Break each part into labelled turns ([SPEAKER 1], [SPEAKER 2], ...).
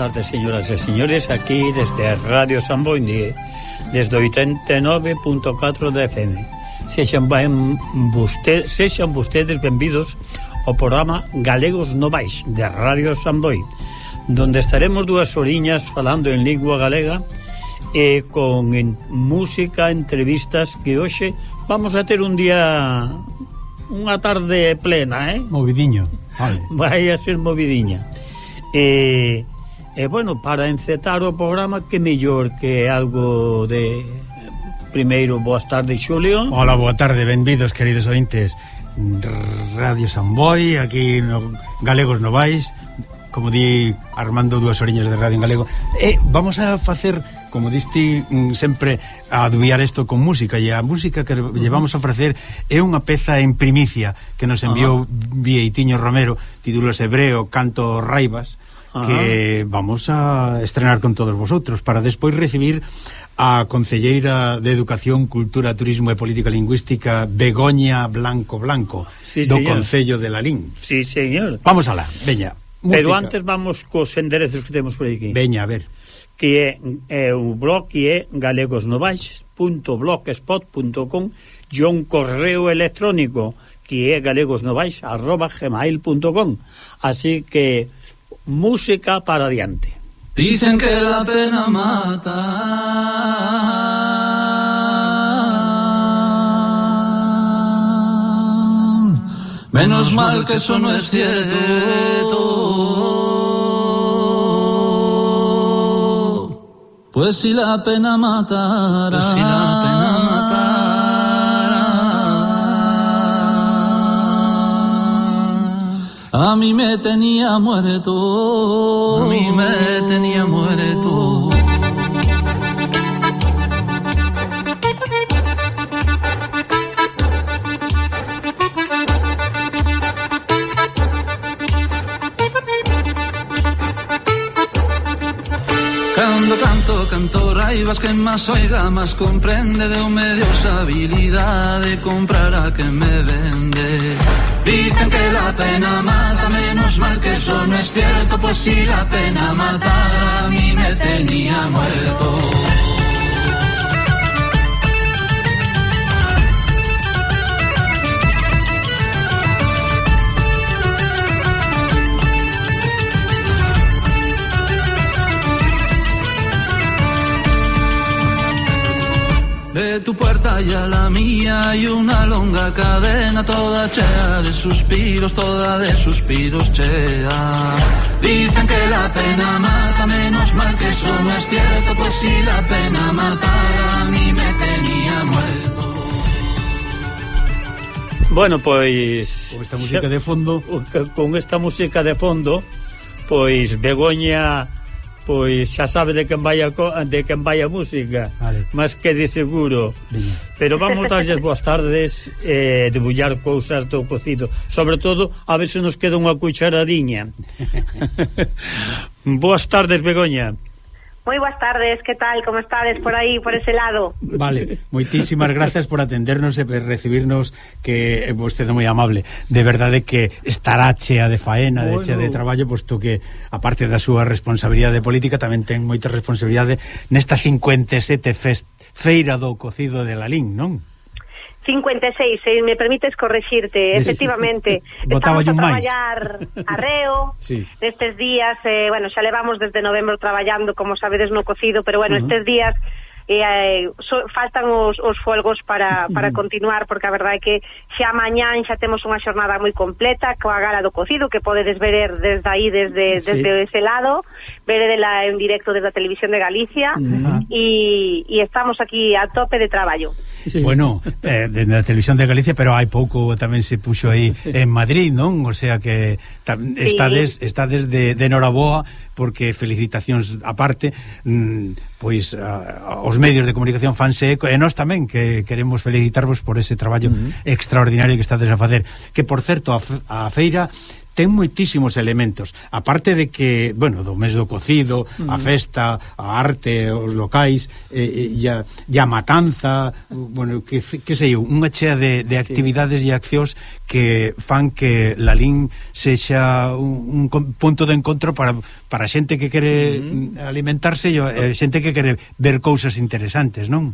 [SPEAKER 1] tardes, señoras e señores, aquí desde Radio San Boindi, desde 89.4 de FM. Sexan, ben, vosted, sexan vostedes benvidos ao programa Galegos Novais de Radio San Boi, donde estaremos dúas oriñas falando en lingua galega e con en, música, entrevistas que hoxe vamos a ter un día unha tarde plena, eh?
[SPEAKER 2] Movidiño. Vale.
[SPEAKER 1] Vai a ser movidiña. E E bueno, para encetar o programa que mellor que algo de primeiro boas tardes, Xulio.
[SPEAKER 2] Hola, boa tarde, benvidos queridos ointes. Radio Samboy, aquí no Galegos Novais, como di Armando dúas oriñas de radio en galego. E vamos a facer como diste mm, sempre a adubiar isto con música e a música que llevamos a ofrecer é unha peza en primicia que nos enviou Vieitiño Romero, títulos hebreo, canto Raivas
[SPEAKER 1] Ajá.
[SPEAKER 2] que vamos a estrenar con todos vosotros para despois recibir a Concelleira de Educación, Cultura, Turismo e Política Lingüística Begoña Blanco Blanco
[SPEAKER 1] sí,
[SPEAKER 2] do
[SPEAKER 1] señor.
[SPEAKER 2] Concello de Lalín.
[SPEAKER 1] Sí, señor.
[SPEAKER 2] Vamos alá, veña. Música.
[SPEAKER 1] Pero antes vamos cos enderezos que temos por aquí.
[SPEAKER 2] Veña, a ver.
[SPEAKER 1] Que é, é o blog que é galegosnovais.blogspot.com e un correo electrónico que é galegosnovais.gmail.com Así que música para adiante.
[SPEAKER 3] Dicen que la pena mata. Menos mal que eso no es cierto. Pues si la pena matara. Pues si la pena A mí me tenía muerto. A mí me tenía muerto. Cando canto, canto raivas que más oiga, más comprende de un medio habilidad de comprar a que me vende. Dicen que la pena mata, menos mal que eso no es cierto, pues si la pena matara a mí me tenía muerto. De tu puerta y a la mía hay una longa cadena toda chea de suspiros, toda de suspiros chea. Dicen que la pena mata, menos mal que eso no es cierto, pues si la pena matara a mí me tenía muerto.
[SPEAKER 1] Bueno, pois
[SPEAKER 2] Con esta música de fondo.
[SPEAKER 1] con esta música de fondo, pois Begoña pois xa sabe de quen vai a co, de quen vai a música,
[SPEAKER 2] vale.
[SPEAKER 1] mas que de seguro.
[SPEAKER 2] Viña.
[SPEAKER 1] Pero vamos darlles boas tardes eh debullar cousas do cocido, sobre todo a ver se nos queda unha cucharadiña. boas tardes, Begoña.
[SPEAKER 4] Moi boas tardes, que tal, como estades por aí, por ese lado?
[SPEAKER 2] Vale, moitísimas grazas por atendernos e por recibirnos, que vostede moi amable. De verdade que estará chea de faena,
[SPEAKER 1] bueno.
[SPEAKER 2] de chea de traballo, posto que, aparte da súa responsabilidade política, tamén ten moita responsabilidade nesta 57 fest, feira do cocido de Lalín, non?
[SPEAKER 4] 56, se eh, me permites corregirte, efectivamente, estamos a
[SPEAKER 2] traballar máis.
[SPEAKER 4] arreo
[SPEAKER 2] sí.
[SPEAKER 4] nestes días, eh, bueno, xa levamos desde novembro traballando, como sabedes, no cocido, pero bueno,
[SPEAKER 2] uh -huh.
[SPEAKER 4] estes días eh, eh, so, faltan os, os folgos para, para continuar, porque a verdade é que xa mañán xa temos unha xornada moi completa coa gala do cocido, que podedes ver er desde aí, desde,
[SPEAKER 1] sí.
[SPEAKER 4] desde ese lado, veredela en directo desde a Televisión de Galicia uh -huh. e, e estamos aquí a tope de traballo.
[SPEAKER 1] Sí.
[SPEAKER 2] Bueno, eh, desde a Televisión de Galicia, pero hai pouco tamén se puxo aí en Madrid, non? O sea que tam,
[SPEAKER 4] sí.
[SPEAKER 2] estades, estades de, de Noraboa porque felicitacións aparte mm, pois a, os medios de comunicación fanse eco eh, e nós tamén que queremos felicitarvos por ese traballo uh -huh. extraordinario que estades a facer que por certo a, a feira ten moitísimos elementos. aparte de que, bueno, do mes do cocido, mm. a festa, a arte, os locais, eh, e, a, e a matanza, bueno, que, que sei eu, unha chea de, de actividades e accións que fan que Lalín sexa un, un punto de encontro para, para xente que quere mm. alimentarse e xente que quere ver cousas interesantes, non?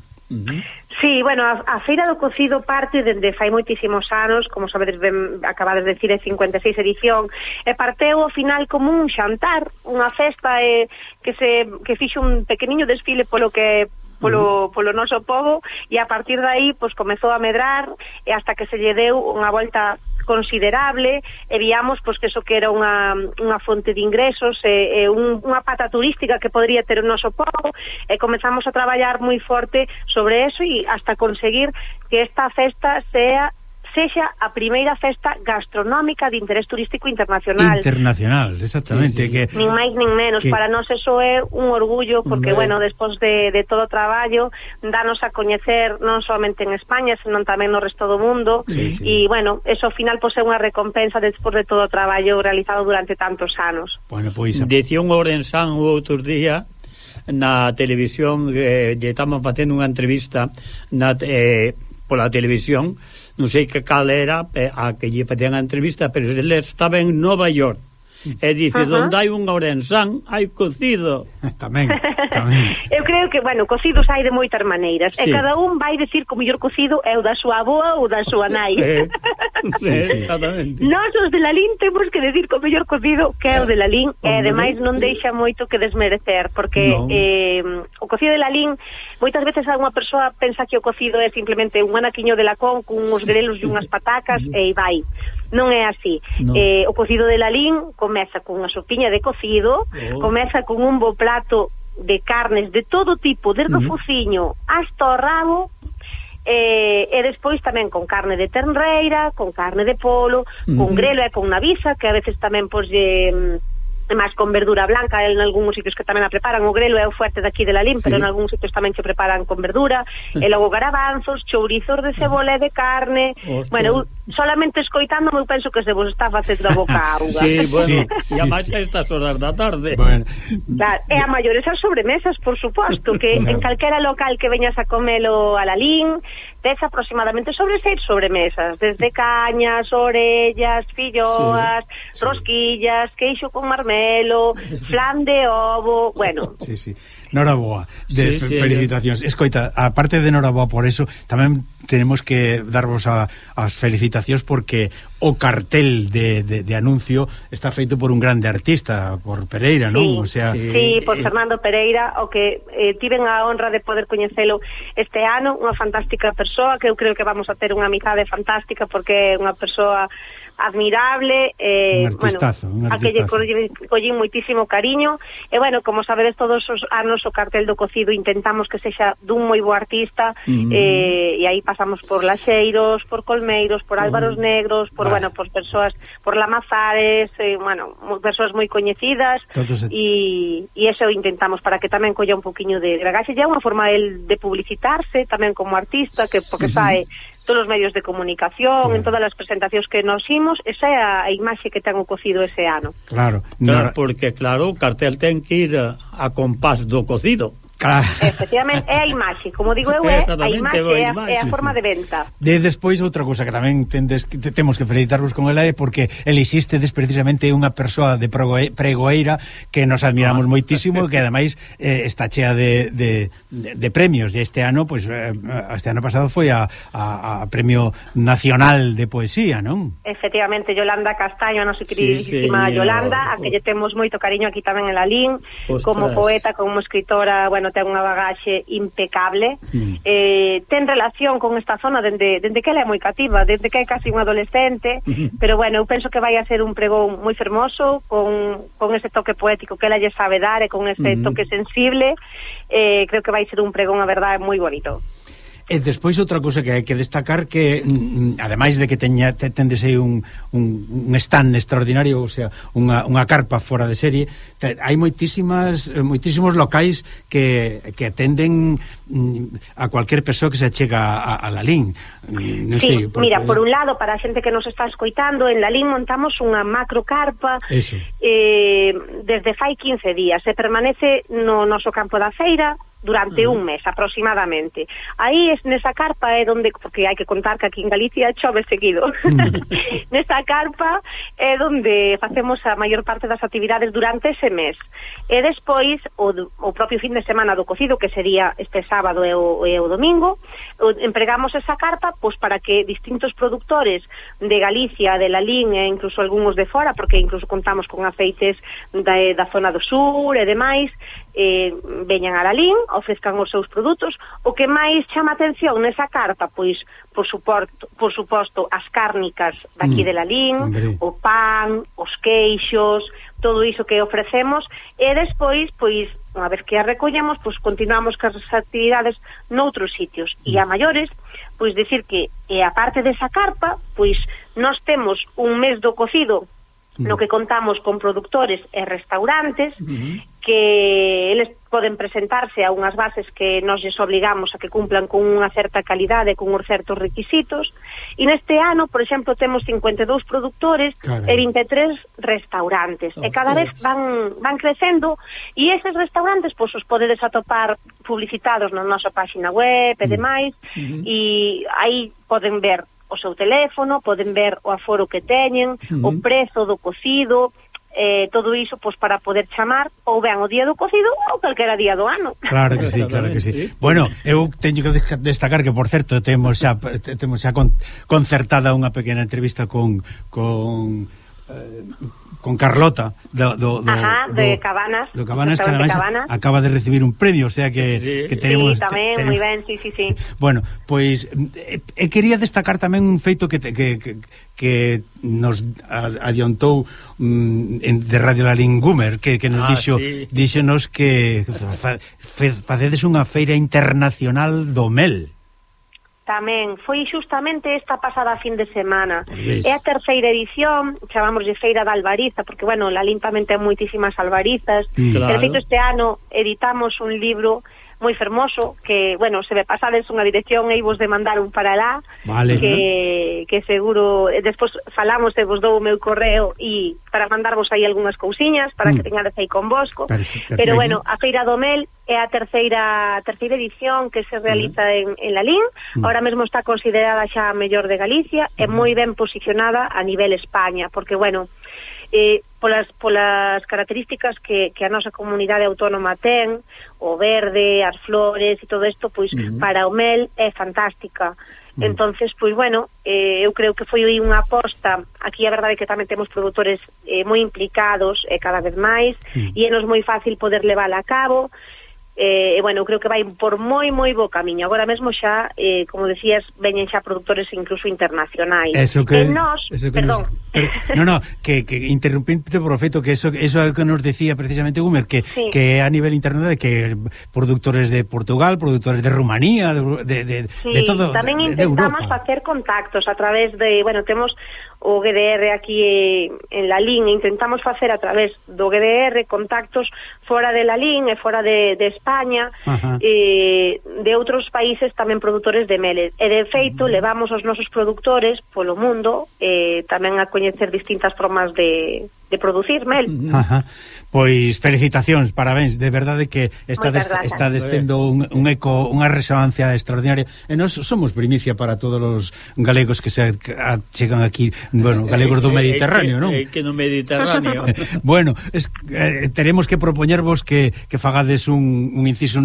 [SPEAKER 4] Sí, bueno, a, a Feira do Cocido parte dende fai moitísimos anos, como sabedes ben, acabades de decir, é 56 edición, e parteu ao final como un xantar, unha festa e, que se que fixo un pequeniño desfile polo que polo, polo noso povo e a partir de aí pois, comezou a medrar e hasta que se lle deu unha volta considerable e viamos pois, que eso que era unha, unha fonte de ingresos e, e un, unha pata turística que podría ter o noso povo e comezamos a traballar moi forte sobre eso e hasta conseguir que esta festa sea sexa a primeira festa gastronómica de interés turístico internacional.
[SPEAKER 2] Internacional, exactamente.
[SPEAKER 1] Sí, sí.
[SPEAKER 2] Que,
[SPEAKER 4] nin máis nin menos,
[SPEAKER 2] que...
[SPEAKER 4] para nós eso é un orgullo, porque,
[SPEAKER 1] Hombre.
[SPEAKER 4] bueno, despois de, de todo o traballo, danos a coñecer non somente en España, senón tamén no resto do mundo,
[SPEAKER 2] sí, sí.
[SPEAKER 4] e, bueno, eso ao final pois, é unha recompensa despois de todo o traballo realizado durante tantos anos.
[SPEAKER 2] Bueno, pois... A...
[SPEAKER 1] Dicía un orensán o outro día na televisión eh, lle estaban facendo unha entrevista na, eh, pola televisión non sei que cal era eh, a que lle facían a entrevista, pero ele estaba en Nova York. Mm. e dice,
[SPEAKER 4] uh
[SPEAKER 1] -huh. onde hai un orensán, hai cocido.
[SPEAKER 2] tamén, tamén.
[SPEAKER 4] Eu creo que, bueno, cocidos hai de moitas maneiras,
[SPEAKER 1] sí.
[SPEAKER 4] e cada un vai decir que o mellor cocido é o da súa aboa ou da súa nai.
[SPEAKER 1] Eh, eh,
[SPEAKER 2] sí, sí.
[SPEAKER 1] Exactamente.
[SPEAKER 4] Nos os de Lalín temos que decir que o mellor cocido que é o de Lalín, e ademais non deixa moito que desmerecer, porque
[SPEAKER 1] no.
[SPEAKER 4] eh, o cocido de Lalín, moitas veces algunha persoa pensa que o cocido é simplemente un anaquiño de lacón cun uns grelos e unhas patacas mm. e vai non é así.
[SPEAKER 1] No.
[SPEAKER 4] Eh, o cocido de lalín comeza cunha sopiña de cocido,
[SPEAKER 1] oh.
[SPEAKER 4] comeza con un bo plato de carnes de todo tipo, desde uh
[SPEAKER 1] -huh.
[SPEAKER 4] fociño hasta o rabo, eh, e despois tamén con carne de ternreira, con carne de polo, uh
[SPEAKER 1] -huh.
[SPEAKER 4] con grelo e con naviza, que a veces tamén pois, pues, eh, mm, e máis con verdura blanca, en algúns sitios que tamén a preparan, o grelo é o fuerte daqui de Lalín,
[SPEAKER 1] sí.
[SPEAKER 4] pero en algúns sitios tamén se preparan con verdura, e logo garabanzos, chourizos de cebola e de carne,
[SPEAKER 1] Hostia.
[SPEAKER 4] bueno, solamente escoitando eu penso que se vos está facendo a boca auga.
[SPEAKER 1] sí, bueno,
[SPEAKER 2] sí,
[SPEAKER 1] e a máis
[SPEAKER 2] sí.
[SPEAKER 1] estas horas da tarde.
[SPEAKER 2] Bueno.
[SPEAKER 4] Claro, e a maiores as sobremesas, por suposto, que
[SPEAKER 2] claro.
[SPEAKER 4] en calquera local que veñas a comelo a Lalín, tes aproximadamente sobre seis sobremesas, desde cañas, orellas, filloas,
[SPEAKER 2] sí, sí.
[SPEAKER 4] rosquillas, queixo con marmelo, flan de ovo, bueno.
[SPEAKER 2] Sí, sí. Noraboa, de
[SPEAKER 1] sí,
[SPEAKER 2] fe
[SPEAKER 1] sí,
[SPEAKER 2] felicitacións. Yo. Escoita, aparte de Noraboa por eso, tamén tenemos que darvos a, as felicitacións porque o cartel de, de, de anuncio está feito por un grande artista, por Pereira, non? Sí, o sea,
[SPEAKER 1] sí,
[SPEAKER 4] sí por Fernando Pereira, o que eh, tiven a honra de poder coñecelo este ano, unha fantástica persoa que eu creo que vamos a ter unha amizade fantástica porque é unha persoa admirable eh,
[SPEAKER 2] un artistazo,
[SPEAKER 4] bueno, un a que lle collín, collín moitísimo cariño e bueno, como sabedes todos os anos o cartel do cocido intentamos que sexa dun moi bo artista
[SPEAKER 1] mm.
[SPEAKER 4] eh, e aí pasamos por Laxeiros por Colmeiros, por Álvaros. Mm-hmm. Negros por,
[SPEAKER 2] vale.
[SPEAKER 4] bueno, por persoas, por Lamazares eh, bueno, persoas moi coñecidas e e eso intentamos para que tamén colla un poquinho de, gragaxe, bagaxe, é unha forma el de publicitarse tamén como artista que porque sí. sae todos os medios de comunicación,
[SPEAKER 2] claro.
[SPEAKER 4] en mm. todas as presentacións que nos imos, esa é a imaxe que ten o cocido ese ano.
[SPEAKER 2] Claro,
[SPEAKER 1] claro porque claro, o cartel ten que ir a compás do cocido.
[SPEAKER 2] Claro.
[SPEAKER 4] Efectivamente, é a imaxe, como digo eu, é a imaxe,
[SPEAKER 1] é a, imaxe,
[SPEAKER 4] é a forma
[SPEAKER 1] sí.
[SPEAKER 4] de venta.
[SPEAKER 2] De despois outra cousa que tamén tendes que te, temos que felicitarvos con ela é porque elixistedes precisamente unha persoa de pregoeira que nos admiramos
[SPEAKER 1] ah.
[SPEAKER 2] moitísimo e que ademais eh, está chea de, de, de, de premios e este ano, pois pues, este ano pasado foi a, a, a Premio Nacional de Poesía, non?
[SPEAKER 4] Efectivamente, Yolanda Castaño, a nosa queridísima sí,
[SPEAKER 1] señor.
[SPEAKER 4] Yolanda, eh, a que lle temos moito cariño aquí tamén en Lalín, como poeta, como escritora, bueno, Bueno ten unha bagaxe impecable.
[SPEAKER 1] Mm.
[SPEAKER 4] Eh, ten relación con esta zona dende, dende que ela é moi cativa, dende que é casi un adolescente,
[SPEAKER 1] mm -hmm.
[SPEAKER 4] pero bueno, eu penso que vai a ser un pregón moi fermoso, con, con ese toque poético que ela lle sabe dar e con ese
[SPEAKER 1] mm -hmm.
[SPEAKER 4] toque sensible, eh, creo que vai ser un pregón, a verdade, moi bonito.
[SPEAKER 2] E despois outra cousa que hai que destacar que mm, ademais de que teña tendes aí un, un, un stand extraordinario, ou sea, unha, unha carpa fora de serie, hai moitísimas eh, moitísimos locais que, que atenden mm, a cualquier persoa que se chega a, a Lalín. Mm, non
[SPEAKER 4] sí,
[SPEAKER 2] sei, porque...
[SPEAKER 4] mira, por un lado, para a xente que nos está escoitando, en Lalín montamos unha macrocarpa
[SPEAKER 2] Eso.
[SPEAKER 4] eh, desde fai 15 días. Se permanece no noso campo da feira, durante uh -huh. un mes aproximadamente. Aí es, nesa carpa é donde porque hai que contar que aquí en Galicia chove seguido. Mm. Nesa carpa é donde facemos a maior parte das actividades durante ese ese mes. E despois, o, o propio fin de semana do cocido, que sería este sábado e o, e o domingo, o, empregamos esa carta pois para que distintos productores de Galicia, de Lalín e incluso algúns de fora, porque incluso contamos con aceites da, eh, da zona do sur e demais, eh, veñan a Lalín, ofrezcan os seus produtos. O que máis chama atención nesa carta, pois, por, suporto, por suposto, as cárnicas daqui
[SPEAKER 2] mm.
[SPEAKER 4] de Lalín,
[SPEAKER 2] Hombre.
[SPEAKER 4] o pan, os queixos, todo iso que ofrecemos e despois, pois, unha vez que a recollemos, pois continuamos cas actividades noutros sitios. E a maiores, pois decir que e a parte desa carpa, pois nós temos un mes do cocido no mm. que contamos con productores e restaurantes
[SPEAKER 1] uh -huh.
[SPEAKER 4] que eles poden presentarse a unhas bases que nos lles obligamos a que cumplan con unha certa calidade, con uns certos requisitos. E neste ano, por exemplo, temos 52 productores
[SPEAKER 2] Caray.
[SPEAKER 4] e 23 restaurantes. Oh, e cada vez van, van crecendo e eses restaurantes pois, os podedes atopar publicitados na nosa páxina web e mm. demais
[SPEAKER 1] uh -huh.
[SPEAKER 4] e aí poden ver o seu teléfono, poden ver o aforo que teñen, uh
[SPEAKER 1] -huh.
[SPEAKER 4] o prezo do cocido, eh, todo iso pois para poder chamar ou ben o día do cocido ou calquera día do ano.
[SPEAKER 2] Claro que sí, claro que sí. Bueno, eu teño que destacar que por certo temos xa temos xa concertada unha pequena entrevista con con eh, con Carlota do, do, do,
[SPEAKER 4] Ajá,
[SPEAKER 2] do,
[SPEAKER 4] de Cabanas,
[SPEAKER 2] do Cabanas que ademais
[SPEAKER 4] Cabanas.
[SPEAKER 2] acaba de recibir un premio, o sea que,
[SPEAKER 1] sí.
[SPEAKER 2] que tenemos...
[SPEAKER 4] Sí, tamén,
[SPEAKER 2] te,
[SPEAKER 4] moi ben, sí, sí, sí.
[SPEAKER 2] Bueno, pois pues, eh, eh, quería destacar tamén un feito que, te, que, que, que nos adiantou mm, en, de Radio La Lingumer que, que nos
[SPEAKER 1] ah,
[SPEAKER 2] dixo
[SPEAKER 1] sí.
[SPEAKER 2] díxenos que fa, fe, facedes unha feira internacional do mel
[SPEAKER 4] Tamén, foi xustamente esta pasada fin de semana.
[SPEAKER 2] Pois
[SPEAKER 4] é a terceira edición, chamamos de Feira da Albariza, porque, bueno, la limpamente moitísimas albarizas.
[SPEAKER 2] Mm.
[SPEAKER 1] Claro.
[SPEAKER 4] De feito, este ano editamos un libro moi fermoso que, bueno, se me pasades unha dirección e vos de mandar un para lá
[SPEAKER 2] vale.
[SPEAKER 4] que, que seguro despois falamos e vos dou o meu correo e para mandarvos aí algunhas cousiñas para
[SPEAKER 2] mm.
[SPEAKER 4] que teñades aí convosco
[SPEAKER 2] Perfecto.
[SPEAKER 4] pero bueno, a Feira do Mel é a terceira terceira edición que se realiza mm. en, en Lalín
[SPEAKER 2] mm.
[SPEAKER 4] ahora mesmo está considerada xa a mellor de Galicia mm. e moi ben posicionada a nivel España porque, bueno, eh, polas, polas características que, que a nosa comunidade autónoma ten, o verde, as flores e todo isto, pois
[SPEAKER 1] uh -huh.
[SPEAKER 4] para o mel é fantástica. Uh -huh. entonces pois bueno, eh, eu creo que foi unha aposta, aquí a verdade é que tamén temos produtores eh, moi implicados eh, cada vez máis, uh -huh. e é nos moi fácil poder levála a cabo, eh, e bueno, eu creo que vai por moi moi bo camiño. Agora mesmo xa, eh, como decías, veñen xa produtores incluso internacionais.
[SPEAKER 2] Eso que,
[SPEAKER 4] e nós,
[SPEAKER 2] eso que
[SPEAKER 4] perdón.
[SPEAKER 2] Nos, pero, no, no, que, que interrumpinte por o feito que eso eso é que nos decía precisamente Gumer que
[SPEAKER 4] sí.
[SPEAKER 2] que a nivel internacional que productores de Portugal, productores de Rumanía, de de, de,
[SPEAKER 4] sí,
[SPEAKER 2] de todo
[SPEAKER 4] tamén
[SPEAKER 2] de, de
[SPEAKER 4] intentamos
[SPEAKER 2] Europa.
[SPEAKER 4] facer contactos a través de, bueno, temos o GDR aquí en Lalín e intentamos facer a través do GDR contactos fora de Lalín e fora de, de España
[SPEAKER 2] Ajá.
[SPEAKER 4] e de outros países tamén produtores de meles e de feito levamos os nosos produtores polo mundo eh, tamén a coñecer distintas formas de, de producir mel
[SPEAKER 2] Ajá. Pois felicitacións, parabéns, de verdade que está des, está destendo un, un eco, unha resonancia extraordinaria. E nós somos primicia para todos os galegos que se a, chegan aquí, bueno, galegos do Mediterráneo, non?
[SPEAKER 1] É que no Mediterráneo.
[SPEAKER 2] bueno, es, eh, teremos que propoñervos que, que fagades un, un inciso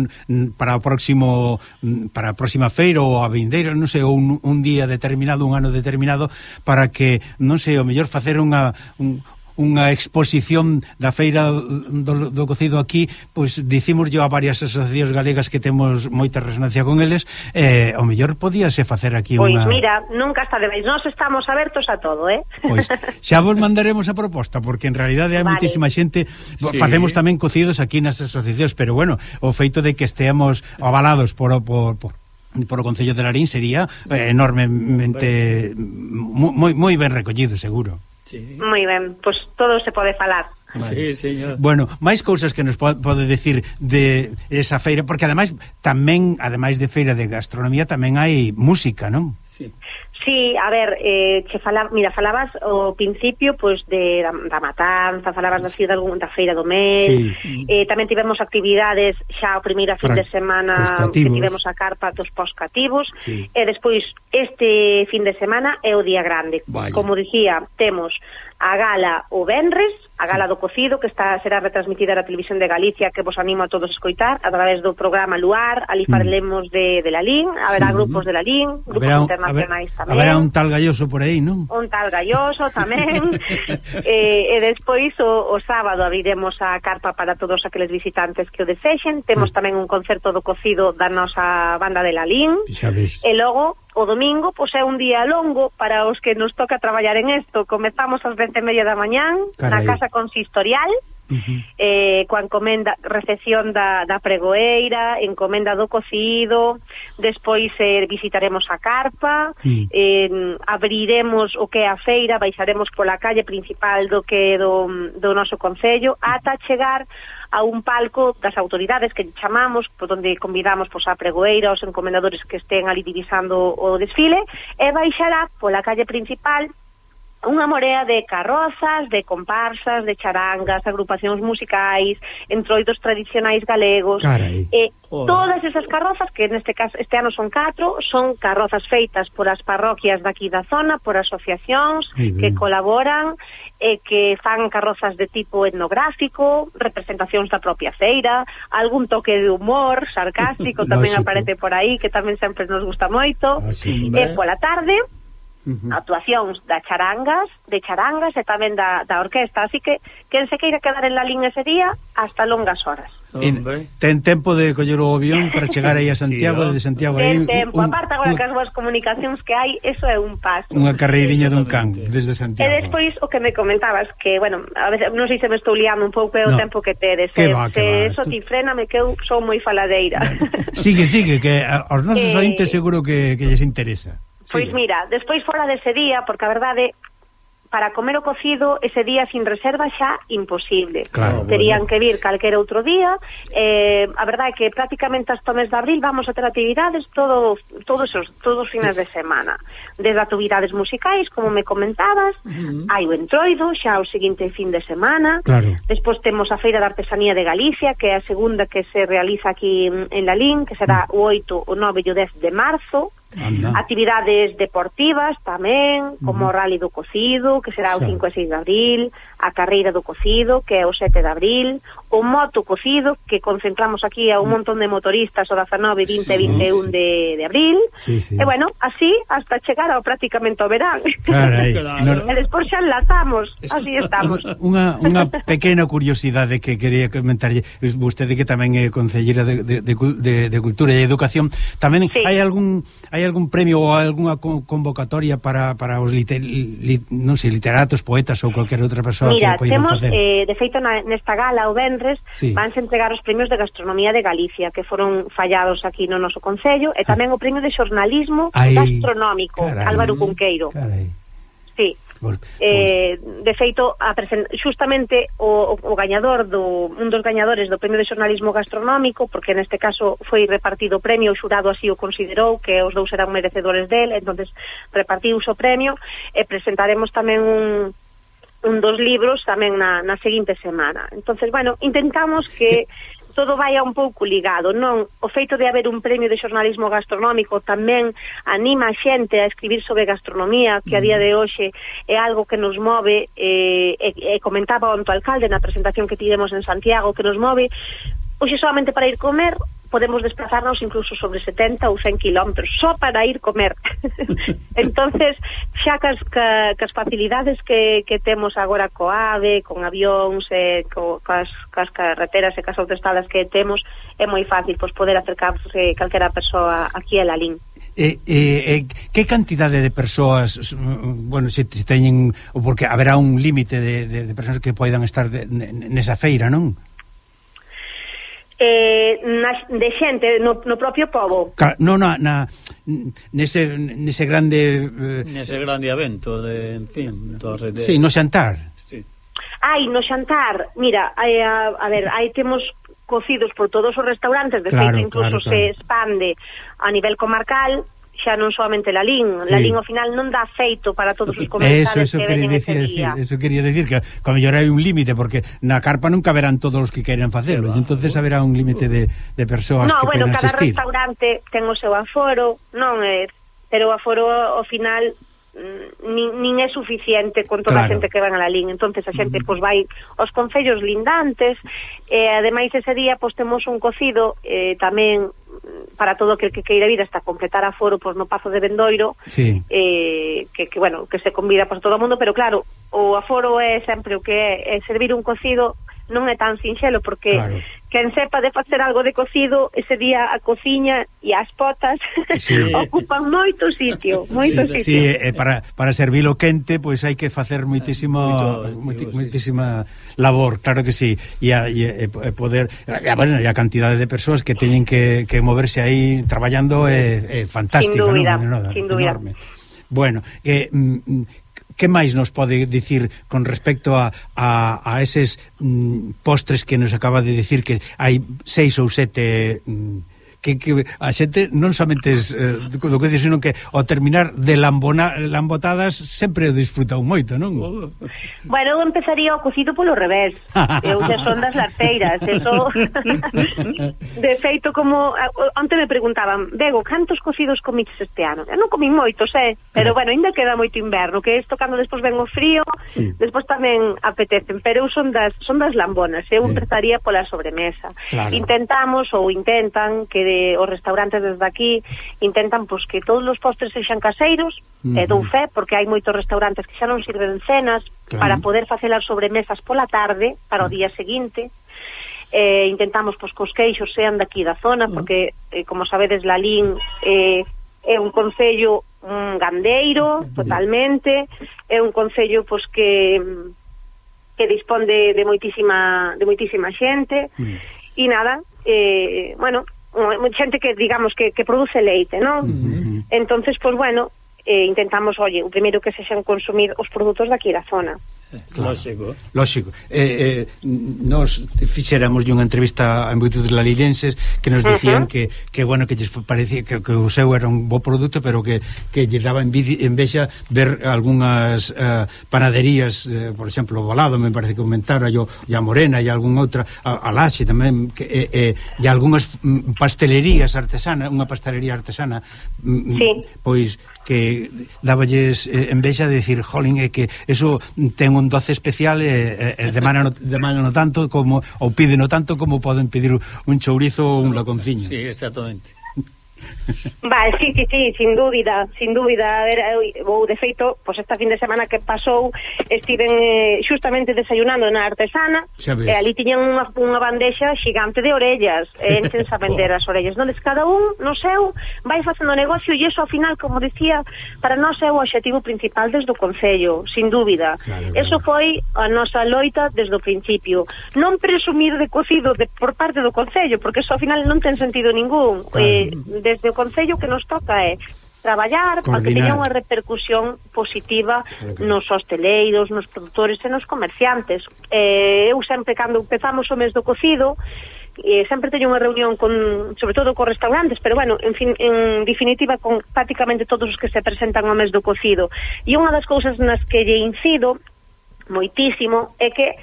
[SPEAKER 2] para o próximo para a próxima feira ou a vindeira, non sei, un, un día determinado, un ano determinado para que, non sei, o mellor facer unha un, unha exposición da feira do, do cocido aquí, pois dicimoslle a varias asociacións galegas que temos moita resonancia con eles, eh, o mellor podíase facer aquí
[SPEAKER 4] pois,
[SPEAKER 2] unha Pois
[SPEAKER 4] mira, nunca está de máis, nós estamos abertos a todo, eh?
[SPEAKER 2] Pois xa vos mandaremos a proposta porque en realidade hai
[SPEAKER 4] vale.
[SPEAKER 2] muitísima xente,
[SPEAKER 1] sí.
[SPEAKER 2] facemos tamén cocidos aquí nas asociacións, pero bueno, o feito de que esteamos avalados por por, por por o Concello de Larín sería eh, enormemente moi moi ben recollido, seguro.
[SPEAKER 1] Sí.
[SPEAKER 4] Moi ben, pois todo se pode falar.
[SPEAKER 1] Sí, señor.
[SPEAKER 2] Bueno, máis cousas que nos pode decir de esa feira, porque ademais tamén, ademais de feira de gastronomía, tamén hai música, non?
[SPEAKER 1] Sí.
[SPEAKER 4] Sí, a ver, eh, che fala, mira, falabas ao principio pois de da, da matanza, falabas da de algún da feira do mes.
[SPEAKER 2] Sí.
[SPEAKER 4] Eh, tamén tivemos actividades xa a primeira fin
[SPEAKER 2] Para,
[SPEAKER 4] de semana que tivemos a carpa dos poscativos
[SPEAKER 2] sí.
[SPEAKER 4] e despois este fin de semana é o día grande.
[SPEAKER 2] Vaya.
[SPEAKER 4] Como dicía, temos a gala o venres a gala do cocido que está será retransmitida na televisión de Galicia que vos animo a todos a escoitar a través do programa Luar, ali mm. farlemos de, de la Lín,
[SPEAKER 2] haberá sí.
[SPEAKER 4] grupos de la Lín grupos
[SPEAKER 2] haberá,
[SPEAKER 4] internacionais
[SPEAKER 2] haber,
[SPEAKER 4] tamén.
[SPEAKER 2] haberá un tal galloso por aí, non?
[SPEAKER 4] un tal galloso tamén. Eh, e despois o, o sábado abriremos a carpa para todos aqueles visitantes que o desexen, temos
[SPEAKER 2] mm.
[SPEAKER 4] tamén un concerto do cocido da nosa banda de
[SPEAKER 2] la Lín
[SPEAKER 4] e logo o domingo pois é un día longo para os que nos toca traballar en isto. Comezamos ás 20:30 da mañán na casa consistorial.
[SPEAKER 2] Uh -huh.
[SPEAKER 4] eh, coa encomenda, recepción da, da pregoeira, encomenda do cocido, despois eh, visitaremos a carpa,
[SPEAKER 2] mm. sí.
[SPEAKER 4] eh, abriremos o que é a feira, baixaremos pola calle principal do que do, do noso concello, ata chegar a un palco das autoridades que chamamos, por donde convidamos pois, a pregoeira, os encomendadores que estén ali divisando o desfile, e baixará pola calle principal unha morea de carrozas, de comparsas, de charangas, agrupacións musicais, entroidos tradicionais galegos.
[SPEAKER 2] Carai.
[SPEAKER 4] E todas esas carrozas, que neste caso este ano son catro, son carrozas feitas por as parroquias daqui da zona, por asociacións que colaboran e que fan carrozas de tipo etnográfico, representacións da propia feira, algún toque de humor sarcástico tamén
[SPEAKER 2] Lógico.
[SPEAKER 4] aparece por aí, que tamén sempre nos gusta moito.
[SPEAKER 2] Ah, así,
[SPEAKER 4] e pola tarde,
[SPEAKER 2] Uh -huh.
[SPEAKER 4] actuacións da charangas, de charangas e tamén da, da orquesta, así que quen se queira quedar en la liña ese día hasta longas horas.
[SPEAKER 1] Hombre.
[SPEAKER 2] Ten tempo de coller o avión para chegar aí a Santiago,
[SPEAKER 1] sí,
[SPEAKER 2] de Santiago aí.
[SPEAKER 4] Ten tempo,
[SPEAKER 2] un,
[SPEAKER 4] aparte agora
[SPEAKER 2] un,
[SPEAKER 4] que as boas comunicacións que hai, eso é un paso.
[SPEAKER 2] Unha carreiriña dun can desde Santiago.
[SPEAKER 4] E despois o que me comentabas que, bueno, a veces non sei se me estou liando un pouco é o no. tempo que tedes.
[SPEAKER 2] Que va, se, que
[SPEAKER 4] se
[SPEAKER 2] va.
[SPEAKER 4] eso ti fréname que eu sou moi faladeira.
[SPEAKER 2] Sigue, sigue, que aos nosos
[SPEAKER 4] eh...
[SPEAKER 2] ointes seguro que que lles interesa.
[SPEAKER 4] Pois mira, despois fora dese día, porque a verdade para comer o cocido ese día sin reserva xa imposible.
[SPEAKER 2] Claro, ah,
[SPEAKER 4] Terían bueno. que vir calquera outro día. Eh, a verdade é que prácticamente hasta o mes de abril vamos a ter actividades todo, todos os todos os fines de semana. Desde actividades musicais, como me comentabas, uh -huh. hai o entroido xa o seguinte fin de semana.
[SPEAKER 2] Claro.
[SPEAKER 4] Despois temos a Feira de Artesanía de Galicia, que é a segunda que se realiza aquí en Lalín, que será uh -huh. o 8, o 9 e o 10 de marzo.
[SPEAKER 2] Anda.
[SPEAKER 4] Actividades deportivas tamén, como uh -huh. o Rally do Cocido, que será o 5 e 6 de abril, a Carreira do Cocido, que é o 7 de abril, o moto cocido, que concentramos aquí a un mm. montón de motoristas o 19, 20, sí, 21 sí. De, de abril.
[SPEAKER 2] Sí, sí.
[SPEAKER 4] E bueno, así hasta chegar ao prácticamente ao verán.
[SPEAKER 2] Carai,
[SPEAKER 1] claro.
[SPEAKER 4] e despois xa enlazamos, así estamos.
[SPEAKER 2] Unha, unha pequena curiosidade que quería comentarlle, vostede que tamén é concelleira de, de, de, de, de Cultura e Educación, tamén
[SPEAKER 4] sí.
[SPEAKER 2] hai algún hai algún premio ou algunha convocatoria para, para os liter, li, non sei, literatos, poetas ou cualquier outra persoa
[SPEAKER 4] Mira,
[SPEAKER 2] que poidan facer?
[SPEAKER 4] Mira, temos, eh, de feito na, nesta gala o ben venres
[SPEAKER 2] sí.
[SPEAKER 4] vanse entregar os premios de gastronomía de Galicia, que foron fallados aquí no noso concello, e ah. tamén ah. o premio de xornalismo
[SPEAKER 2] Ay,
[SPEAKER 4] gastronómico,
[SPEAKER 2] carai,
[SPEAKER 4] Álvaro Cunqueiro.
[SPEAKER 2] Carai.
[SPEAKER 4] Sí. Eh, de feito, a justamente o, o gañador do un dos gañadores do Premio de Xornalismo Gastronómico, porque neste caso foi repartido o premio, o xurado así o considerou que os dous eran merecedores del, entonces repartiu o premio e presentaremos tamén un un dos libros tamén na, na seguinte semana. entonces bueno, intentamos que todo vaya un pouco ligado, non? O feito de haber un premio de xornalismo gastronómico tamén anima a xente a escribir sobre gastronomía, que a día de hoxe é algo que nos move, eh, e, e comentaba onto alcalde na presentación que tivemos en Santiago, que nos move Hoxe solamente para ir comer podemos desplazarnos incluso sobre 70 ou 100 kilómetros só para ir comer. entonces, xa cas, ca, cas facilidades que, que temos agora co AVE, con avións, e co, cas, cas carreteras e cas autostradas que temos, é moi fácil pois, poder acercarse calquera persoa aquí a Lalín.
[SPEAKER 2] E, e, e que cantidade de persoas bueno, se, se teñen porque haberá un límite de, de, de persoas que poidan estar de, de, nesa feira, non?
[SPEAKER 4] eh, na, de xente no, no propio povo.
[SPEAKER 2] Ca, no, na, na nese, nese grande
[SPEAKER 1] eh, nese grande evento de, en fin, torre de...
[SPEAKER 2] Sí, no xantar.
[SPEAKER 1] Sí.
[SPEAKER 4] Ai, no xantar. Mira, hai, a, a ver, aí temos cocidos por todos os restaurantes, de
[SPEAKER 2] claro,
[SPEAKER 4] feito incluso
[SPEAKER 2] claro, claro.
[SPEAKER 4] se expande a nivel comarcal xa non solamente Lalín,
[SPEAKER 2] sí.
[SPEAKER 4] Lalín ao final non dá feito para todos os comensales
[SPEAKER 2] eso,
[SPEAKER 4] eso
[SPEAKER 2] que
[SPEAKER 4] veñen ese
[SPEAKER 2] decir,
[SPEAKER 4] día.
[SPEAKER 2] Eso quería decir que como mellor hai un límite porque na carpa nunca verán todos os que queiran facelo, e entonces haberá un límite de, de persoas
[SPEAKER 4] no,
[SPEAKER 2] que
[SPEAKER 4] bueno,
[SPEAKER 2] poden asistir.
[SPEAKER 4] No, bueno, cada restaurante ten o seu aforo, non é, pero o aforo ao final Mm, nin, nin é suficiente con toda
[SPEAKER 2] claro.
[SPEAKER 4] a xente que van a la LIN entonces a xente mm. pois vai aos concellos lindantes e ademais ese día pois temos un cocido eh, tamén mm, para todo aquel que queira vir hasta completar aforo pois no Pazo de Bendoiro
[SPEAKER 2] sí.
[SPEAKER 4] eh, que, que bueno que se convida pois todo o mundo pero claro o aforo é sempre o que é, é servir un cocido non é tan sinxelo porque
[SPEAKER 2] claro
[SPEAKER 4] quen sepa de facer algo de cocido, ese día a cociña e as potas
[SPEAKER 2] sí.
[SPEAKER 4] ocupan moito sitio, moito
[SPEAKER 2] sí,
[SPEAKER 4] sitio.
[SPEAKER 2] Sí, eh, para, para servilo quente, pois pues, hai que facer moitísimo eh,
[SPEAKER 1] moitísima sí.
[SPEAKER 2] labor, claro que sí, e a, e, e poder, e, bueno, e a cantidade de persoas que teñen que, que moverse aí traballando é, é fantástica,
[SPEAKER 4] sin dúbida,
[SPEAKER 2] no,
[SPEAKER 4] sin dúbida.
[SPEAKER 2] Bueno, que mm, mm, que máis nos pode dicir con respecto a, a, a eses mm, postres que nos acaba de dicir que hai seis ou sete mm, que, que a xente non somente es, eh, do que dices, senón que ao terminar de lambona, lambotadas sempre o disfrutan moito, non?
[SPEAKER 1] Oh.
[SPEAKER 4] Bueno, eu empezaría o cocido polo revés. eu xa son das larteiras, eso... de feito, como... Onte me preguntaban, Bego, cantos cocidos comiches este ano? Eu non comín moitos, eh? Pero, ah. bueno, ainda queda moito inverno, que isto cando despois ven o frío,
[SPEAKER 2] sí.
[SPEAKER 4] despois tamén apetecen, pero eu son das, son das lambonas, eu empezaría pola sobremesa.
[SPEAKER 2] Claro.
[SPEAKER 4] Intentamos ou intentan que de os restaurantes desde aquí intentan pois que todos os postres sexan caseiros,
[SPEAKER 2] uh -huh.
[SPEAKER 4] e dou fe porque hai moitos restaurantes que xa non sirven cenas
[SPEAKER 2] claro.
[SPEAKER 4] para poder facer as sobremesas pola tarde para o mm. día seguinte. Eh, intentamos pois que os queixos sean daqui da zona mm. porque eh, como sabedes Lalín eh, é un concello un gandeiro totalmente, é un concello pois que que dispón de, de moitísima de moitísima xente
[SPEAKER 2] mm.
[SPEAKER 4] e nada, eh, bueno, xente que digamos que, que produce leite, non?
[SPEAKER 2] Uh -huh.
[SPEAKER 4] Entonces, pois pues, bueno, eh, intentamos, oye, o primeiro que sexan consumir os produtos daqui da zona.
[SPEAKER 1] Lógico.
[SPEAKER 2] Lógico. Eh, eh, nos fixéramos unha entrevista a embuitos lalilenses que nos dicían
[SPEAKER 4] uh -huh.
[SPEAKER 2] que, que bueno que lles parecía que, que o seu era un bo produto pero que, que lle daba envexa ver algunhas eh, panaderías eh, por exemplo, Balado me parece que comentara yo, e a Morena e algún outra a, a Laxe tamén que, eh, eh, e algunhas mm, pastelerías artesanas unha pastelería artesana mm, mm,
[SPEAKER 4] sí.
[SPEAKER 2] pois que dáballes eh, envexa de decir, jolín, é que eso ten un doce especial e eh, eh, eh demanda no, no tanto como ou pide no tanto como poden pedir un chourizo ou un laconciño.
[SPEAKER 1] Sí, exactamente.
[SPEAKER 4] Vale, sí, sí, sí, sin dúbida, sin dúbida, a ver, eu, ou de feito, pois esta fin de semana que pasou, estiven eh, xustamente desayunando na artesana, e ali tiñan unha, unha bandexa xigante de orellas, e enchense a vender as orellas, non? cada un, no seu, vai facendo negocio, e iso, ao final, como dicía, para nós é o objetivo principal desde o Concello, sin dúbida.
[SPEAKER 2] Claro,
[SPEAKER 4] eso foi a nosa loita desde o principio. Non presumir de cocido de, por parte do Concello, porque eso, ao final, non ten sentido ningún.
[SPEAKER 2] Claro.
[SPEAKER 4] Eh, de desde o Concello que nos toca é traballar para que teña unha repercusión positiva
[SPEAKER 2] okay.
[SPEAKER 4] nos hosteleiros, nos produtores e nos comerciantes. Eh, eu sempre, cando empezamos o mes do cocido, eh, sempre teño unha reunión con, sobre todo con restaurantes, pero bueno, en, fin, en definitiva con prácticamente todos os que se presentan ao mes do cocido. E unha das cousas nas que lle incido moitísimo é que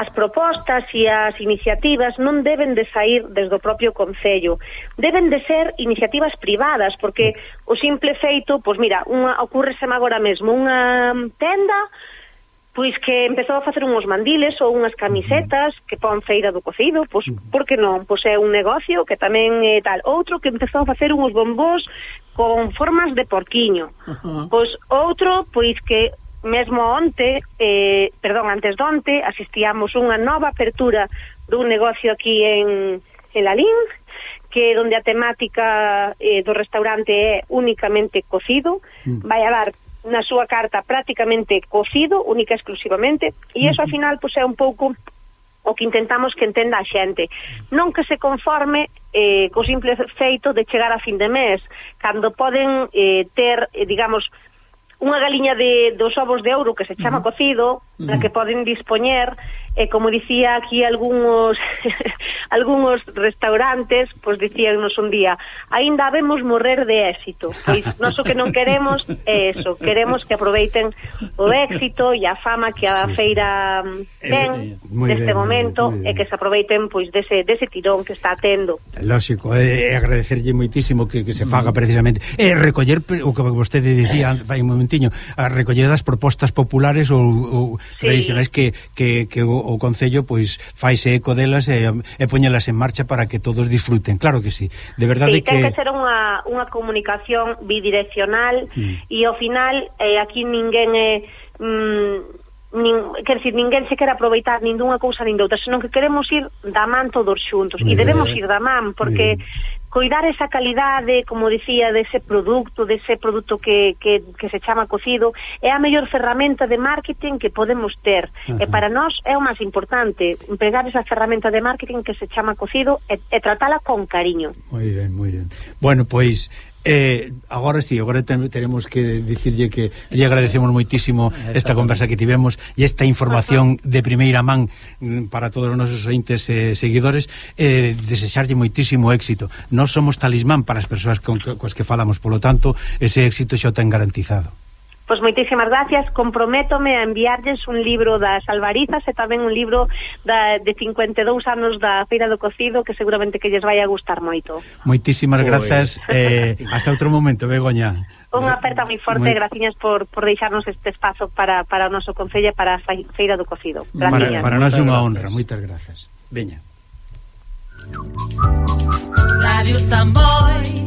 [SPEAKER 4] as propostas e as iniciativas non deben de sair desde o propio Concello. Deben de ser iniciativas privadas, porque o simple feito, pois mira, unha, ocurreseme agora mesmo unha tenda pois que empezou a facer unhos mandiles ou unhas camisetas que pon feira do cocido, pois por que non, pois é un negocio que tamén é tal. Outro que empezou a facer unhos bombós con formas de porquiño. Pois outro, pois que Mesmo onte, eh, perdón, antes de onte, asistíamos unha nova apertura dun negocio aquí en, en Lalín, que onde a temática eh, do restaurante é únicamente cocido, mm. vai a dar na súa carta prácticamente cocido, única exclusivamente, e iso mm-hmm. ao final pois, é un pouco o que intentamos que entenda a xente. Non que se conforme eh, co simple feito de chegar a fin de mes, cando poden eh, ter, eh, digamos, unha galiña de, dos ovos de ouro que se chama uh -huh. cocido, da que poden dispoñer e como dicía aquí algúns algúns restaurantes, pois dicíanos un día, aínda vemos morrer de éxito. Pois nós o que non queremos é eso, queremos que aproveiten o éxito e a fama que a feira mm, eh, ten eh, neste momento e que se aproveiten pois dese dese tirón que está tendo.
[SPEAKER 2] Lógico, é eh, agradecerlle moitísimo que, que se mm. faga precisamente. E eh, recoller o que vostede dicía fai un momentiño, a recoller das propostas populares ou, ou sí. tradicionais que, que, que o, o Concello pois faise eco delas e, e poñelas en marcha para que todos disfruten, claro que sí. De verdade
[SPEAKER 4] sí,
[SPEAKER 2] que...
[SPEAKER 4] Ten que ser unha, unha comunicación bidireccional mm. e ao final eh, aquí ninguén é... Mm, nin, quer dizer, ninguén se quer aproveitar nin dunha cousa nin doutra, senón que queremos ir da man todos xuntos, e debemos ir da man, porque coidar esa calidade, como dicía, dese produto, dese produto que, que, que se chama cocido, é a mellor ferramenta de marketing que podemos ter. Uh -huh. E para nós é o máis importante, empregar esa ferramenta de marketing que se chama cocido e, e tratala con cariño.
[SPEAKER 2] Moi ben, moi ben. Bueno, pois Eh, agora sí, agora teremos que dicirlle que lle agradecemos moitísimo esta conversa que tivemos e esta información de primeira man mm, para todos os nosos ointes e eh, seguidores. Eh, desexarlle moitísimo éxito. Non somos talismán para as persoas con, coas que falamos, polo tanto ese éxito xa ten garantizado.
[SPEAKER 4] Pois moitísimas gracias. Comprométome a enviarlles un libro das albarizas e tamén un libro da, de 52 anos da Feira do Cocido que seguramente que lles vai a gustar moito.
[SPEAKER 2] Moitísimas grazas. Eh, hasta outro momento, Begoña.
[SPEAKER 4] Unha aperta moi forte, moi... graciñas por, por deixarnos este espazo para, para o noso Concello para a Feira do Cocido.
[SPEAKER 2] Para, para nós é unha honra, moitas grazas. Veña. Radio Samboy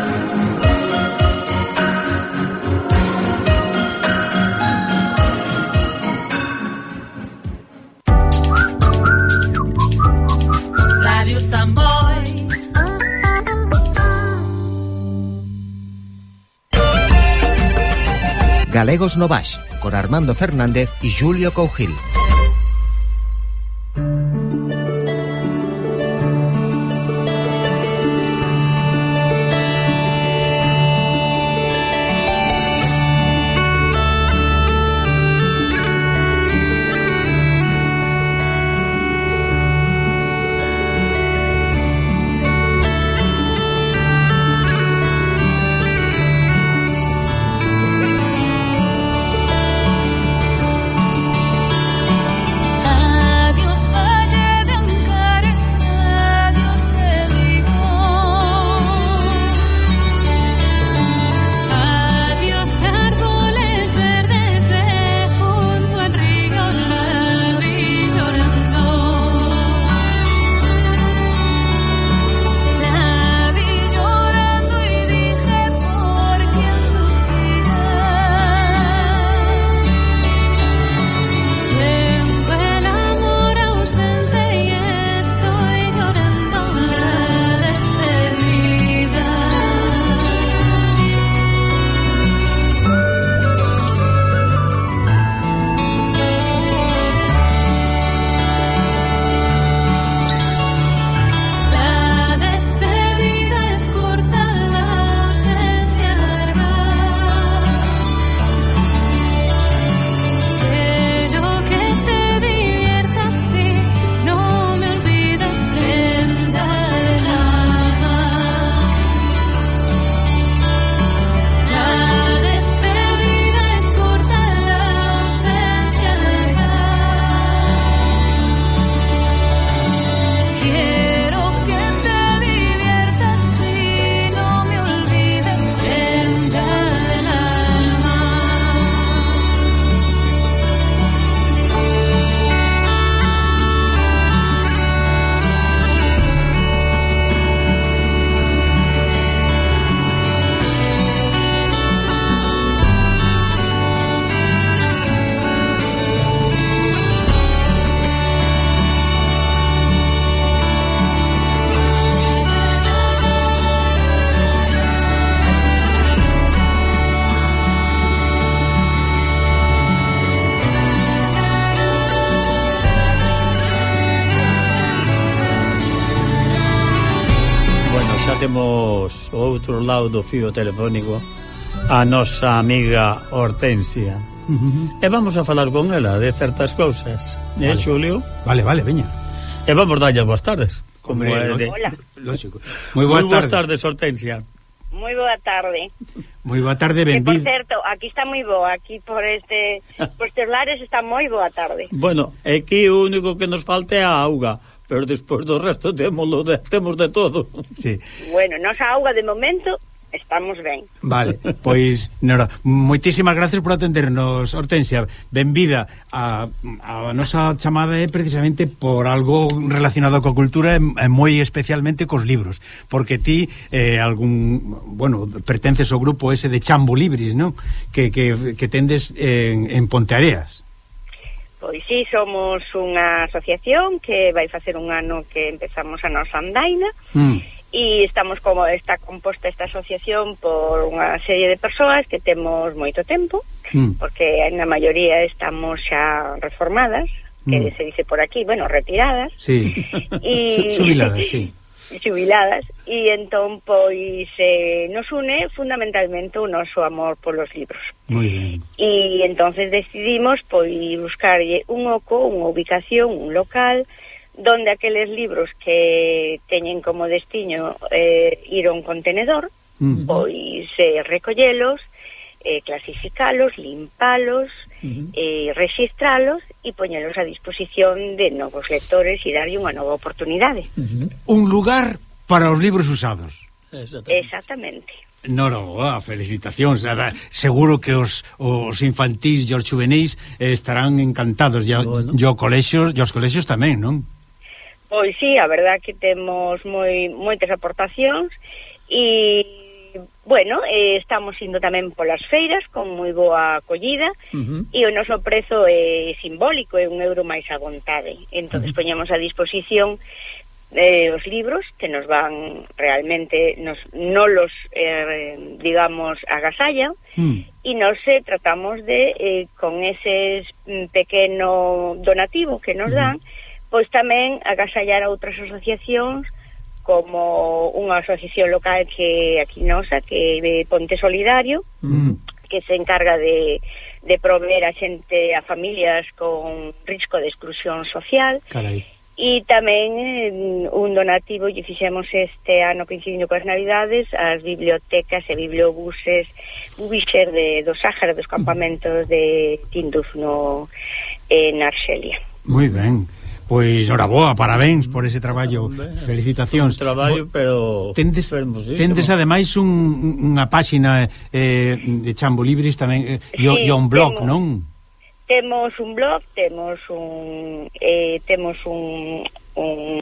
[SPEAKER 5] Galegos no Baix, con Armando Fernández e Julio Cougil.
[SPEAKER 1] outro lado do fío telefónico a nosa amiga Hortensia.
[SPEAKER 2] Uh -huh.
[SPEAKER 1] E vamos a falar con ela de certas cousas. ¿eh, vale. Eh, Xulio?
[SPEAKER 2] Vale, vale, veña.
[SPEAKER 1] E vamos darlle boas tardes. Como
[SPEAKER 2] Hombre,
[SPEAKER 1] de...
[SPEAKER 6] Hola.
[SPEAKER 2] Lógico. Moi boa
[SPEAKER 1] boas
[SPEAKER 2] tarde.
[SPEAKER 1] tardes, Hortensia.
[SPEAKER 6] Moi boa tarde.
[SPEAKER 2] Moi boa tarde,
[SPEAKER 6] benvida. Por certo, aquí está moi boa, aquí por este por estes lares está moi boa tarde.
[SPEAKER 1] Bueno, é que o único que nos falta é a auga pero despois do resto temos de, temos de todo.
[SPEAKER 2] Sí.
[SPEAKER 6] Bueno, nosa auga de momento estamos ben.
[SPEAKER 2] Vale, pois, Nora, moitísimas gracias por atendernos, Hortensia. Benvida. A, a nosa chamada é precisamente por algo relacionado coa cultura e, e moi especialmente cos libros, porque ti eh, algún, bueno, pertences ao grupo ese de Chambo Libris, non? Que, que, que tendes en, en Ponteareas.
[SPEAKER 6] Pois sí, somos unha asociación que vai facer un ano que empezamos a nosa andaina
[SPEAKER 2] mm.
[SPEAKER 6] e estamos como está composta esta asociación por unha serie de persoas que temos moito tempo
[SPEAKER 2] mm.
[SPEAKER 6] porque na maioría estamos xa reformadas que
[SPEAKER 2] mm.
[SPEAKER 6] se dice por aquí, bueno, retiradas.
[SPEAKER 2] Sí, y... subiladas, sí
[SPEAKER 6] xubiladas e entón pois eh, nos une fundamentalmente o noso amor polos libros e entonces decidimos pois buscarlle un oco, unha ubicación, un local donde aqueles libros que teñen como destiño eh, ir a un contenedor
[SPEAKER 2] uh -huh.
[SPEAKER 6] pois eh, recollelos eh, clasificalos, limpalos
[SPEAKER 1] uh -huh.
[SPEAKER 6] eh, registralos e poñelos a disposición de novos lectores e darlle unha nova oportunidade. Uh -huh.
[SPEAKER 2] Un lugar para os libros usados.
[SPEAKER 1] Exactamente.
[SPEAKER 6] Exactamente.
[SPEAKER 2] No, no, ah, felicitacións nada, Seguro que os, os infantís e os juvenéis estarán encantados e
[SPEAKER 1] bueno.
[SPEAKER 2] os colexios, os colexios tamén, non?
[SPEAKER 6] Pois sí, a verdad que temos moi moitas aportacións e bueno, eh, estamos indo tamén polas feiras con moi boa acollida
[SPEAKER 1] uh -huh.
[SPEAKER 6] e o noso prezo é simbólico, é un euro máis a vontade. Entón, uh -huh. poñemos a disposición eh, os libros que nos van realmente nos no los eh, digamos agasalla
[SPEAKER 2] mm.
[SPEAKER 6] e nos eh, tratamos de eh, con ese mm, pequeno donativo que nos dan pois tamén agasallar a outras asociacións como unha asociación local que aquí nosa, que de Ponte Solidario,
[SPEAKER 2] mm.
[SPEAKER 6] que se encarga de, de proveer a xente, a familias con risco de exclusión social.
[SPEAKER 2] Carai.
[SPEAKER 6] E tamén eh, un donativo que fixemos este ano coincidindo coas Navidades ás bibliotecas e bibliobuses Bubixer de, do Sáhara dos campamentos de Tinduf no, en Arxelia.
[SPEAKER 2] Moi ben. Pois, noraboa, parabéns por ese traballo. Ah, Felicitacións.
[SPEAKER 1] Un traballo, pero...
[SPEAKER 2] Tendes, tendes ademais un, unha páxina eh, de Chambo Libris tamén, eh,
[SPEAKER 6] sí,
[SPEAKER 2] e un blog,
[SPEAKER 6] temos,
[SPEAKER 2] non?
[SPEAKER 6] Temos un blog, temos un... Eh, temos un un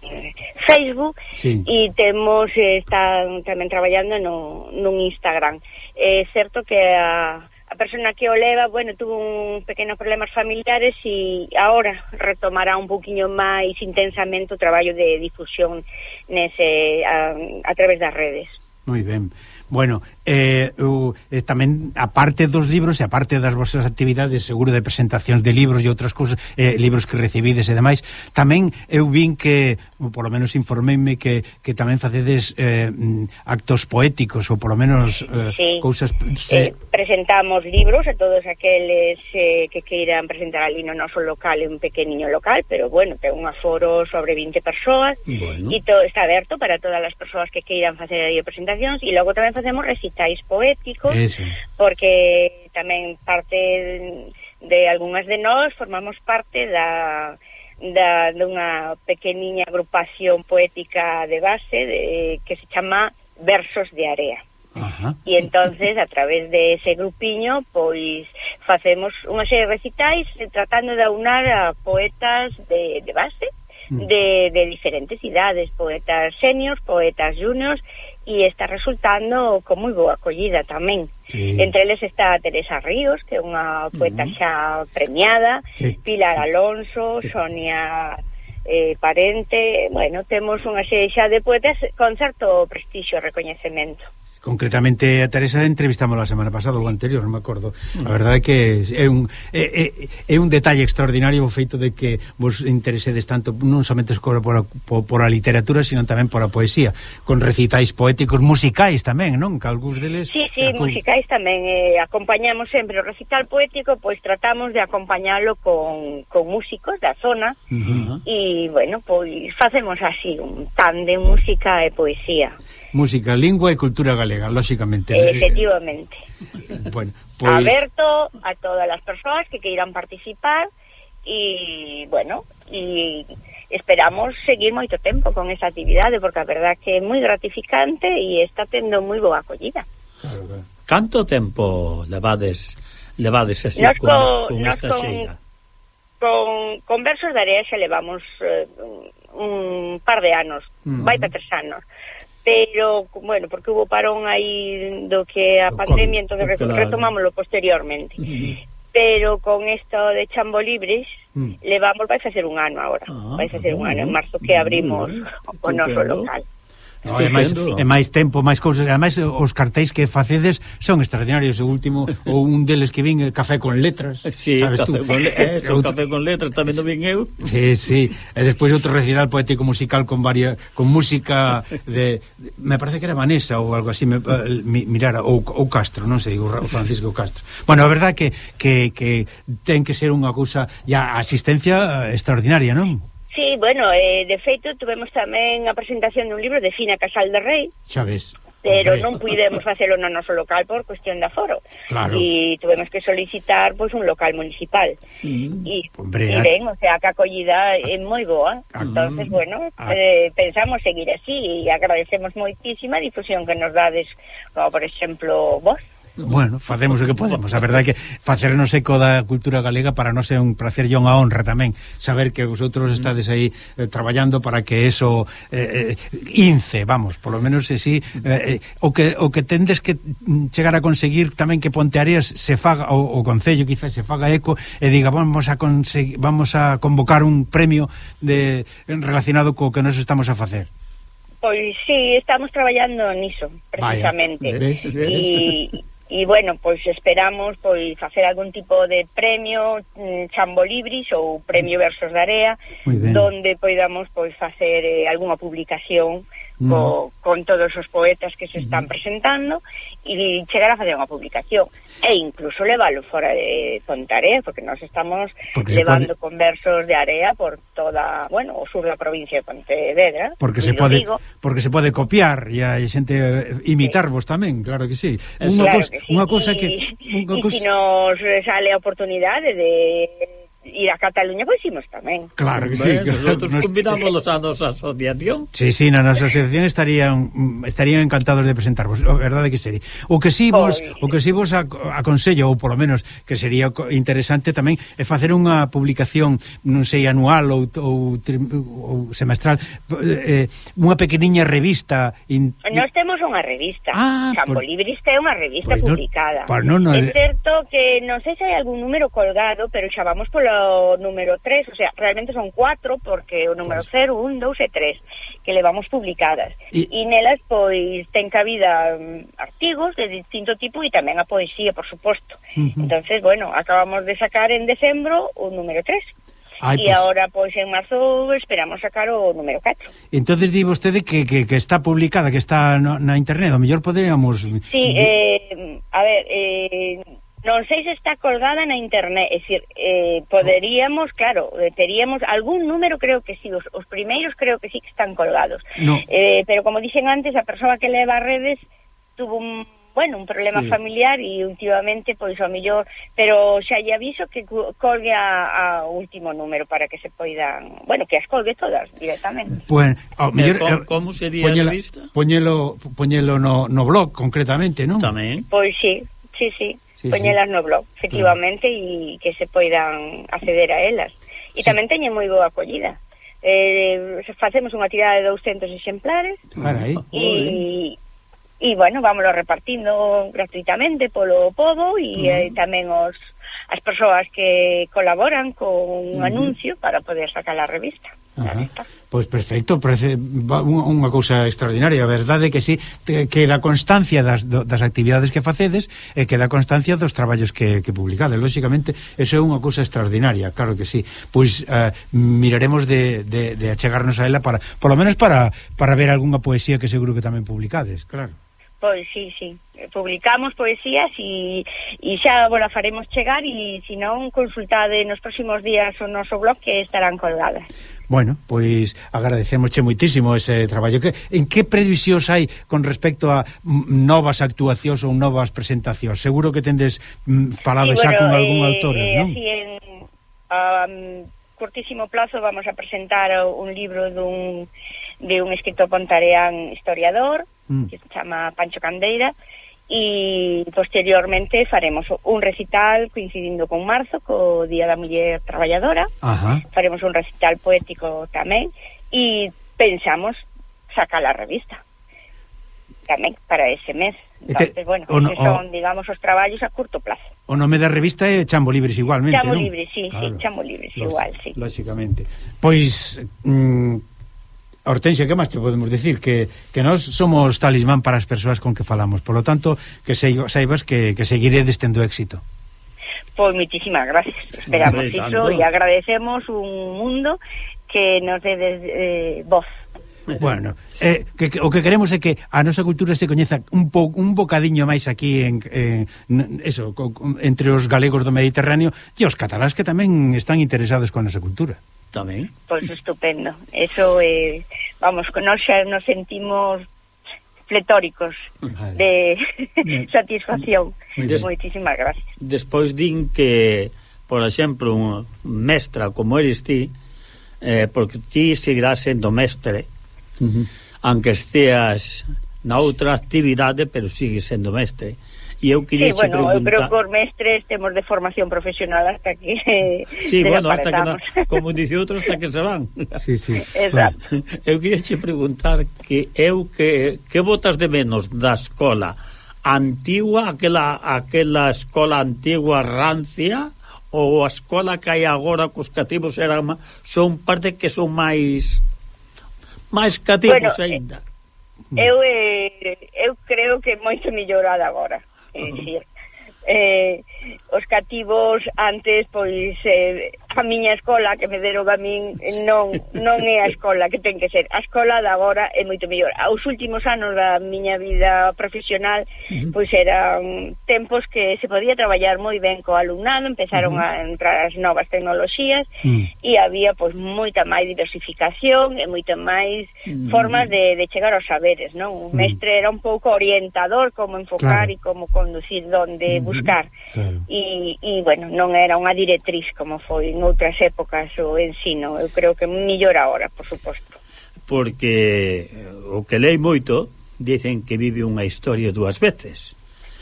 [SPEAKER 6] Facebook
[SPEAKER 2] sí.
[SPEAKER 6] e temos eh, están tamén traballando no, nun Instagram. É certo que a a persona que o leva, bueno, tuvo un pequenos problemas familiares e agora retomará un poquinho máis intensamente o traballo de difusión nese a, a través das redes.
[SPEAKER 2] Moi ben. Bueno, eh, o, eh, tamén a parte dos libros e a parte das vosas actividades seguro de presentacións de libros e outras cousas eh, libros que recibides e demais tamén eu vin que polo menos informeime que, que tamén facedes eh, mm, actos poéticos ou polo menos eh,
[SPEAKER 6] sí.
[SPEAKER 2] cousas se...
[SPEAKER 6] eh, presentamos libros a todos aqueles eh, que queiran presentar ali no noso local un pequeniño local pero bueno, ten un aforo sobre 20 persoas e to, está aberto para todas as persoas que queiran facer aí presentacións e logo tamén facemos recitais poéticos,
[SPEAKER 2] Eso.
[SPEAKER 6] porque tamén parte de algunhas de nós formamos parte da da dunha pequeniña agrupación poética de base de, que se chama Versos de Area.
[SPEAKER 2] Ajá.
[SPEAKER 6] E entonces a través de ese grupiño pois facemos unha serie de recitais tratando de aunar a poetas de, de base
[SPEAKER 2] mm.
[SPEAKER 6] de, de diferentes idades, poetas seniors, poetas juniors e está resultando con moi boa acollida tamén.
[SPEAKER 2] Sí.
[SPEAKER 6] Entre eles está Teresa Ríos, que é unha poeta xa premiada,
[SPEAKER 2] sí.
[SPEAKER 6] Pilar Alonso, sí. Sonia eh, Parente, bueno, temos unha sexa de poetas con certo prestixio e recoñecemento.
[SPEAKER 2] Concretamente a Teresa entrevistamos a semana pasada ou anterior, non me acordo. Mm. A verdade é que é un, é, é, é un detalle extraordinario o feito de que vos interesedes tanto non somente por, por, por a literatura, sino tamén por a poesía, con recitais poéticos musicais tamén, non? Que algúns deles
[SPEAKER 6] Sí, sí,
[SPEAKER 2] algún...
[SPEAKER 6] musicais tamén eh, acompañamos sempre o recital poético, pois tratamos de acompañalo con, con músicos da zona e
[SPEAKER 2] uh -huh.
[SPEAKER 6] Bueno, pois facemos así un tándem música e poesía.
[SPEAKER 2] Música, lingua e cultura galega, lóxicamente.
[SPEAKER 6] Efectivamente.
[SPEAKER 2] Eh, bueno, pues...
[SPEAKER 6] Aberto a todas as persoas que queiran participar e, bueno, e esperamos seguir moito tempo con esa actividade porque a verdad que é moi gratificante e está tendo moi boa acollida.
[SPEAKER 2] Claro.
[SPEAKER 1] Canto tempo levades levades así
[SPEAKER 6] nos
[SPEAKER 1] con, con, esta
[SPEAKER 6] con,
[SPEAKER 1] xeira?
[SPEAKER 6] Con, con Versos de Area xa levamos eh, un par de anos,
[SPEAKER 2] uh -huh. Mm.
[SPEAKER 6] vai para tres anos pero, bueno, porque hubo parón aí do que a pandemia, entón
[SPEAKER 1] claro.
[SPEAKER 6] retomámoslo posteriormente.
[SPEAKER 1] Uh -huh.
[SPEAKER 6] Pero con esto de chambo libres,
[SPEAKER 2] uh -huh.
[SPEAKER 6] levamos, vais a ser un ano agora,
[SPEAKER 1] ah,
[SPEAKER 6] vais a ser un ano, en marzo que abrimos
[SPEAKER 1] uh -huh.
[SPEAKER 6] o noso local.
[SPEAKER 2] Estou no, máis, é máis tempo, máis cousas, Ademais, os cartéis que facedes son extraordinarios, o último ou un deles que vin eh, Café con letras,
[SPEAKER 1] sí,
[SPEAKER 2] sabes tú?
[SPEAKER 1] Con le eh, son
[SPEAKER 2] outro...
[SPEAKER 1] Café con letras tamén do vin eu.
[SPEAKER 2] Sí, sí. E despois outro recital poético musical con varia con música de, de me parece que era Vanessa ou algo así, me, eh, mi, mirara ou, ou Castro, non sei, o Francisco Castro. Bueno, a verdade que que que ten que ser unha cousa ya asistencia eh, extraordinaria, non?
[SPEAKER 6] Sí, bueno, eh, de feito, tuvemos tamén a presentación dun libro de Fina Casal de Rei.
[SPEAKER 2] Xa ves
[SPEAKER 6] pero
[SPEAKER 2] okay.
[SPEAKER 6] non puidemos facelo no noso local por cuestión de aforo.
[SPEAKER 2] Claro.
[SPEAKER 6] E tuvemos que solicitar pois un local municipal.
[SPEAKER 1] Mm,
[SPEAKER 6] e
[SPEAKER 2] hombre,
[SPEAKER 6] ben, o sea, que a acollida é moi boa. Entonces,
[SPEAKER 2] mm.
[SPEAKER 6] bueno,
[SPEAKER 2] a,
[SPEAKER 6] eh, pensamos seguir así e agradecemos moitísima difusión que nos dades, como por exemplo, vos.
[SPEAKER 2] Bueno, facemos o que podemos. A verdade é que facernos eco da cultura galega para nós é un placer e unha honra tamén saber que vosotros estades aí eh, traballando para que eso eh, eh, ince, vamos, polo menos así eh, eh, o que o que tendes que mm, chegar a conseguir tamén que Ponteareas se faga o, o concello quizás se faga eco e diga vamos a conseguir, vamos a convocar un premio de relacionado co que nós estamos a facer.
[SPEAKER 6] Pois sí, estamos traballando niso, precisamente.
[SPEAKER 1] Vaya, ves.
[SPEAKER 6] E, e bueno, pois esperamos pois facer algún tipo de premio mm, chambolibris ou premio versos da area donde poidamos pois facer eh, algunha publicación co, con todos os poetas que se están presentando e chegar a facer unha publicación e incluso levalo fora de Fontaré porque nós estamos
[SPEAKER 2] porque
[SPEAKER 6] levando
[SPEAKER 2] pode...
[SPEAKER 6] conversos de area por toda, bueno, o sur da provincia de Pontevedra
[SPEAKER 2] porque se pode
[SPEAKER 6] digo.
[SPEAKER 2] porque se pode copiar e hai xente eh, imitarvos sí. tamén, claro que sí unha
[SPEAKER 6] claro
[SPEAKER 2] cosa
[SPEAKER 6] que, sí.
[SPEAKER 2] Unha cosa que, y,
[SPEAKER 6] unha
[SPEAKER 2] cosa...
[SPEAKER 6] Si nos sale a oportunidade de ir a Cataluña, pois imos tamén.
[SPEAKER 2] Claro que sí. Bueno,
[SPEAKER 1] nosotros
[SPEAKER 2] nos...
[SPEAKER 1] convidamos a nosa asociación.
[SPEAKER 2] Sí, sí, na nosa asociación estarían estarían encantados de presentarvos, a verdade que sería. O que si vos,
[SPEAKER 6] pois...
[SPEAKER 2] o que si vos aconsello ou polo menos que sería interesante tamén é facer unha publicación, non sei, anual ou ou, ou semestral, eh, eh, unha pequeniña revista. In...
[SPEAKER 6] Nós temos unha revista.
[SPEAKER 2] Ah,
[SPEAKER 6] Campo
[SPEAKER 2] por...
[SPEAKER 6] Librista é unha revista
[SPEAKER 2] pois pues
[SPEAKER 6] publicada.
[SPEAKER 2] Pois no, no,
[SPEAKER 6] no...
[SPEAKER 2] É
[SPEAKER 6] certo que non sei se hai algún número colgado, pero xa vamos polo o número 3, o sea, realmente son 4 porque o número 0, 1, 2 e 3 que levamos publicadas.
[SPEAKER 2] E,
[SPEAKER 6] e nelas pois ten cabida mm, artigos de distinto tipo e tamén a poesía, por suposto.
[SPEAKER 2] Uh -huh.
[SPEAKER 6] Entonces, bueno, acabamos de sacar en decembro o número 3.
[SPEAKER 2] Ai,
[SPEAKER 6] e
[SPEAKER 2] pues...
[SPEAKER 6] agora, pois, en marzo esperamos sacar o número 4.
[SPEAKER 2] Entonces di vostede que, que, que está publicada, que está no, na internet, o mellor poderíamos...
[SPEAKER 6] Sí, eh, a ver, eh, non sei se está colgada na internet, é dicir, eh, poderíamos, claro, eh, teríamos algún número, creo que sí, os, os primeiros creo que sí que están colgados.
[SPEAKER 2] No.
[SPEAKER 6] Eh, pero como dixen antes, a persoa que leva redes tuvo un bueno, un problema
[SPEAKER 1] sí.
[SPEAKER 6] familiar e últimamente pois ao mellor, pero xa lle aviso que colgue a, a último número para que se poidan, bueno, que as colgue todas directamente.
[SPEAKER 2] Bueno, ao mellor
[SPEAKER 1] eh, como sería poñelo,
[SPEAKER 2] a
[SPEAKER 1] lista?
[SPEAKER 2] Poñelo, poñelo no, no blog concretamente, non?
[SPEAKER 1] Tamén.
[SPEAKER 6] Pois sí, sí, sí
[SPEAKER 2] sí,
[SPEAKER 6] poñelas sí. no blog, efectivamente, e que se poidan acceder a elas. E
[SPEAKER 2] sí.
[SPEAKER 6] tamén teñen moi boa acollida. Eh, facemos unha tirada de 200 exemplares
[SPEAKER 2] Carai.
[SPEAKER 6] e e bueno, vámonos repartindo gratuitamente polo podo e
[SPEAKER 1] uh -huh.
[SPEAKER 6] eh, tamén os as persoas que colaboran con un uh -huh. anuncio para poder sacar a revista. Ajá.
[SPEAKER 2] Pois perfecto, parece unha cousa extraordinaria, a verdade que sí, que da constancia das, das actividades que facedes e que da constancia dos traballos que, que publicades, lóxicamente, eso é unha cousa extraordinaria, claro que sí. Pois uh, miraremos de, de, de achegarnos a ela, para, polo menos para, para ver algunha poesía que seguro que tamén publicades, claro.
[SPEAKER 6] Pois sí, sí, publicamos poesías e, e xa vola faremos chegar e se non consultade nos próximos días o noso blog que estarán colgadas.
[SPEAKER 2] Bueno, pois agradecemosche moitísimo ese traballo. Que, en que previsións hai con respecto a novas actuacións ou novas presentacións? Seguro que tendes mm, falado sí, bueno, xa con algún eh, autor,
[SPEAKER 6] eh,
[SPEAKER 2] non?
[SPEAKER 6] Sí, en um, curtísimo plazo vamos a presentar un libro dun de un escritor pontareán historiador, mm. que se chama Pancho Candeira, e posteriormente faremos un recital coincidindo con marzo, co Día da Muller Traballadora.
[SPEAKER 2] Ajá.
[SPEAKER 6] Faremos un recital poético tamén e pensamos sacar a revista tamén para ese mes. Entonces, te, bueno, no, son, o, digamos, os traballos a curto plazo.
[SPEAKER 2] O nome da revista é Chambo Libres igualmente,
[SPEAKER 6] Chambo
[SPEAKER 2] non?
[SPEAKER 6] Libres, sí, claro. sí, Chambo Libres igual, sí.
[SPEAKER 2] Lóxicamente. Pois, mm, Hortensia, que máis te podemos decir? Que, que nós somos talismán para as persoas con que falamos. Por lo tanto, que saibas que, que seguiredes tendo éxito.
[SPEAKER 6] Pois muchísimas gracias. Esperamos Hombre, iso e agradecemos un mundo que nos dé eh, voz.
[SPEAKER 2] Bueno, eh, que, que, o que queremos é que a nosa cultura se coñeza un po, un bocadiño máis aquí en eh, eso, co, entre os galegos do Mediterráneo e os catalás que tamén están interesados con a nosa cultura.
[SPEAKER 1] Tamén.
[SPEAKER 6] Pois estupendo. Eso, eh, vamos, nós xa nos sentimos pletóricos vale. de satisfacción. Des... Moitísimas gracias.
[SPEAKER 1] Despois din que, por exemplo, un mestra como eres ti, eh, porque ti seguirás sendo mestre, uh -huh. aunque esteas na outra actividade, pero sigues sendo mestre. E eu queria
[SPEAKER 6] sí, bueno,
[SPEAKER 1] preguntar...
[SPEAKER 6] eu creo que os mestres temos de formación profesional hasta que...
[SPEAKER 1] Sí, bueno, hasta que, na, como dice outro, hasta que se van.
[SPEAKER 2] Sí, sí.
[SPEAKER 6] Exacto.
[SPEAKER 1] Eu queria che preguntar que eu que, que botas de menos da escola antigua, aquela, aquela escola antigua rancia ou a escola que hai agora cos cativos era, son parte que son máis máis cativos
[SPEAKER 6] bueno,
[SPEAKER 1] aínda.
[SPEAKER 6] Eh, eu eh, eu creo que moito mellorada agora sí. Eh, os cativos antes pois eh, a miña escola que me deron a min non, non é a escola que ten que ser. A escola de agora é moito mellor. Aos últimos anos da miña vida profesional, uh -huh. pois eran tempos que se podía traballar moi ben co alumnado, empezaron uh -huh. a entrar as novas tecnoloxías uh -huh. e había pois moita máis diversificación e moita máis uh -huh. formas de, de chegar aos saberes, non? O mestre era un pouco orientador como enfocar claro. e como conducir donde uh -huh. buscar. Claro. E, e, bueno, non era unha directriz como foi outras épocas o ensino. Eu creo que millor agora, por suposto.
[SPEAKER 1] Porque eh, o que lei moito dicen que vive unha historia dúas veces.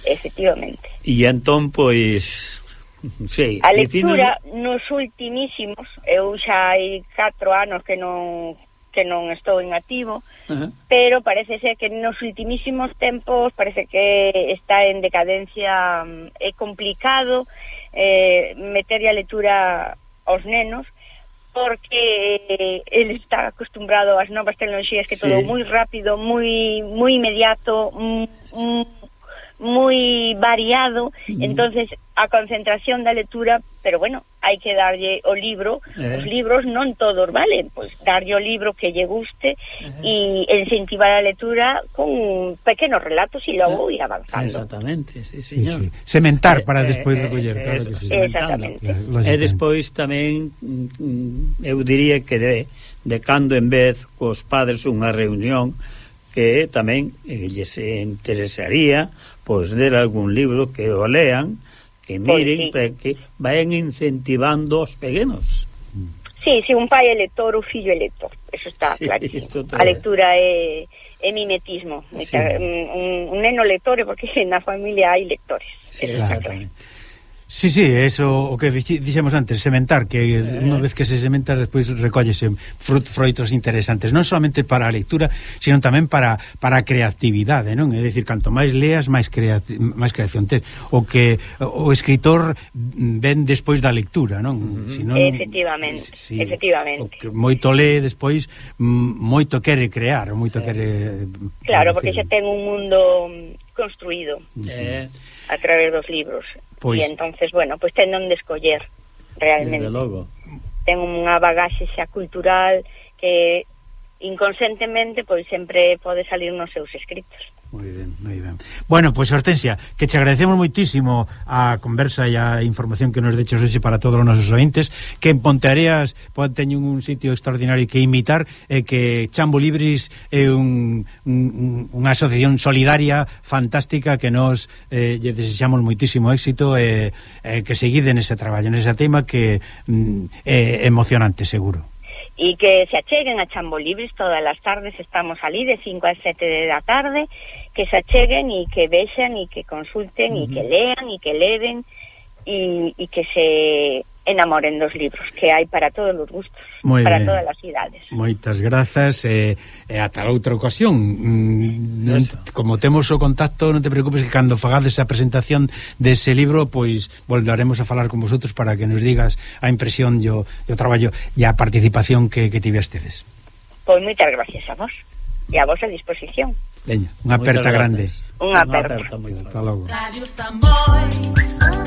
[SPEAKER 6] Efectivamente.
[SPEAKER 1] E entón, pois... Sei,
[SPEAKER 6] a lectura defino... nos ultimísimos, eu xa hai 4 anos que non que non estou en activo, uh -huh. pero parece ser que nos ultimísimos tempos parece que está en decadencia, mm, é complicado eh, meter a lectura aos nenos porque eh, ele está acostumbrado ás novas tecnologías que sí. todo moi rápido, moi moi inmediato, mm, mm, muy variado, mm. entonces a concentración da lectura, pero bueno, hai que darlle o libro, eh. os libros non todos valen, pois pues, darlle o libro que lle guste e eh. incentivar a lectura con pequenos relatos e logo eh. ir avanzando.
[SPEAKER 1] Exactamente, sí, señor. Sí,
[SPEAKER 2] sí. Sementar para eh, despois eh, recoller, eh, claro que sí.
[SPEAKER 6] Exactamente.
[SPEAKER 1] Eh, e despois tamén mm, mm, eu diría que de, de cando en vez cos padres unha reunión que tamén eh, lles interesaría pois ler algún libro que o lean, que pois miren, pois, sí. que vayan incentivando os pequenos.
[SPEAKER 6] Sí, si sí, un pai é lector, o fillo é lector, eso está sí, clarísimo. A lectura é, é mimetismo, sí. un, un neno lector, porque na familia hai lectores.
[SPEAKER 1] Sí, eso exactamente.
[SPEAKER 2] Está Sí, sí, eso o que dixemos antes, sementar, que eh... unha vez que se sementa despois recollese frut, froitos interesantes, non solamente para a lectura, sino tamén para, para a creatividade, non? É dicir, canto máis leas, máis, crea, máis creación tes. O que o escritor ven despois da lectura, non? Mm
[SPEAKER 6] -hmm. Sino, efectivamente, si, efectivamente.
[SPEAKER 2] O que moito lee despois, mm, moito quere crear, moito quere...
[SPEAKER 6] Claro, porque xa ten un mundo construído eh... a través dos libros. Pois... E entonces, bueno, pois ten onde escoller realmente.
[SPEAKER 1] Desde logo.
[SPEAKER 6] Ten unha bagaxe xa cultural que inconscientemente pois sempre pode salir nos seus escritos.
[SPEAKER 2] Moi ben, moi ben. Bueno, pois pues, Hortensia, que te agradecemos moitísimo a conversa e a información que nos deches hoxe para todos os nosos ointes, que en Ponteareas pode teñen un sitio extraordinario que imitar e que Chambo Libris é un, un, unha asociación solidaria fantástica que nos eh, lle desexamos moitísimo éxito e eh, eh, que seguide ese traballo, nese tema que mm, é emocionante, seguro
[SPEAKER 6] e que se acheguen a Chambolibres todas as tardes estamos ali de 5 a 7 da tarde que se acheguen e que vexan e que consulten e uh -huh. que lean e que leven e que se enamoren dos libros, que hai para todos os gustos, Muy para bien. todas as idades.
[SPEAKER 2] Moitas grazas e eh, eh, ata outra ocasión. Mm, non, como temos o contacto, non te preocupes que cando fagades a presentación dese libro, pois volveremos a falar con vosotros para que nos digas a impresión e o, o traballo e a participación que, que tivestedes.
[SPEAKER 6] Pois moitas gracias a vos e a vosa disposición.
[SPEAKER 2] Veña, unha aperta grande.
[SPEAKER 6] Unha aperta.
[SPEAKER 2] Hasta logo. Radio Samboy.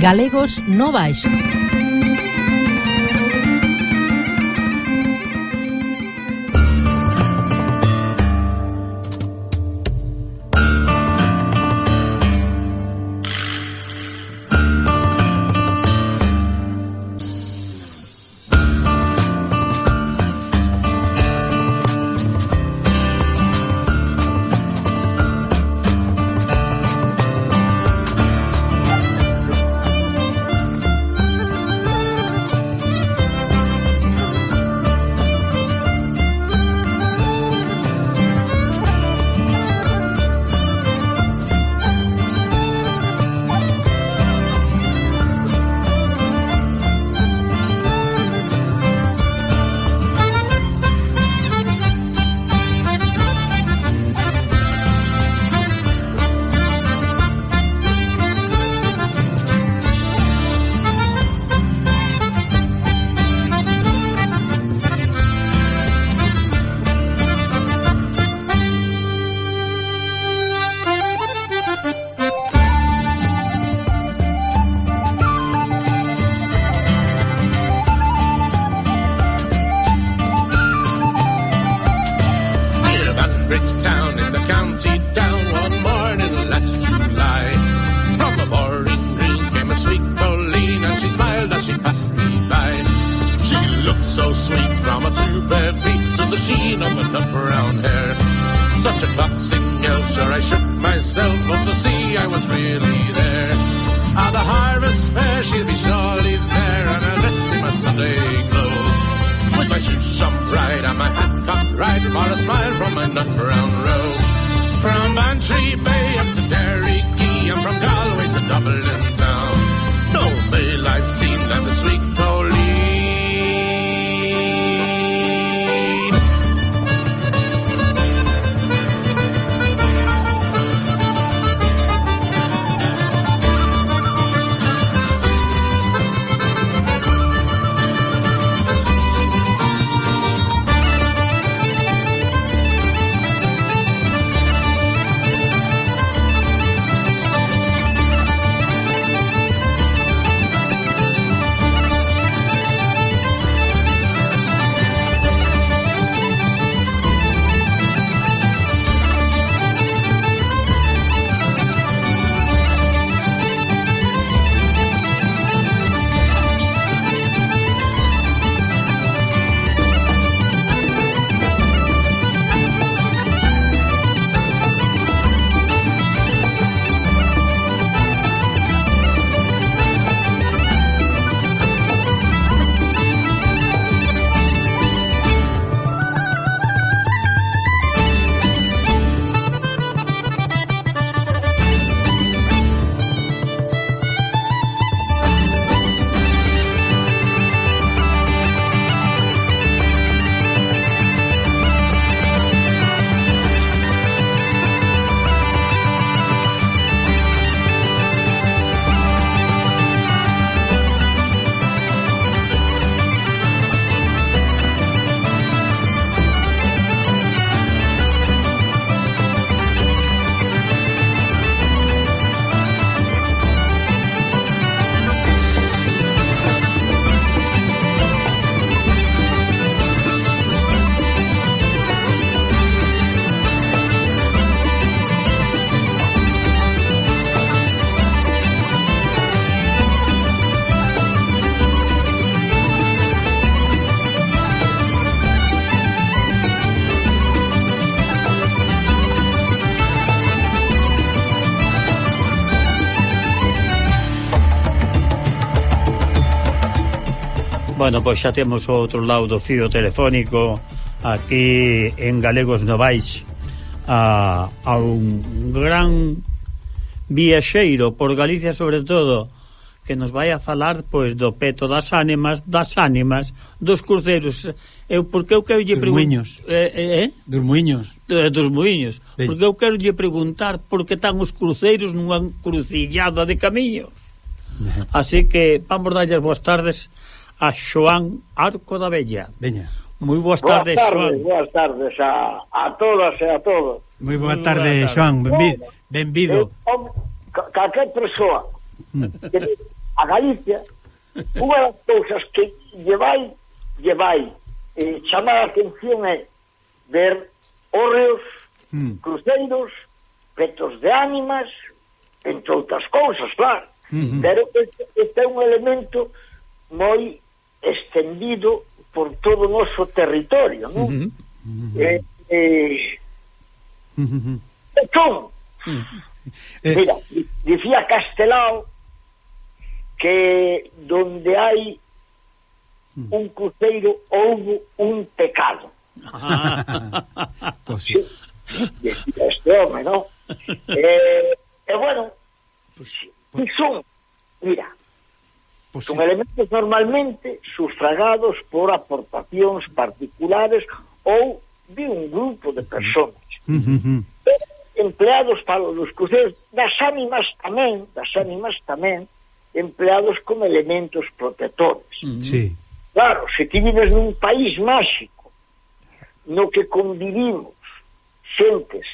[SPEAKER 7] Galegos no baixo.
[SPEAKER 1] Bueno, pois xa temos o outro lado do fío telefónico aquí en Galegos Novais a, a un gran viaxeiro por Galicia sobre todo que nos vai a falar pois do peto das ánimas, das ánimas, dos cruceiros. Eu porque eu quero lle
[SPEAKER 2] preguntar,
[SPEAKER 1] eh, eh, eh?
[SPEAKER 2] Dos muiños
[SPEAKER 1] dos
[SPEAKER 2] moinhos,
[SPEAKER 1] porque eu quero lle preguntar por que están os cruceiros nunha crucillada de camiño. Así que vamos darlle boas tardes a Xoán Arco da Bella.
[SPEAKER 2] Veña.
[SPEAKER 1] Moi boas tardes,
[SPEAKER 8] boas
[SPEAKER 1] tardes Xoán.
[SPEAKER 8] Boas tardes a, a todas e a todos.
[SPEAKER 2] Moi boa tarde,
[SPEAKER 1] boa tarde.
[SPEAKER 2] Xoán. Benvido.
[SPEAKER 8] Eh, benvido. Calquer persoa hmm. que a Galicia, unha das cousas que lle vai, lle vai eh, chamar a atención é ver orreos,
[SPEAKER 2] mm.
[SPEAKER 8] cruceiros, petos de ánimas, entre outras cousas, claro.
[SPEAKER 2] Mm -hmm.
[SPEAKER 8] Pero este, este é un elemento moi extendido por todo o noso territorio, non?
[SPEAKER 1] Uh -huh. Uh -huh.
[SPEAKER 8] Eh, eh,
[SPEAKER 2] uh -huh.
[SPEAKER 8] Entón, uh -huh.
[SPEAKER 2] eh...
[SPEAKER 8] mira, dicía Castelao que donde hai mm. un cruceiro houve un pecado.
[SPEAKER 2] Pues pois sí.
[SPEAKER 8] Decía este home, non? Eh, e eh, bueno, pois, pues,
[SPEAKER 2] pues... Pois.
[SPEAKER 8] son, mira, Posible. con elementos normalmente sufragados por aportacións particulares ou de un grupo de persoas.
[SPEAKER 2] Uh -huh.
[SPEAKER 8] Empleados para os cruceros, das ánimas tamén, das ánimas tamén, empleados como elementos protectores. Uh -huh.
[SPEAKER 2] Sí.
[SPEAKER 8] Claro, se ti vives nun país máxico no que convivimos xentes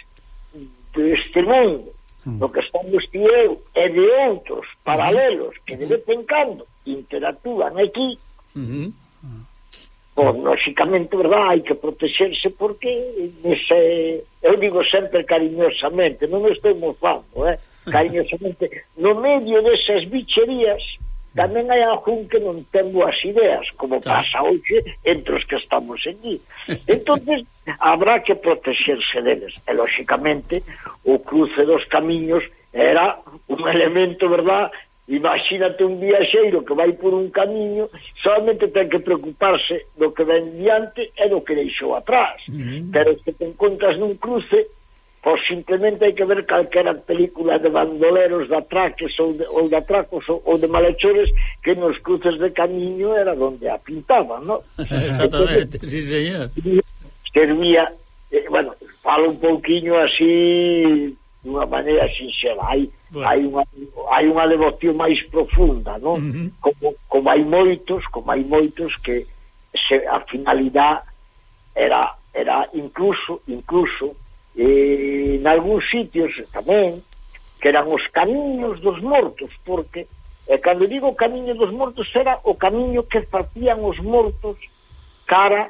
[SPEAKER 8] deste mundo Mm. Lo que estamos ti eu e de outros paralelos que de vez en cando interactúan aquí,
[SPEAKER 1] uh -huh.
[SPEAKER 8] pois, lóxicamente, verdad, hai que protexerse porque, nese, eu digo sempre cariñosamente, non estou mofando, eh? cariñosamente, no medio desas bicherías, Tamén hai algún que non ten boas ideas, como
[SPEAKER 1] claro.
[SPEAKER 8] pasa hoxe entre os que estamos aquí. entonces habrá que protexerse deles. E, lóxicamente, o cruce dos camiños era un elemento, verdad, Imagínate un viaxeiro que vai por un camiño, solamente ten que preocuparse do que ven diante e do que deixou atrás. Uh -huh. Pero se te encontras nun cruce, Pois simplemente hai que ver calquera película de bandoleros, de atraques ou de, ou de atracos ou de malhechores que nos cruces de camiño era donde a pintaban, non?
[SPEAKER 1] Exactamente, sí, señor.
[SPEAKER 8] Servía, eh, bueno, falo un pouquiño así dunha maneira sinxela. Hai,
[SPEAKER 1] bueno.
[SPEAKER 8] hai, unha, hai unha devoción máis profunda, non?
[SPEAKER 1] Uh -huh.
[SPEAKER 8] como, como hai moitos, como hai moitos que se, a finalidade era era incluso incluso e algúns sitios tamén que eran os camiños dos mortos porque e cando digo camiño dos mortos era o camiño que facían os mortos cara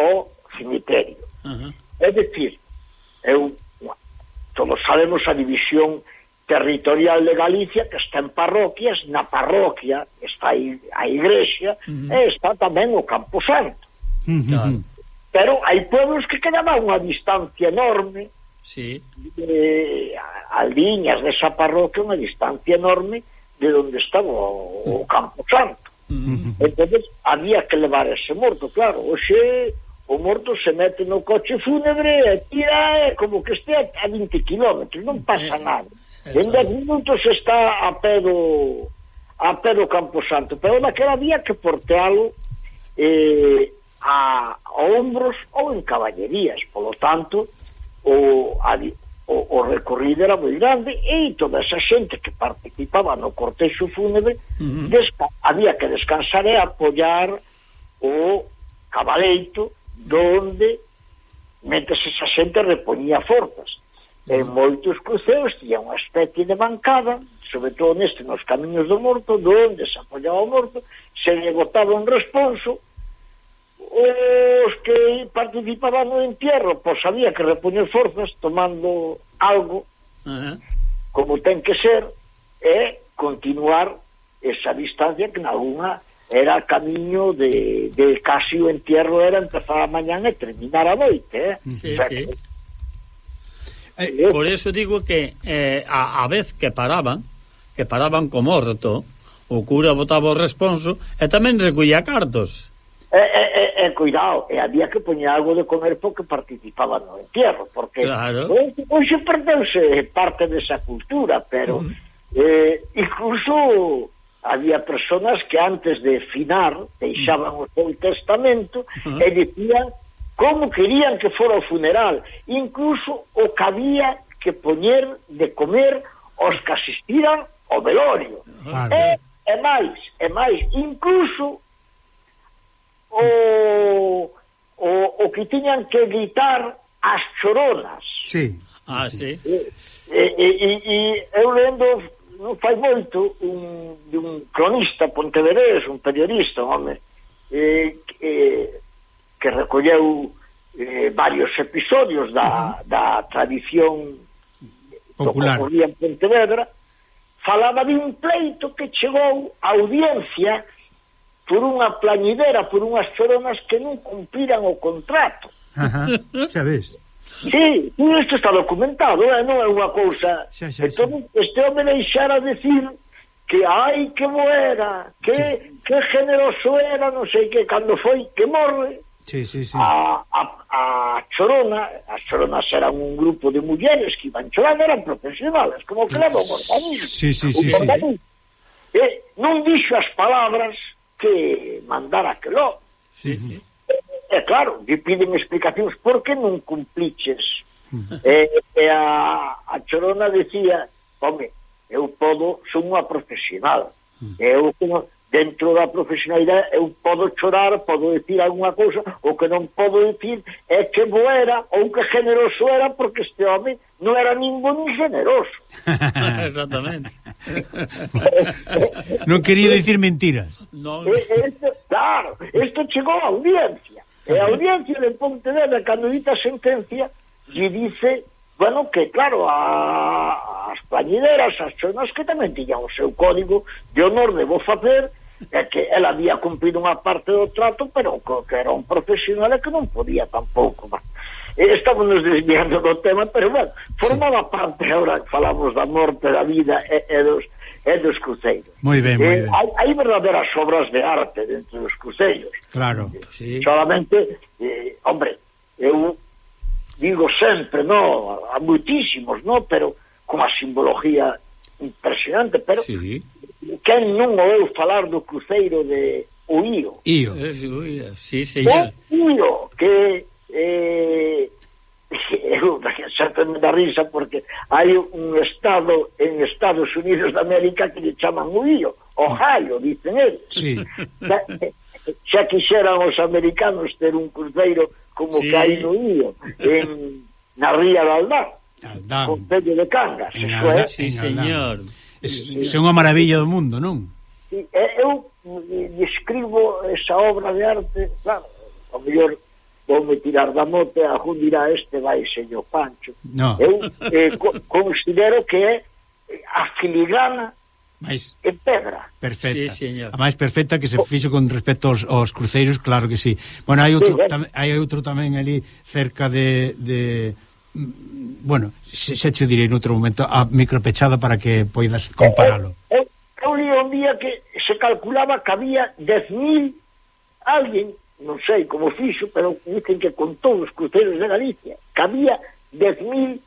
[SPEAKER 8] ao cemiterio
[SPEAKER 1] uh -huh.
[SPEAKER 8] é dicir eu, todos sabemos a división territorial de Galicia que está en parroquias, na parroquia está a igrexa
[SPEAKER 1] uh -huh.
[SPEAKER 8] e está tamén o Camposanto
[SPEAKER 1] uh
[SPEAKER 2] -huh.
[SPEAKER 8] Pero hai pueblos que quedaba unha distancia enorme
[SPEAKER 1] sí.
[SPEAKER 8] de aldiñas desa parroquia unha distancia enorme de onde estaba o, o mm. Campo Santo.
[SPEAKER 1] Uh
[SPEAKER 8] -huh. Entón, había que levar ese morto, claro. Oxe, o morto se mete no coche fúnebre e tira como que este a 20 km, non pasa
[SPEAKER 1] eh,
[SPEAKER 8] nada.
[SPEAKER 1] Eh.
[SPEAKER 8] En 10 minutos está a pé do, a pé do Campo Santo pero naquela había que portealo eh, a, a hombros ou en caballerías, polo tanto o, a, o, o recorrido era moi grande e toda esa xente que participaba no cortexo fúnebre
[SPEAKER 1] uh -huh.
[SPEAKER 8] desca, había que descansar e apoyar o cabaleito donde mentre esa xente repoñía forzas. En moitos cruceos tiña unha especie de bancada sobre todo neste nos camiños do morto donde se apoyaba o morto se lle botaba un responso os que participaban no entierro, pois había que repoñer forzas tomando algo
[SPEAKER 1] uh -huh.
[SPEAKER 8] como ten que ser e continuar esa distancia que nalgúna era camiño de, de casi o entierro era empezar a mañan e terminar a noite eh?
[SPEAKER 1] sí,
[SPEAKER 8] o sea,
[SPEAKER 1] sí.
[SPEAKER 8] Eh,
[SPEAKER 1] por eso digo que eh, a, a vez que paraban que paraban co morto o cura botaba o responso e tamén recollía cartos
[SPEAKER 8] Eh, eh, eh, e, e, e, cuidado, e había que poñer algo de comer porque participaban no entierro, porque
[SPEAKER 1] claro.
[SPEAKER 8] hoxe, hoxe perdeuse parte desa cultura, pero eh, incluso había personas que antes de finar deixaban o seu testamento uh -huh. e dicían como querían que fora o funeral, incluso o que había que poñer de comer os que asistiran ao velorio.
[SPEAKER 2] Claro.
[SPEAKER 8] E, e máis, e máis, incluso o, o, o que tiñan que editar as choronas.
[SPEAKER 2] Sí.
[SPEAKER 1] Ah, sí.
[SPEAKER 8] E, e, e, e eu lendo non fai moito un, un cronista pontevedés, un periodista, un home, eh, eh, que recolleu eh, varios episodios da, da tradición
[SPEAKER 2] popular
[SPEAKER 8] do en Pontevedra, falaba de un pleito que chegou a audiencia por unha plañidera, por unhas choronas que non cumpriran o contrato.
[SPEAKER 2] Ajá, xa ves.
[SPEAKER 8] Sí, isto está documentado, eh? non é unha cousa.
[SPEAKER 2] Xa, xa,
[SPEAKER 8] entón, xa. este home deixara decir que ai que bo era, que, que generoso era, non sei que, cando foi que morre.
[SPEAKER 2] Sí, sí, sí.
[SPEAKER 8] A, a, a chorona, as choronas eran un grupo de mulleres que iban chorando, eran profesionales, como que levan sí,
[SPEAKER 2] sí, sí,
[SPEAKER 8] o.
[SPEAKER 2] Sí, sí,
[SPEAKER 8] sí, sí. Eh, non dixo as palabras que mandar aqueló.
[SPEAKER 1] Sí, sí.
[SPEAKER 8] E, e claro, lle piden explicacións por que non cumpliches. e, e a, a Chorona decía, home, eu podo, son unha profesional. Eu como dentro da profesionalidade eu podo chorar, podo dicir algunha cousa, o que non podo dicir é que bo era ou que generoso era porque este home non era ningún generoso.
[SPEAKER 1] Exactamente.
[SPEAKER 2] non quería dicir mentiras.
[SPEAKER 8] No. Esto, claro, isto chegou á audiencia. E a audiencia de Pontevedra, cando dita sentencia, lle dice bueno, que claro, a, as plañideras, as chonas que tamén tiñan o seu código de honor debo facer é que ela había cumprido unha parte do trato, pero que era un profesional que non podía tampouco. Estamos nos desviando do tema, pero bueno, formaba parte agora que falamos da morte, da vida e, e dos e dos cruceiros.
[SPEAKER 2] Moi ben, moi ben.
[SPEAKER 8] Hai, hai verdadeiras obras de arte dentro dos cruceiros.
[SPEAKER 2] Claro,
[SPEAKER 1] sí.
[SPEAKER 8] Solamente, eh, hombre, eu digo sempre, no, a, a muitísimos, no, pero con a simbología impresionante, pero
[SPEAKER 1] sí
[SPEAKER 8] quen non oeu falar do cruceiro de Uío?
[SPEAKER 2] Ío.
[SPEAKER 1] Ío, sí, señor.
[SPEAKER 8] Uío, que... Eh, eu sempre me da risa porque hai un estado en Estados Unidos de América que lle chaman Uío, Ohio, dicen eles.
[SPEAKER 2] Sí.
[SPEAKER 8] Da, xa quixeran os americanos ter un cruceiro como
[SPEAKER 1] sí.
[SPEAKER 8] que hai no Ío, en, na ría de Aldán.
[SPEAKER 2] Aldán.
[SPEAKER 8] Concello de Cangas.
[SPEAKER 2] En Aldán,
[SPEAKER 1] sí, señor.
[SPEAKER 2] Aldán é unha maravilla do mundo, non?
[SPEAKER 8] Eu describo esa obra de arte, claro, o mellor voume tirar da mote, a jun dirá este vai señor Pancho.
[SPEAKER 2] No.
[SPEAKER 8] Eu eh, co considero que é a filigrana
[SPEAKER 2] Mais...
[SPEAKER 8] en pedra.
[SPEAKER 2] Perfecta.
[SPEAKER 1] Sí, señor.
[SPEAKER 2] a máis perfecta que se oh. fixo con respecto aos, aos cruceiros, claro que sí. Bueno, hai outro,
[SPEAKER 8] sí,
[SPEAKER 2] tam, hai outro tamén ali cerca de... de Mm, bueno, xa, xa che direi noutro momento a micropechada para que poidas comparalo.
[SPEAKER 8] Eu, eu, eu li un día que se calculaba que había 10.000 alguén, non sei como fixo, pero dicen que contou os cruceiros de Galicia, que había 10.000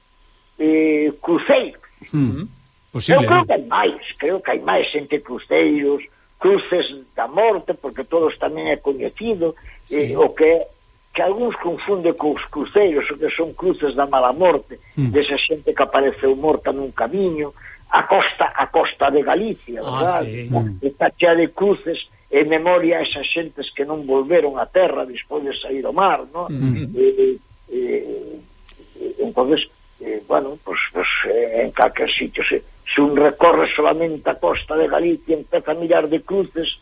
[SPEAKER 8] eh, cruceiros. Mm,
[SPEAKER 2] posible,
[SPEAKER 8] eu
[SPEAKER 2] creo
[SPEAKER 8] que hai máis, creo que hai máis entre cruceiros, cruces da morte, porque todos tamén é coñecido, sí. eh, o que que algúns confunde cos cruceiros, o que son cruces da mala morte,
[SPEAKER 2] mm.
[SPEAKER 8] desa xente que apareceu morta nun camiño, a costa a costa de Galicia,
[SPEAKER 1] ah,
[SPEAKER 8] verdad?
[SPEAKER 1] Sí.
[SPEAKER 2] Mm.
[SPEAKER 8] Está chea de cruces en memoria a esas xentes que non volveron á terra despois de sair ao mar, ¿no?
[SPEAKER 2] Mm.
[SPEAKER 8] Eh, eh, eh, entonces, eh, bueno, pues, pues eh, en calquer sitio se, se un recorre solamente a costa de Galicia empeza a mirar de cruces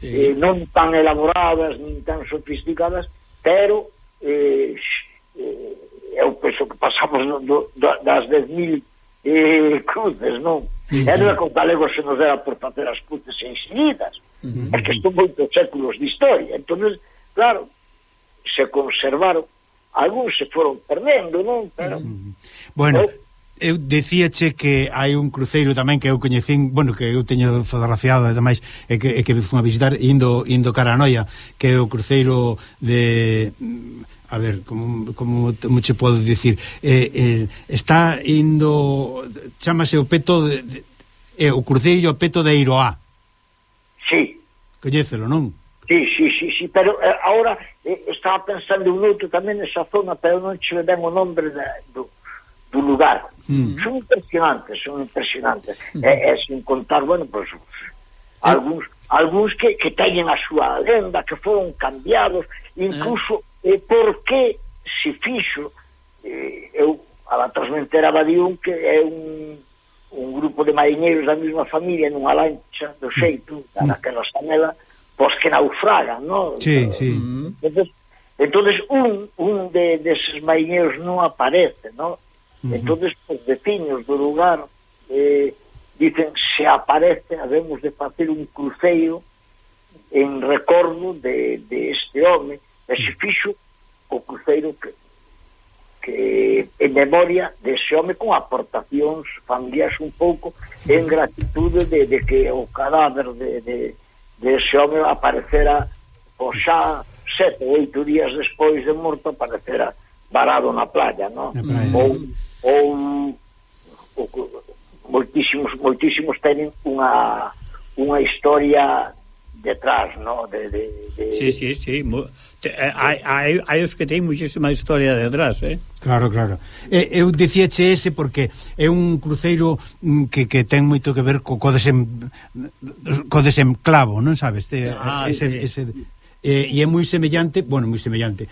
[SPEAKER 1] sí.
[SPEAKER 8] eh, non tan elaboradas, nin tan sofisticadas, pero eh, eh eu penso que pasamos do, do, das 10.000 eh, cruces, non?
[SPEAKER 2] Sí, sí.
[SPEAKER 8] E non é con galegos se nos era por facer as cruces enxinidas, uh -huh. porque son moitos séculos de historia. Entón, claro, se conservaron, algúns se foron perdendo, non? Pero, uh -huh.
[SPEAKER 2] Bueno, eu, eu dicíache que hai un cruceiro tamén que eu coñecín, bueno, que eu teño fotografiado e demais, e que, e que me fun a visitar indo, indo Caranoia, que é o cruceiro de... A ver, como, como, como che podo dicir eh, eh, Está indo Chámase o peto de, de, eh, O cruceiro peto de Iroá
[SPEAKER 8] Sí
[SPEAKER 2] Coñécelo, non?
[SPEAKER 8] Sí, sí, sí, sí pero eh, ahora eh, estaba pensando un outro tamén nesa zona Pero non che ben o nombre da, do, do lugar.
[SPEAKER 2] Mm.
[SPEAKER 8] Son impresionantes, son impresionantes. Mm. Hum. É, sin contar, bueno, pois, pues, algúns, algúns que, que teñen a súa lenda, que foron cambiados, incluso eh. Eh, porque se fixo, eh, eu, a la Transmentera Badiún, que é un un grupo de mariñeiros da mesma familia nunha lancha do mm. xeito, mm. daquela sanela, pois que naufragan, non?
[SPEAKER 2] Sí, sí.
[SPEAKER 8] Entonces, entonces un, un de, deses mariñeiros non aparece, non? entonces -huh. Os veciños do lugar eh, dicen se aparece, habemos de facer un cruceiro en recordo de, de este home, e se fixo o cruceiro que, que en memoria dese home con aportacións familiares un pouco en gratitude de, de que o cadáver de, de, de ese home aparecera o xa sete ou oito días despois de morto aparecera varado na playa,
[SPEAKER 2] non?
[SPEAKER 8] Ou ou, ou moitísimos moitísimos teñen unha unha historia detrás, no? De, de, de...
[SPEAKER 1] Sí, sí, sí. Eh, hai, hai, hai os que teñen muchísima historia detrás, eh?
[SPEAKER 2] Claro, claro. Eh, eu dicíache ese porque é un cruceiro mm, que, que ten moito que ver co, co, desem, co desemclavo, non sabes? Te,
[SPEAKER 1] ah,
[SPEAKER 2] ese, ese, eh, e é moi semellante, bueno, moi semellante,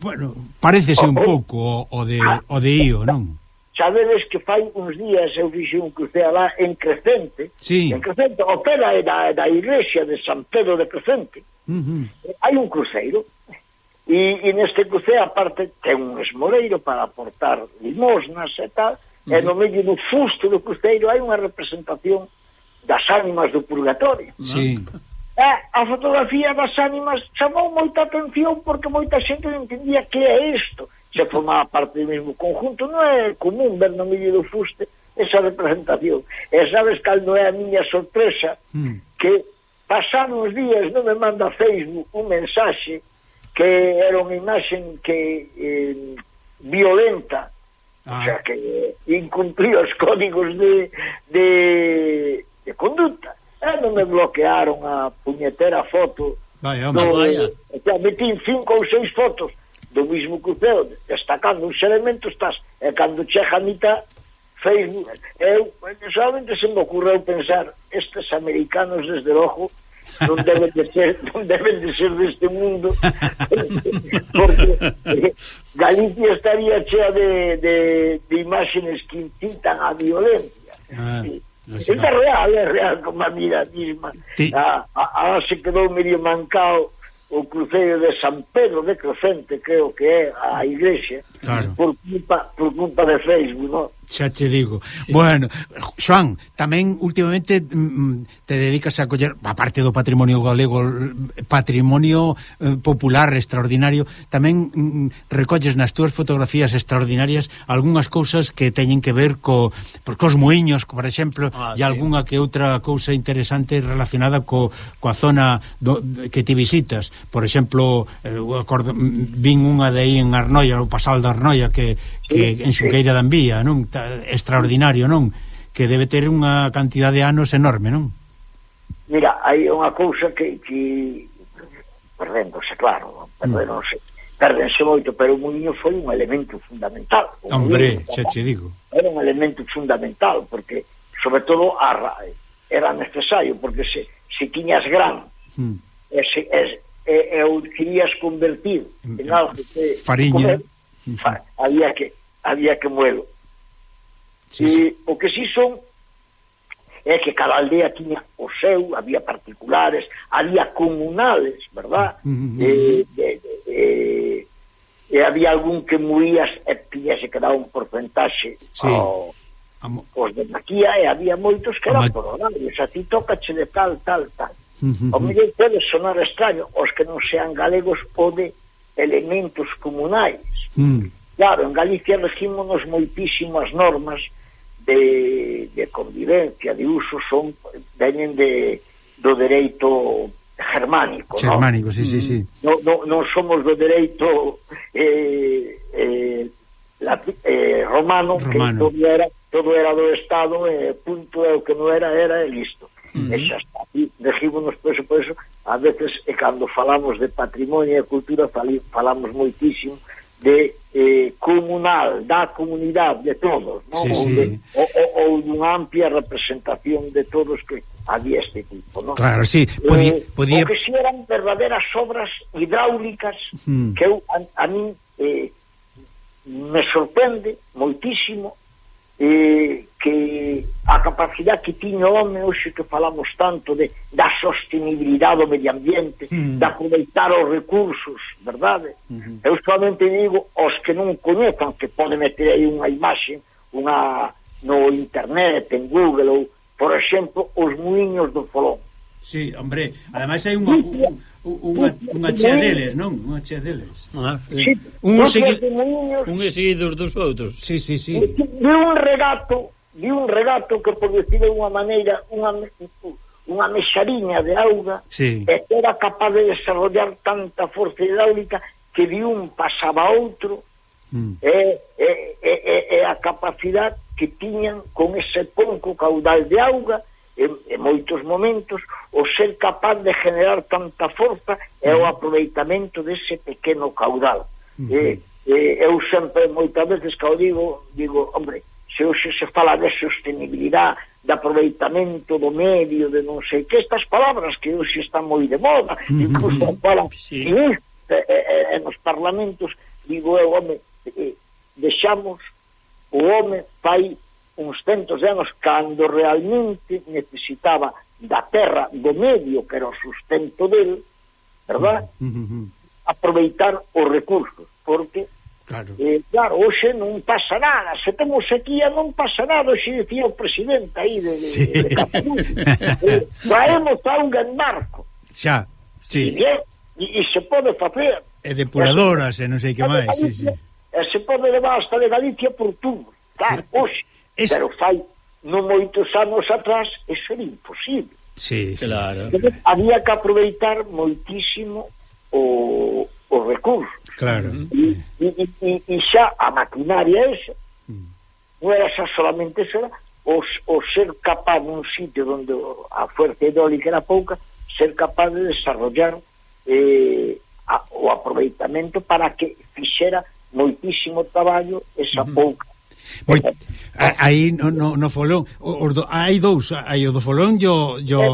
[SPEAKER 2] Bueno, parecese un oh, oh. pouco o, o de o de Io, non?
[SPEAKER 8] Sabedes que fai uns días eu fixe un crucé alá en Crecente,
[SPEAKER 2] sí.
[SPEAKER 8] en Crecente, o pé da, da, da iglesia de San Pedro de Crecente.
[SPEAKER 2] Uh -huh.
[SPEAKER 8] Hai un cruceiro, e, e neste cruceiro aparte, ten un esmoreiro para aportar limosnas e tal, uh -huh. e no medio do fusto do cruceiro hai unha representación das ánimas do purgatorio.
[SPEAKER 2] Sí
[SPEAKER 8] eh, a fotografía das ánimas chamou moita atención porque moita xente non entendía que é isto. Se formaba parte do mesmo conjunto. Non é común ver no medio do fuste esa representación. E sabes cal non é a miña sorpresa?
[SPEAKER 2] Mm.
[SPEAKER 8] que pasaron os días non me manda Facebook un mensaxe que era unha imaxen que eh, violenta.
[SPEAKER 2] Ah.
[SPEAKER 8] o sea que incumplía os códigos de, de, de conducta e non me bloquearon a puñetera foto
[SPEAKER 2] ah,
[SPEAKER 8] Vai,
[SPEAKER 2] home, do,
[SPEAKER 1] vaya.
[SPEAKER 8] O sea, metín cinco ou seis fotos do mismo cruceo destacando uns elementos estás e cando chega a mitad Facebook eu solamente se me ocurreu pensar estes americanos desde logo non deben de ser non deben de ser deste mundo porque eh, Galicia estaría chea de, de, de imágenes que incitan a violencia
[SPEAKER 2] ah.
[SPEAKER 8] Era real, é real como a vida misma.
[SPEAKER 2] Sí.
[SPEAKER 8] A, a, a se quedou medio mancao o cruceiro de San Pedro de Crescente, creo que é a igrexa,
[SPEAKER 2] claro.
[SPEAKER 8] por, culpa, por culpa de Facebook, non?
[SPEAKER 2] Xa te digo. Sí. Bueno, Joan, tamén últimamente mm, mm, te dedicas a coller, aparte do patrimonio galego, patrimonio eh, popular extraordinario, tamén mm, recolles nas túas fotografías extraordinarias algunhas cousas que teñen que ver co, cos moinhos, por exemplo,
[SPEAKER 1] ah,
[SPEAKER 2] e
[SPEAKER 1] sí.
[SPEAKER 2] algunha que outra cousa interesante relacionada co, coa zona do, que ti visitas. Por exemplo, eh, acordo, vin unha de aí en Arnoia, o Pasal de Arnoia, que que en Xunqueira da Envía, non? Extraordinario, non? Que debe ter unha cantidad de anos enorme, non?
[SPEAKER 8] Mira, hai unha cousa que, que perdéndose, claro, mm. perdéndose, perdense moito, pero o muiño foi un elemento fundamental. O
[SPEAKER 2] Hombre,
[SPEAKER 8] muiño,
[SPEAKER 2] xa te digo.
[SPEAKER 8] Era un elemento fundamental, porque, sobre todo, a, era necesario, porque se, se tiñas gran,
[SPEAKER 2] mm.
[SPEAKER 8] e, se, e, e, e o querías convertir en mm. algo que...
[SPEAKER 2] Fariña.
[SPEAKER 8] Comer, mm. fa, había que había que moelo.
[SPEAKER 2] Sí,
[SPEAKER 8] e
[SPEAKER 2] sí.
[SPEAKER 8] o que si son é que cada aldea tiña o seu, había particulares, había comunales, verdad?
[SPEAKER 2] Mm -hmm.
[SPEAKER 8] e, e, e, e había algún que moías e tiñase que dar un porcentaxe
[SPEAKER 2] sí.
[SPEAKER 8] ao,
[SPEAKER 2] Amo.
[SPEAKER 8] os de Maquía e había moitos que eran por horarios, a ti toca de tal, tal, tal. O mellor pode sonar extraño, os que non sean galegos ou de elementos comunais.
[SPEAKER 2] Mm.
[SPEAKER 8] Claro, en Galicia regímonos moitísimas normas de, de convivencia, de uso, son veñen de, do dereito germánico,
[SPEAKER 2] Germánico, no? sí, sí,
[SPEAKER 8] mm. sí. No, no, somos do dereito eh, eh, lati, eh, romano,
[SPEAKER 2] romano,
[SPEAKER 8] que todo era, todo era do Estado, eh, punto e o que non era, era e listo. Mm. -hmm. E xa está. E por eso, por eso, a veces, e cando falamos de patrimonio e cultura, falamos moitísimo de eh, comunal, da comunidade de todos, non?
[SPEAKER 2] Sí, sí.
[SPEAKER 8] De, ou, ou, ou dunha amplia representación de todos que había este tipo, non?
[SPEAKER 2] Claro, sí, podía...
[SPEAKER 8] Eh,
[SPEAKER 2] podía...
[SPEAKER 8] O que si eran verdaderas obras hidráulicas
[SPEAKER 2] hmm.
[SPEAKER 8] que eu, a, a min eh, me sorprende moitísimo eh, que a capacidade que tiña o home hoxe que falamos tanto de, da sostenibilidade do medio ambiente
[SPEAKER 2] mm.
[SPEAKER 8] de aproveitar os recursos verdade? Mm -hmm. eu solamente digo os que non coñezan que pode meter aí unha imaxe unha, no internet, en Google ou, por exemplo, os muiños do Folón
[SPEAKER 2] Sí, hombre, ademais hai unha unha unha chea deles, non? Unha chea deles.
[SPEAKER 1] Ah,
[SPEAKER 8] sí.
[SPEAKER 1] sí.
[SPEAKER 2] Un segui...
[SPEAKER 1] un seguidos dos outros.
[SPEAKER 2] Sí, sí, sí.
[SPEAKER 8] De un regato, de un regato que por decir de unha maneira, unha unha mexariña de auga
[SPEAKER 2] sí.
[SPEAKER 8] e era capaz de desarrollar tanta forza hidráulica que de un pasaba a outro
[SPEAKER 2] mm.
[SPEAKER 8] e, e, e, e a capacidade que tiñan con ese pouco caudal de auga en, en moitos momentos o ser capaz de generar tanta forza é o aproveitamento dese pequeno caudal uh -huh. eh, eh, eu sempre moitas veces que o digo digo, hombre, se hoxe se fala de sostenibilidade de aproveitamento do medio, de non sei que, estas palabras que hoxe están moi de moda, uh -huh.
[SPEAKER 1] incluso
[SPEAKER 8] para e, en, e, eh, eh, nos parlamentos, digo eu, home, eh, deixamos o home fai uns centos de anos cando realmente necesitaba da terra do medio que era o sustento del verdad?
[SPEAKER 2] Uh -huh.
[SPEAKER 8] aproveitar os recursos porque
[SPEAKER 2] Claro.
[SPEAKER 8] Eh, claro, hoxe non pasa nada Se temos sequía non pasa nada Hoxe dicía o presidente aí de,
[SPEAKER 2] sí.
[SPEAKER 8] de, de Cataluña eh, Traemos auga en barco
[SPEAKER 2] Xa, sí.
[SPEAKER 8] e, e, e se pode facer
[SPEAKER 2] E depuradoras e non sei que máis sí, sí.
[SPEAKER 8] E se pode levar hasta de Galicia por tubo Claro, hoxe
[SPEAKER 2] Es...
[SPEAKER 8] Pero fai non moitos anos atrás eso era imposible.
[SPEAKER 2] Sí,
[SPEAKER 1] claro.
[SPEAKER 8] Pero había que aproveitar moitísimo o, o recurso.
[SPEAKER 2] Claro.
[SPEAKER 8] E, e, e, e xa a maquinaria esa
[SPEAKER 2] mm.
[SPEAKER 8] non era xa solamente esa, o, o ser capaz nun sitio onde a fuerza hidráulica era pouca, ser capaz de desarrollar eh, a, o aproveitamento para que fixera moitísimo traballo esa mm. pouca
[SPEAKER 2] Moi, aí no, no, no Folón, os do, hai dous, hai o do Folón e o do,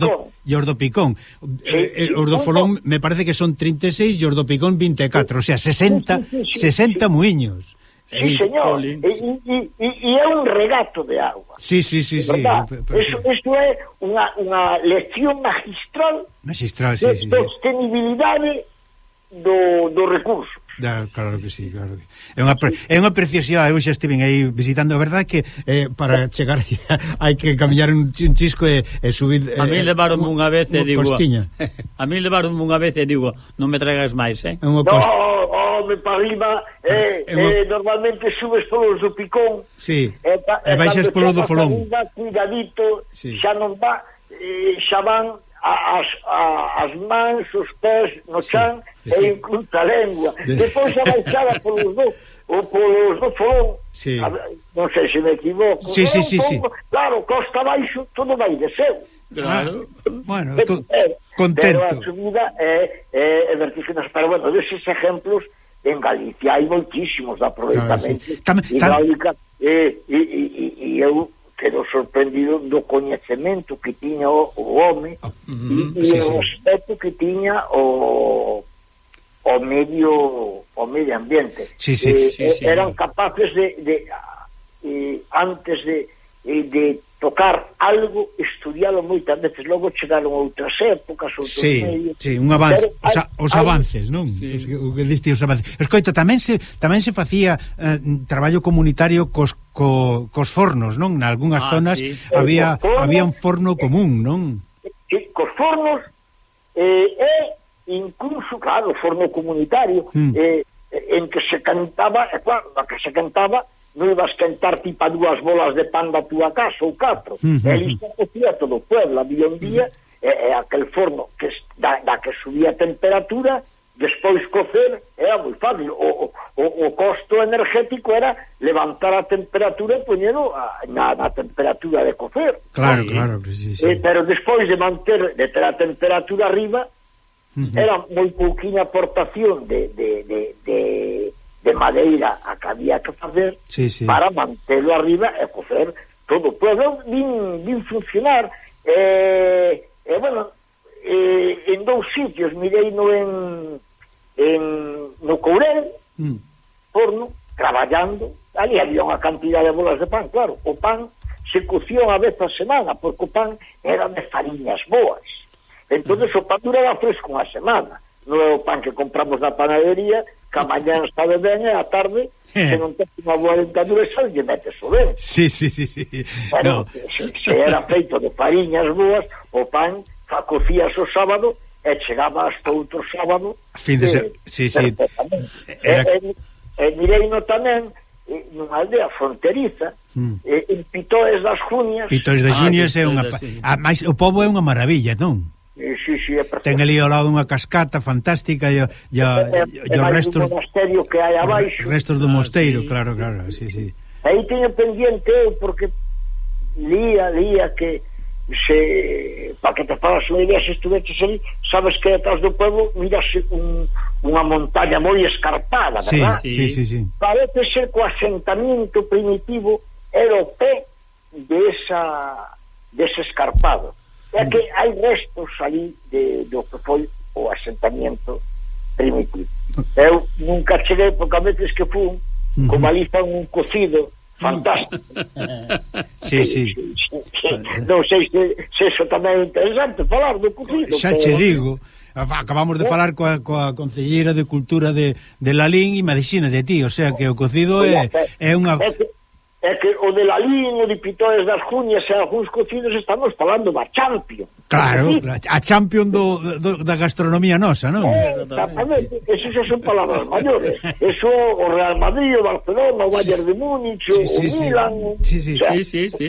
[SPEAKER 2] do, do Picón. Sí, eh, eh, os do Folón me parece que son 36 e os do Picón 24, o sea, 60,
[SPEAKER 8] sí, sí,
[SPEAKER 2] 60 muiños.
[SPEAKER 8] Sí, señor, e, e, e, e é un regato de agua.
[SPEAKER 2] Sí, sí, sí, sí.
[SPEAKER 8] Eso, eso é unha, unha lección magistral,
[SPEAKER 2] magistral sí,
[SPEAKER 8] de
[SPEAKER 2] sí,
[SPEAKER 8] sostenibilidade sí. do, do recurso.
[SPEAKER 2] Da, claro que sí, claro que... É unha pre... é unha preciosidade, eu xa estiven aí visitando, a verdade que eh, para chegar hai que camiñar un, un chisco e, e subir eh,
[SPEAKER 1] A mí
[SPEAKER 2] eh,
[SPEAKER 1] levaron unha vez e digo.
[SPEAKER 2] Costiña.
[SPEAKER 1] A mí levaron unha vez e digo, non me tragas máis, eh.
[SPEAKER 2] É unha cost...
[SPEAKER 8] No, home para arriba, ah, eh,
[SPEAKER 2] é unha...
[SPEAKER 8] eh, normalmente subes polos do Picón.
[SPEAKER 2] Sí.
[SPEAKER 8] E,
[SPEAKER 2] e baixas polo do Folón.
[SPEAKER 8] Arriba, cuidadito,
[SPEAKER 2] sí.
[SPEAKER 8] xa nos va, eh, xa van as, a, as mans, os pés no chan
[SPEAKER 2] sí, sí.
[SPEAKER 8] e incluso a lengua.
[SPEAKER 2] De...
[SPEAKER 8] Depois abaixada polos dos ou polos do fogón.
[SPEAKER 2] Sí.
[SPEAKER 8] A, non sei se me equivoco.
[SPEAKER 2] Sí, sí, sí, sí.
[SPEAKER 8] Claro, costa baixo, todo vai de seu.
[SPEAKER 1] Claro.
[SPEAKER 2] Ah, bueno,
[SPEAKER 8] pero, eh,
[SPEAKER 2] contento.
[SPEAKER 8] Pero a subida é, é, é vertiginosa. Pero, bueno, deses exemplos en Galicia hai moitísimos de aproveitamento
[SPEAKER 2] claro, sí. Tam, tam...
[SPEAKER 8] hidráulica eh, e, e, e, e eu quedo sorprendido do coñecemento que tiña o, o home
[SPEAKER 1] mm,
[SPEAKER 8] e, e
[SPEAKER 2] sí,
[SPEAKER 8] o respeto sí. que tiña o o medio o medio ambiente
[SPEAKER 2] sí, sí,
[SPEAKER 8] eh,
[SPEAKER 1] sí, sí,
[SPEAKER 8] eran sí. capaces de, de eh, antes de, eh, de tocar algo, estudialo moitas veces, logo chegaron outras épocas, outros
[SPEAKER 2] sí,
[SPEAKER 8] medios.
[SPEAKER 2] Sí, un avance,
[SPEAKER 8] pero,
[SPEAKER 2] os, a, os
[SPEAKER 8] hay,
[SPEAKER 2] avances, non?
[SPEAKER 1] Sí.
[SPEAKER 2] Os, o que diste os avances. Escoita, tamén se tamén se facía eh, traballo comunitario cos co, cos fornos, non? En algunhas
[SPEAKER 1] ah,
[SPEAKER 2] zonas
[SPEAKER 1] sí.
[SPEAKER 2] había
[SPEAKER 8] eh, fornos,
[SPEAKER 2] había un forno eh, común, non?
[SPEAKER 8] Sí, cos fornos eh, e incluso, claro, forno comunitario,
[SPEAKER 2] mm.
[SPEAKER 8] eh, en que se cantaba, eh, claro, que se cantaba non ibas tentar tipa dúas bolas de pan da túa casa ou catro
[SPEAKER 2] uh -huh.
[SPEAKER 8] e isto cocía todo o pueblo había un día e, e aquel forno que da, da que subía a temperatura despois cocer era moi fácil o, o, o costo energético era levantar a temperatura e poñelo a, na, na temperatura de cocer
[SPEAKER 2] claro,
[SPEAKER 1] sí.
[SPEAKER 2] claro que sí, sí.
[SPEAKER 8] Eh, pero despois de manter de ter a temperatura arriba
[SPEAKER 2] uh -huh.
[SPEAKER 8] era moi pouquinha aportación de, de, de, de de madeira a que había que facer
[SPEAKER 2] sí, sí.
[SPEAKER 8] para mantelo arriba e cocer todo. Pois eu vin, vin funcionar e, eh, eh, bueno, eh, en dous sitios, mirei no en, en no Courel,
[SPEAKER 2] mm.
[SPEAKER 8] forno, traballando, ali había unha cantidad de bolas de pan, claro, o pan se cocía unha vez a semana, porque o pan era de fariñas boas. entonces mm. o pan duraba fresco unha semana non é o pan que compramos na panadería, que a sabe ben e a tarde eh. se non ten unha boa dentadura xa lle metes o ben.
[SPEAKER 2] Sí, sí, sí. sí.
[SPEAKER 8] Bueno,
[SPEAKER 2] no.
[SPEAKER 8] se, se era feito de fariñas boas, o pan facocías o sábado e chegaba hasta outro sábado
[SPEAKER 2] fin de
[SPEAKER 8] eh,
[SPEAKER 2] ser, sí,
[SPEAKER 8] sí
[SPEAKER 2] era...
[SPEAKER 8] e, e, e mireino tamén eh, nunha aldea fronteriza
[SPEAKER 2] mm.
[SPEAKER 8] en Pitoes das Junias
[SPEAKER 2] Pitores das
[SPEAKER 1] ah,
[SPEAKER 2] Junias ah,
[SPEAKER 1] é
[SPEAKER 2] unha...
[SPEAKER 1] Sí.
[SPEAKER 2] A, máis, o povo é unha maravilla, non?
[SPEAKER 8] Eh, sí, sí, é perfecto.
[SPEAKER 2] Ten ali ao lado unha cascata fantástica e, e,
[SPEAKER 8] e,
[SPEAKER 2] e os restos...
[SPEAKER 8] do mosteiro que hai abaixo.
[SPEAKER 2] Restos do
[SPEAKER 1] ah,
[SPEAKER 2] mosteiro,
[SPEAKER 1] sí.
[SPEAKER 2] claro, claro, sí, sí.
[SPEAKER 8] Aí teño pendiente eu, porque lía, lía que se para que te fagas unha idea se estuveches ali, sabes que detrás do pueblo mirase un, unha montaña moi escarpada,
[SPEAKER 2] sí,
[SPEAKER 8] verdad?
[SPEAKER 2] Sí, sí, sí.
[SPEAKER 8] Parece ser que o asentamiento primitivo era o pé de esa, de ese escarpado é que hai restos ali de, do que foi o asentamiento primitivo. Eu nunca cheguei, porque a veces que fun, como ali fan un cocido fantástico.
[SPEAKER 2] sí, sí.
[SPEAKER 8] non sei se, se eso tamén é interesante falar do cocido.
[SPEAKER 2] Xa che digo acabamos de eh. falar coa, coa Concelleira de Cultura de, de Lalín e medicina de ti, o sea que o cocido é, eh, é unha
[SPEAKER 8] é que o de Lalín, o de Pitores das Cunhas e algúns cocidos estamos falando da Champion.
[SPEAKER 2] Claro,
[SPEAKER 8] ¿sí?
[SPEAKER 2] a Champion do, do, da gastronomía nosa, non?
[SPEAKER 8] Eh, exactamente, eso xa son palabras maiores. Eso o Real Madrid, o Barcelona, o Bayern de Múnich,
[SPEAKER 2] sí, sí,
[SPEAKER 8] o
[SPEAKER 2] sí,
[SPEAKER 8] Milan...
[SPEAKER 2] Sí, sí,
[SPEAKER 8] o sea,
[SPEAKER 1] sí, sí, sí.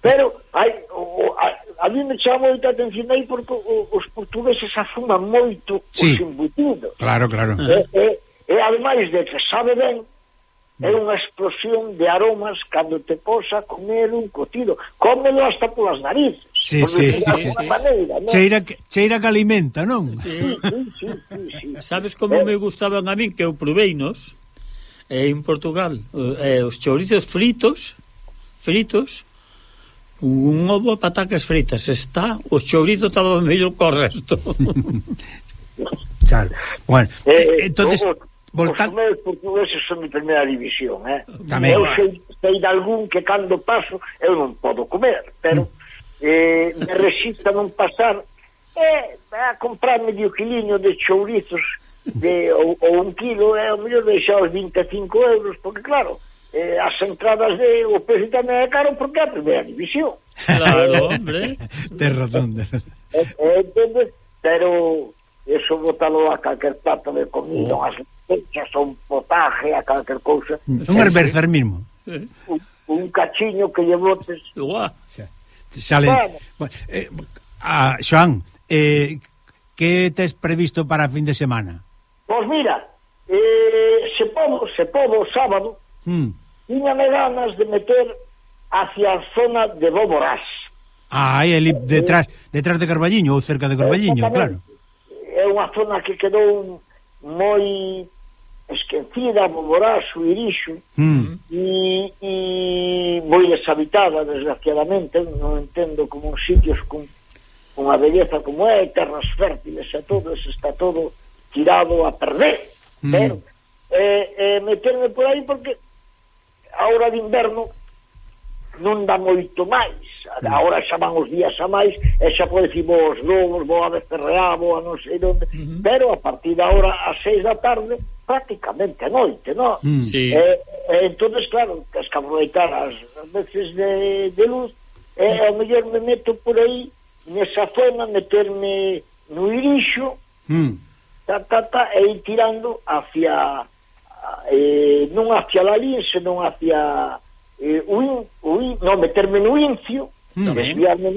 [SPEAKER 8] Pero hai, o, a, a mí me chama moita atención aí porque os portugueses afuman moito
[SPEAKER 2] sí.
[SPEAKER 8] os embutidos.
[SPEAKER 2] Claro, claro.
[SPEAKER 8] E, e, e ademais de que sabe ben É unha explosión de aromas cando te posa a comer un cocido. Cómelo hasta polas narices.
[SPEAKER 2] Sí, sí,
[SPEAKER 1] sí, sí.
[SPEAKER 8] Maneira.
[SPEAKER 2] Cheira, cheira que alimenta, non?
[SPEAKER 1] Sí.
[SPEAKER 8] sí, sí, sí, sí.
[SPEAKER 1] Sabes como eh? me gustaban a min que eu proveinos eh, en Portugal eh, eh os chourizos fritos fritos un ovo a patacas fritas está o chourizo estaba mellor co resto
[SPEAKER 2] claro bueno
[SPEAKER 8] eh,
[SPEAKER 2] eh entonces Volta...
[SPEAKER 8] Os meus portugueses son de primeira división, eh?
[SPEAKER 2] Tamén,
[SPEAKER 8] eu sei, sei de algún que cando paso eu non podo comer, pero mm. eh, me resista non pasar eh, a comprar medio quiliño de chourizos de, ou, ou un kilo, é eh, o mellor deixar os 25 euros, porque claro, eh, as entradas de o precio tamén é caro porque é a primeira división.
[SPEAKER 1] Claro, hombre.
[SPEAKER 2] Te razón, te razón.
[SPEAKER 8] Eh, eh, pero eso botalo a calquer plato de comida,
[SPEAKER 1] oh.
[SPEAKER 8] unhas pechas, un potaje, a calquer cousa.
[SPEAKER 2] Un herbercer mismo.
[SPEAKER 8] Un, un cachiño que lle botes.
[SPEAKER 1] Uá.
[SPEAKER 2] Sale.
[SPEAKER 8] Bueno.
[SPEAKER 2] Eh, ah, Xoan, eh, que tes previsto para fin de semana?
[SPEAKER 8] Pois mira, eh, se podo, se podo sábado,
[SPEAKER 2] hmm.
[SPEAKER 8] tiñame ganas de meter hacia a zona de Boborás.
[SPEAKER 2] Ah, aí, detrás, detrás de Carballiño ou cerca de Carballiño, claro
[SPEAKER 8] unha zona que quedou moi esquecida, Boboraxo, Irixo
[SPEAKER 2] mm.
[SPEAKER 8] e, e moi deshabitada desgraciadamente, non entendo como uns sitios con unha belleza como é, terras fértiles e todo, eso está todo tirado a perder
[SPEAKER 2] mm.
[SPEAKER 8] pero, eh, eh, meterme por aí porque a hora de inverno non dá moito máis Mm. Agora xa van os días a máis e xa pode dicir vos lobos, vou a Becerreá, vou a non sei onde, uh mm-hmm. -huh. pero a partir da hora a seis da tarde prácticamente a noite, non?
[SPEAKER 2] Mm.
[SPEAKER 1] Sí.
[SPEAKER 8] Eh, eh, entonces claro, tens que aproveitar as veces de, de luz e eh, ao mellor me meto por aí nesa zona, meterme no irixo
[SPEAKER 2] mm.
[SPEAKER 8] ta, ta, ta, e ir tirando hacia eh, non hacia la lince non hacia eh, o, in, o in, non, meterme no incio desviarme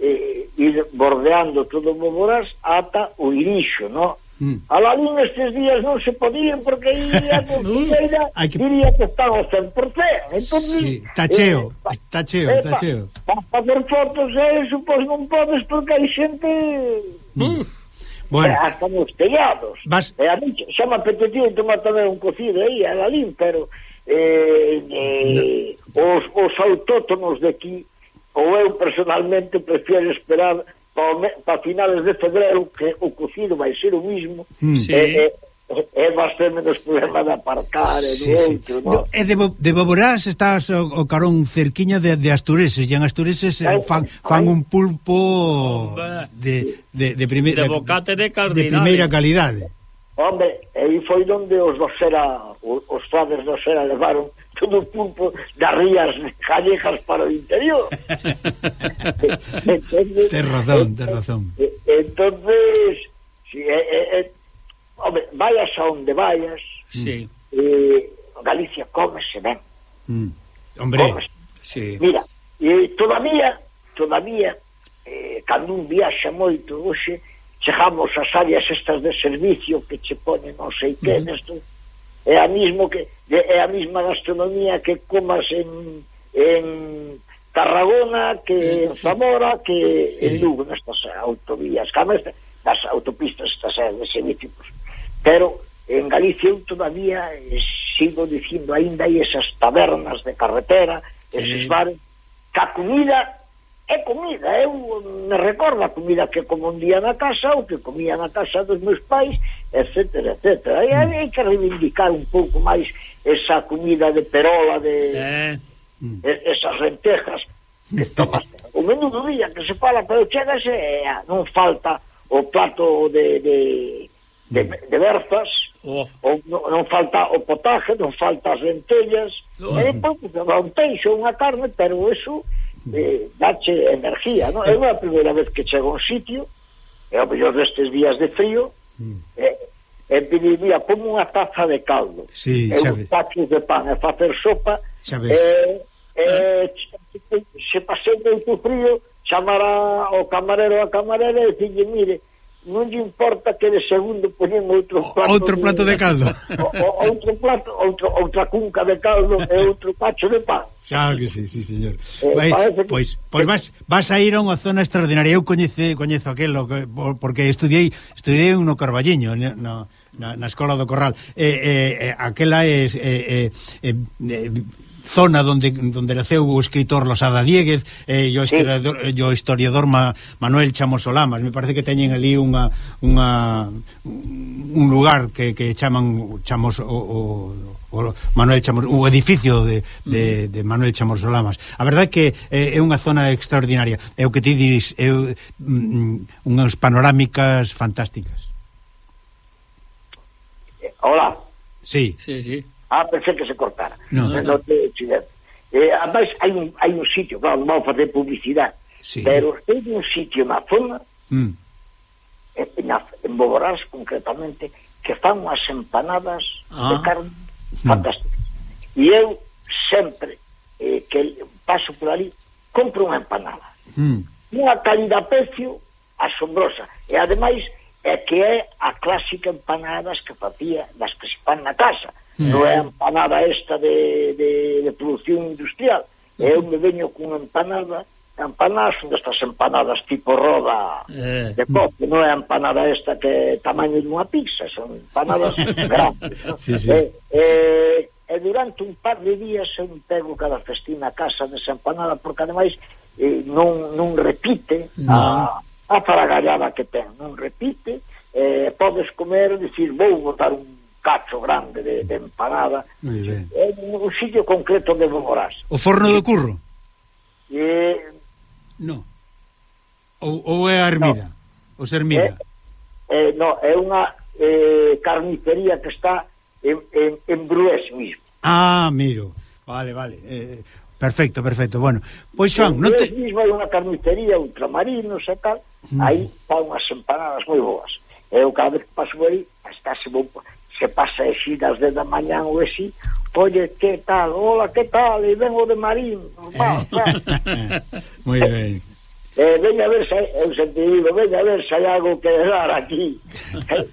[SPEAKER 8] eh, ir bordeando todo o Boborás ata o Irixo, no?
[SPEAKER 2] Mm.
[SPEAKER 8] A la línea estes días non se podían porque iría con
[SPEAKER 2] Fileira que...
[SPEAKER 8] diría que estaba ao 100% entón,
[SPEAKER 2] sí, está cheo, eh, está cheo, está cheo.
[SPEAKER 8] Para facer fotos eh, eso, pois non podes porque hai xente mm. mm.
[SPEAKER 2] bueno.
[SPEAKER 8] Eh, hasta nos tellados
[SPEAKER 2] Vas...
[SPEAKER 8] eh, a mí xa me apetecía tomar tamén un cocido aí a Lalín pero eh, eh, no. os, os autótonos de aquí ou eu personalmente prefiero esperar para finales de febrero que o cocido vai ser o mismo
[SPEAKER 2] hmm.
[SPEAKER 1] sí.
[SPEAKER 8] e, e, e vas ter menos problema de aparcar e
[SPEAKER 2] sí,
[SPEAKER 8] outro
[SPEAKER 2] sí.
[SPEAKER 8] no?
[SPEAKER 2] e de, de Boborás estás o, o carón cerquiña de, de Astureses e en Astureses eh, fan, fan un pulpo de, de, de, primeira
[SPEAKER 1] de bocate de,
[SPEAKER 2] de primeira calidade
[SPEAKER 8] Hombre, aí foi onde os dos era, os fades dos era levaron todo o pulpo das rías galegas para o interior. entonces,
[SPEAKER 2] ten razón, ten eh, razón.
[SPEAKER 8] Eh, entonces, si, eh, eh, eh, hombre, vayas a onde vayas,
[SPEAKER 1] sí.
[SPEAKER 8] eh, Galicia cómese ben.
[SPEAKER 2] Mm. Hombre,
[SPEAKER 8] cómese.
[SPEAKER 1] sí.
[SPEAKER 8] Mira, eh, todavía, todavía, eh, cando un viaxa moito hoxe, chegamos ás áreas estas de servicio que che ponen non sei que, mm. -hmm é a mismo que é a mesma gastronomía que comas en, en Tarragona, que en Zamora, que
[SPEAKER 1] sí.
[SPEAKER 8] en Lugo, nestas autovías, camas das autopistas, estas de semíticos. Pero en Galicia eu todavía eh, sigo dicindo, aínda hai esas tabernas de carretera,
[SPEAKER 1] sí.
[SPEAKER 8] eses bares, que a comida é comida, eu me recordo a comida que como un día na casa ou que comía na casa dos meus pais, etc, etc. E hai, hai que reivindicar un pouco máis esa comida de perola, de
[SPEAKER 1] eh.
[SPEAKER 8] Mm. esas lentejas que tomas. O menudo día que se fala, pero chegas e ah, non falta o plato de, de, de, mm. de berzas,
[SPEAKER 1] oh.
[SPEAKER 8] ou non, non falta o potaje, non falta as lentellas,
[SPEAKER 1] oh.
[SPEAKER 8] e depois, un peixe ou unha carne, pero eso eh, dache energía, non? É unha primeira vez que chego a un sitio, e ao mellor destes días de frío, mm. eh, e pediría como unha taza de caldo,
[SPEAKER 2] sí,
[SPEAKER 8] e
[SPEAKER 2] un
[SPEAKER 8] tacho de pan, e facer sopa,
[SPEAKER 2] xa ves.
[SPEAKER 8] Eh, eh, ah. se pasei moito frío, chamara o camarero a camarera e dixen, mire, non lle importa que de segundo poñen outro plato
[SPEAKER 2] outro plato de, de caldo.
[SPEAKER 8] O, outro plato outro, outra cunca de caldo e outro pacho de pan.
[SPEAKER 2] Claro que sí, sí señor.
[SPEAKER 8] Eh,
[SPEAKER 2] Vai,
[SPEAKER 8] pois, que...
[SPEAKER 2] pois vas, vas a ir a unha zona extraordinaria. Eu coñece, coñezo aquelo que, porque estudiei estudiei no Carballiño no, no, na, na Escola do Corral. Eh, eh, aquela é eh, eh, eh, eh, zona donde donde naceu o escritor Losada Dieguez eh, e o historiador, sí. o historiador Ma, Manuel Chamos Olamas. Me parece que teñen ali unha, unha un lugar que, que chaman Chamos o, o o Manuel Chamor, o edificio de, de, mm. de Manuel Chamor Lamas A verdade é que é, é unha zona extraordinaria. É o que ti diris, é mm, unhas panorámicas fantásticas.
[SPEAKER 8] Hola.
[SPEAKER 2] Sí.
[SPEAKER 1] Sí, sí.
[SPEAKER 8] Ah, pensei que se cortara.
[SPEAKER 2] No,
[SPEAKER 8] no, no. Eh, ademais, hai un, hai un sitio, claro, non vamos facer publicidade,
[SPEAKER 2] sí.
[SPEAKER 8] pero hai un sitio na zona,
[SPEAKER 2] mm.
[SPEAKER 8] en, en Boborás concretamente, que fan unhas empanadas
[SPEAKER 1] ah.
[SPEAKER 8] de carne mm. fantásticas. Mm. E eu sempre eh, que paso por ali, compro unha empanada.
[SPEAKER 2] Mm.
[SPEAKER 8] Unha calidad-precio asombrosa. E ademais, é que é a clásica empanadas que facía das que se fan na casa non é a empanada esta de, de, de producción industrial. Eu me veño cunha empanada empanadas son destas empanadas tipo roda
[SPEAKER 1] eh.
[SPEAKER 8] de coque, non é a empanada esta que tamaño dunha pizza, son empanadas grandes.
[SPEAKER 2] Sí, sí.
[SPEAKER 8] Eh, eh, e durante un par de días eu pego cada festín a casa desa empanada, porque ademais eh, non, non repite no. a, a faragallada que ten, non repite, eh, podes comer e dicir, vou botar un cacho grande de, de empanada. É un sitio concreto onde vos
[SPEAKER 2] o forno do curro?
[SPEAKER 8] e...
[SPEAKER 2] no. Ou, ou é a ermida no. os ermida é,
[SPEAKER 8] eh, é, eh, no, é unha eh, carnicería que está en, en, en Brués mismo.
[SPEAKER 2] Ah, miro. Vale, vale. Eh, eh Perfecto, perfecto. Bueno, pois Xoan, non te
[SPEAKER 8] mismo hai unha carnicería ultramarinos e tal, mm. aí pa unhas empanadas moi boas. Eu cada vez que paso aí, está se vou se pasa así das de da mañán ou así, oye, que tal, hola, que tal, e vengo de Marín, eh. va, va.
[SPEAKER 2] Moi ben.
[SPEAKER 8] Eh, eh veña a ver se eu sempre digo, veña a ver se hai algo que dar aquí. Eh.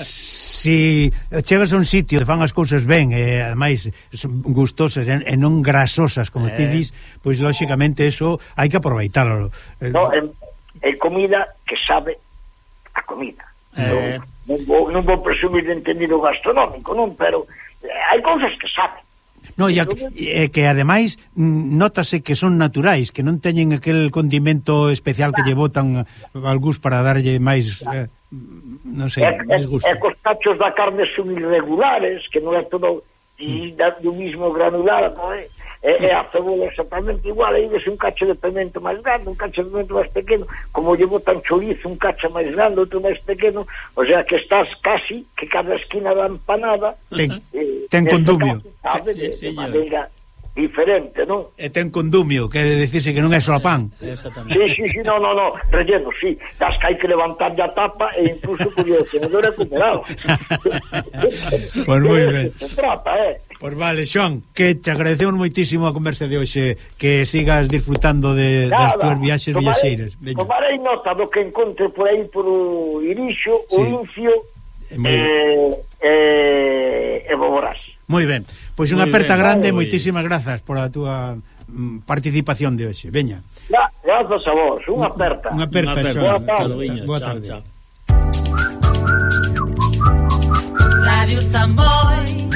[SPEAKER 2] si chegas a un sitio e fan as cousas ben e eh, ademais son gustosas e, e non grasosas, como
[SPEAKER 1] eh.
[SPEAKER 2] ti dis, pois lóxicamente eso hai que aproveitalo. Eh,
[SPEAKER 8] no, en, en comida que sabe a comida.
[SPEAKER 1] Eh.
[SPEAKER 8] Non? non vou, non vou presumir de entendido gastronómico, non, pero eh, hai cousas que saben.
[SPEAKER 2] No, e que, que ademais notase que son naturais, que non teñen aquel condimento especial claro. que lle botan algús para darlle máis eh, claro. eh, non sei,
[SPEAKER 8] e,
[SPEAKER 2] máis gusto.
[SPEAKER 8] E cos da carne son irregulares, que non é todo e mm. da, do mismo granular, non é? é, é cebola exactamente igual, aí ves un cacho de pemento máis grande, un cacho de pemento máis pequeno, como lle botan chorizo, un cacho máis grande, outro máis pequeno, o sea que estás casi que cada esquina da empanada
[SPEAKER 2] ten,
[SPEAKER 8] eh,
[SPEAKER 2] ten condumio.
[SPEAKER 8] Caso, sabe, de,
[SPEAKER 1] sí,
[SPEAKER 8] de maneira diferente, non?
[SPEAKER 2] E ten condumio, quere dicirse que non é só pan.
[SPEAKER 1] Exactamente.
[SPEAKER 8] Sí, sí, sí, no, no, no, relleno, sí, das que hai que levantar a tapa e incluso coño o é recuperado.
[SPEAKER 2] Pois moi ben.
[SPEAKER 8] Se trata, eh?
[SPEAKER 2] Pois vale, Xoan, que te agradecemos moitísimo a conversa de hoxe, que sigas disfrutando de,
[SPEAKER 8] Nada, das
[SPEAKER 2] túas viaxes
[SPEAKER 8] tomarei,
[SPEAKER 2] viaxeiras. Veña.
[SPEAKER 8] Tomarei nota do que encontre por aí por o Irixo,
[SPEAKER 2] sí.
[SPEAKER 8] o Incio, e
[SPEAKER 2] eh, moi...
[SPEAKER 8] eh, eh, e Boborás.
[SPEAKER 2] Moi ben, pois unha aperta
[SPEAKER 1] ben,
[SPEAKER 2] grande,
[SPEAKER 1] moi...
[SPEAKER 2] moitísimas grazas por a túa mm, participación de hoxe. Veña.
[SPEAKER 8] Gra grazas a vos, unha aperta.
[SPEAKER 2] Unha aperta, Xoan.
[SPEAKER 8] Boa tarde.
[SPEAKER 2] Boa tarde.
[SPEAKER 1] Chao.
[SPEAKER 9] Radio Samboy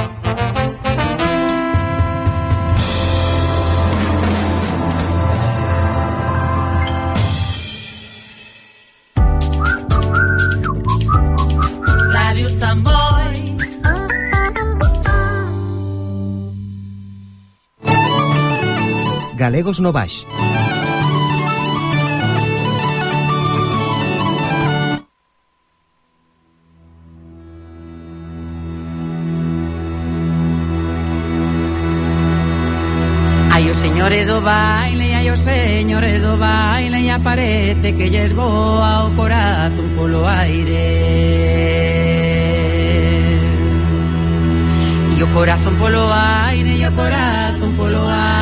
[SPEAKER 5] Galegos no Baix.
[SPEAKER 9] Hai os señores do baile, hai os señores do baile E aparece que lles voa o corazón polo aire E o corazón polo aire, e o corazón polo aire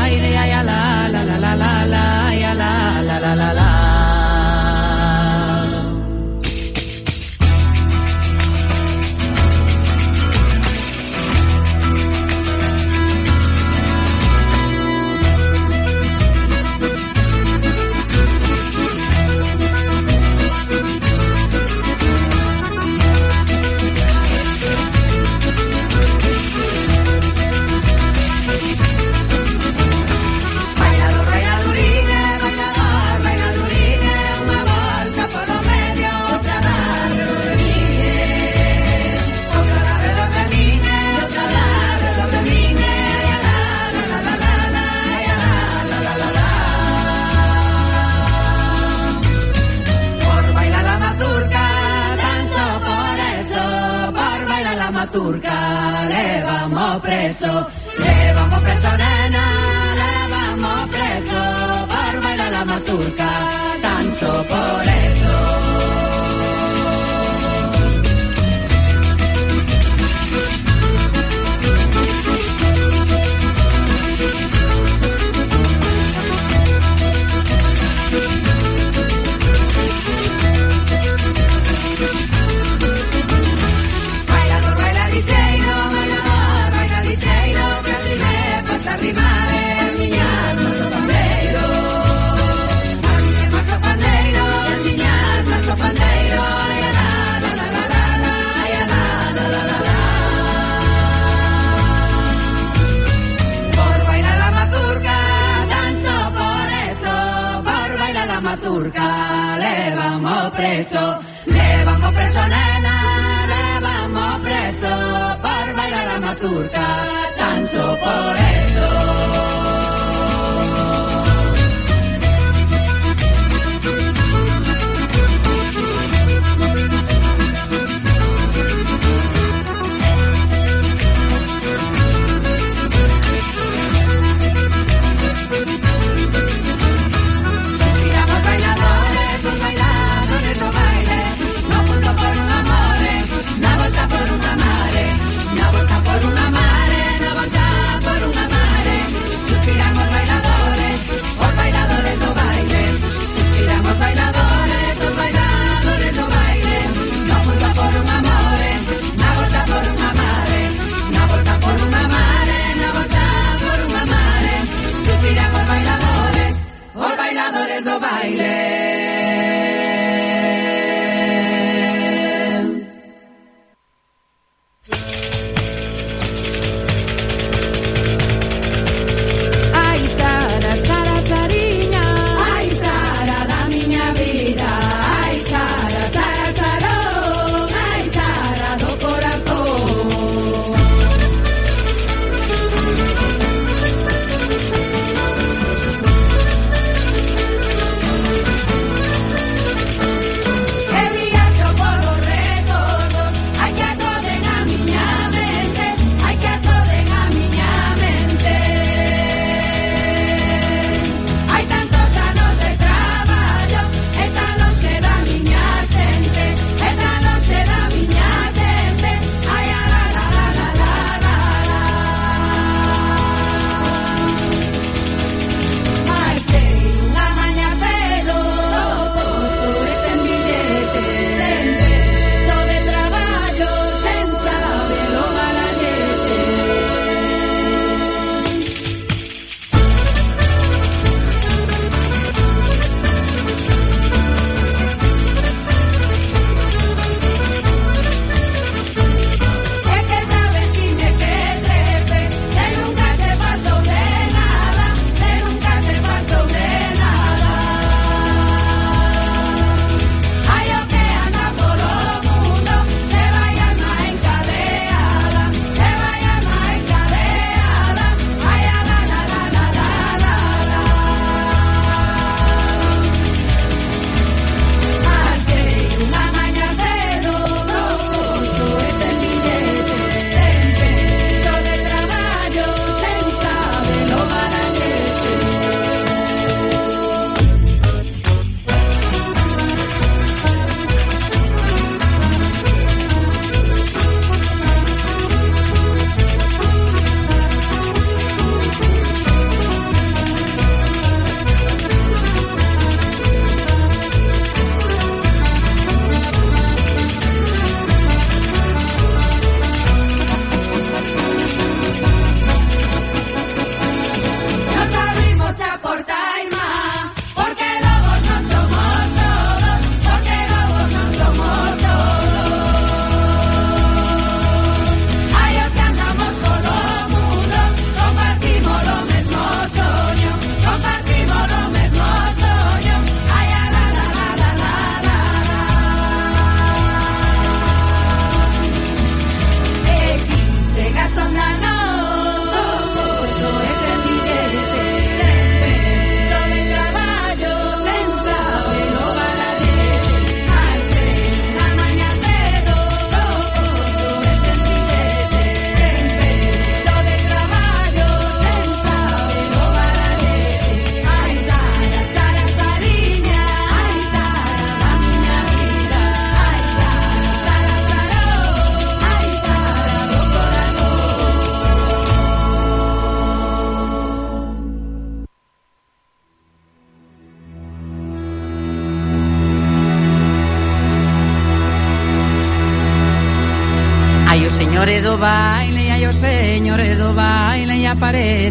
[SPEAKER 9] Jazzanelli.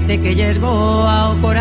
[SPEAKER 9] parece que
[SPEAKER 10] ya es boa o corazón.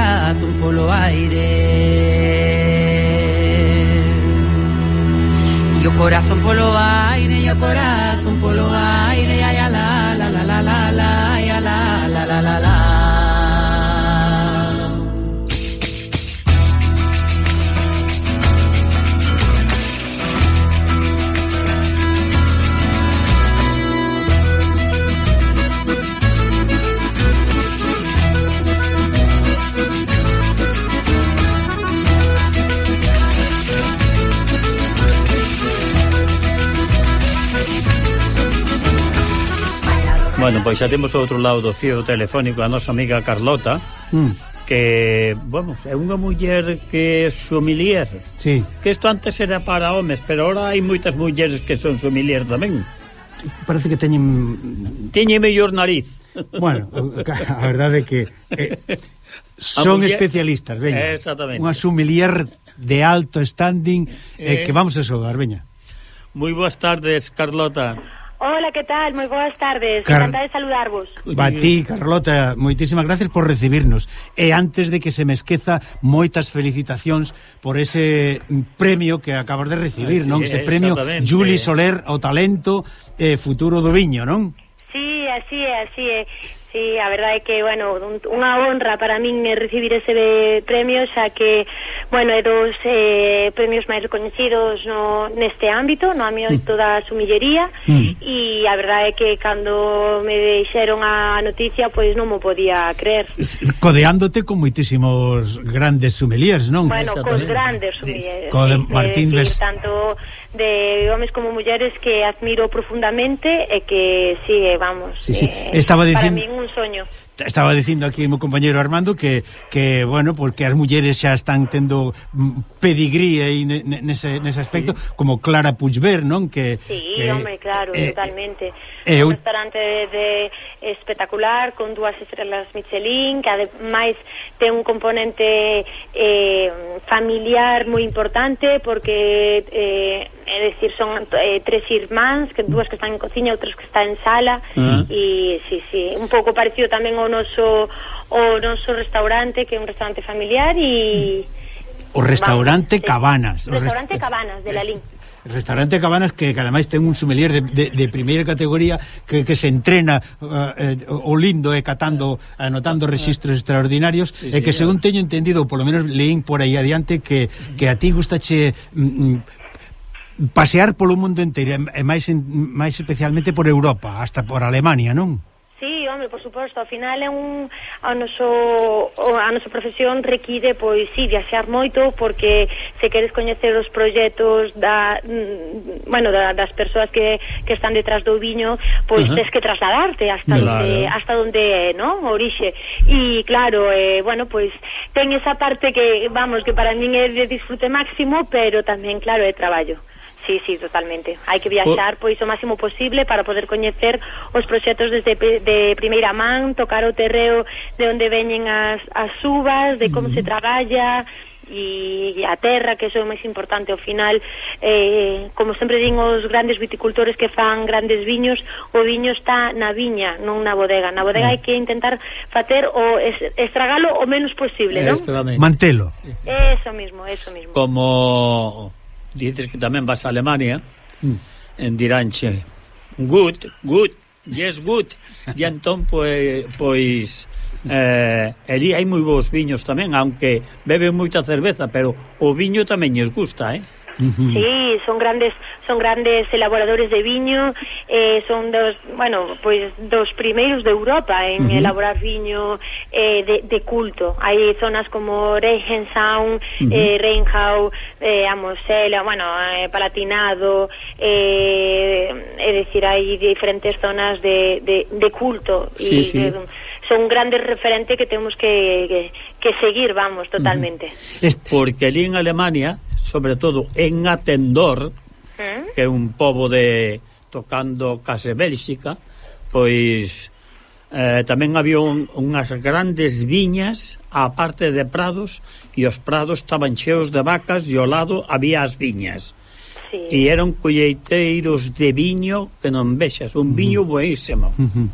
[SPEAKER 1] Pois xa temos outro lado do fío telefónico a nosa amiga Carlota,
[SPEAKER 2] mm.
[SPEAKER 1] que, vamos, é unha muller que é sommelier.
[SPEAKER 2] Sí.
[SPEAKER 1] Que isto antes era para homes, pero ahora hai moitas mulleres que son sommelier tamén.
[SPEAKER 2] Parece que teñen...
[SPEAKER 1] Teñen mellor nariz.
[SPEAKER 2] Bueno, a verdade é que... Eh, son
[SPEAKER 1] muller...
[SPEAKER 2] especialistas, veña.
[SPEAKER 1] Exactamente.
[SPEAKER 2] Unha sommelier de alto standing eh,
[SPEAKER 1] eh
[SPEAKER 2] que vamos a xogar, veña.
[SPEAKER 1] Moi boas tardes, Carlota.
[SPEAKER 11] Hola, que tal? Moi boas tardes.
[SPEAKER 2] Car...
[SPEAKER 11] Encantada de saludarvos.
[SPEAKER 2] Va ti, Carlota, moitísimas gracias por recibirnos. E antes de que se me esqueza, moitas felicitacións por ese premio que acabas de recibir,
[SPEAKER 1] ah,
[SPEAKER 2] sí,
[SPEAKER 1] non?
[SPEAKER 2] Ese premio Juli Soler ao talento eh, futuro do viño, non?
[SPEAKER 11] Sí, así é, así é sí, a verdade é que, bueno, un, unha honra para min recibir ese premio, xa que, bueno, é dos eh, premios máis reconhecidos no, neste ámbito, no ámbito mm. da sumillería,
[SPEAKER 2] mm.
[SPEAKER 11] e a verdade é que cando me deixeron a noticia, pois non mo podía creer.
[SPEAKER 2] Codeándote con moitísimos grandes sumeliers, non?
[SPEAKER 11] Bueno, cos grandes sumilleres.
[SPEAKER 2] Co Martín Ves...
[SPEAKER 11] Tanto de homes como mulleres que admiro profundamente e que sigue, sí, vamos,
[SPEAKER 2] sí, sí.
[SPEAKER 11] Eh,
[SPEAKER 2] Estaba dicindo...
[SPEAKER 11] para min un soño.
[SPEAKER 2] Estaba dicindo aquí o meu compañeiro Armando que, que bueno, porque as mulleres xa están tendo mm, pedigrí aí nese, nese aspecto, sí. como Clara Puigver, non? Que,
[SPEAKER 11] sí,
[SPEAKER 2] que,
[SPEAKER 11] home, claro,
[SPEAKER 2] eh,
[SPEAKER 11] totalmente.
[SPEAKER 2] Eh,
[SPEAKER 11] un restaurante de, de espectacular, con dúas estrelas Michelin, que ademais ten un componente eh, familiar moi importante, porque eh, É decir, son eh, tres irmáns, que dúas que están en cociña, outras que están en sala,
[SPEAKER 2] uh -huh.
[SPEAKER 11] e sí, sí, un pouco parecido tamén ao noso o noso restaurante, que é un restaurante familiar e
[SPEAKER 2] o restaurante
[SPEAKER 11] Vamos,
[SPEAKER 2] Cabanas, o
[SPEAKER 11] restaurante
[SPEAKER 2] rest...
[SPEAKER 11] Cabanas de Lalín.
[SPEAKER 2] Restaurante Cabanas que, que ademais ten un sommelier de, de, de primeira categoría que, que se entrena uh, eh, o lindo e eh, catando anotando registros extraordinarios
[SPEAKER 1] sí,
[SPEAKER 2] e eh,
[SPEAKER 1] que
[SPEAKER 2] según teño entendido, polo menos leín por aí adiante que, que a ti gustache mm, mm pasear polo mundo inteiro e máis en, máis especialmente por Europa, hasta por Alemania, non?
[SPEAKER 11] Sí, home, por suposto, ao final é un a noso a nosa profesión require pois si sí, viaxar moito porque se queres coñecer os proxectos da mm, bueno, da, das persoas que, que están detrás do viño, pois
[SPEAKER 12] uh -huh.
[SPEAKER 11] tes que trasladarte hasta
[SPEAKER 12] claro.
[SPEAKER 11] onde hasta onde, non, orixe. E claro, eh, bueno, pois ten esa parte que vamos, que para min é de disfrute máximo, pero tamén claro, é traballo. Sí, sí, totalmente. Hai que viaxar pois o máximo posible para poder coñecer os proxectos desde de primeira man, tocar o terreo de onde veñen as, as uvas, de como se traballa, e a terra, que eso é o máis importante ao final, eh, como sempre din os grandes viticultores que fan grandes viños, o viño está na viña, non na bodega. Na bodega hai que intentar facer o es, estragalo o menos posible, eh,
[SPEAKER 1] non?
[SPEAKER 2] Mantelo. Sí, sí.
[SPEAKER 11] Eso mismo, eso mismo.
[SPEAKER 1] Como dices que tamén vas a Alemania, mm. en diranche, good, good, yes good, e entón pois, pois eh, ali hai moi bons viños tamén, aunque beben moita cerveza, pero o viño tamén lles gusta, eh?
[SPEAKER 11] Sí, son grandes son grandes elaboradores de viño, eh, son dos, bueno, pois pues, dos primeiros de Europa en
[SPEAKER 12] uh -huh.
[SPEAKER 11] elaborar viño eh, de, de culto. Hai zonas como Regensaun,
[SPEAKER 12] uh -huh.
[SPEAKER 11] eh, Reinhau, eh, Amosela, bueno, eh, Palatinado, eh, é dicir, hai diferentes zonas de, de, de culto
[SPEAKER 1] sí,
[SPEAKER 11] e
[SPEAKER 1] sí.
[SPEAKER 11] De, son grandes referentes que temos que, que, que seguir, vamos, totalmente. Uh -huh.
[SPEAKER 1] Porque ali en Alemania sobre todo en Atendor,
[SPEAKER 11] ¿Eh?
[SPEAKER 1] que é un pobo de tocando case Bélxica, pois eh, tamén había un, unhas grandes viñas a parte de prados e os prados estaban cheos de vacas e ao lado había as viñas.
[SPEAKER 11] Sí.
[SPEAKER 1] E eran colleiteiros de viño que non vexas, un viño uh -huh. buenísimo.
[SPEAKER 2] Uh -huh.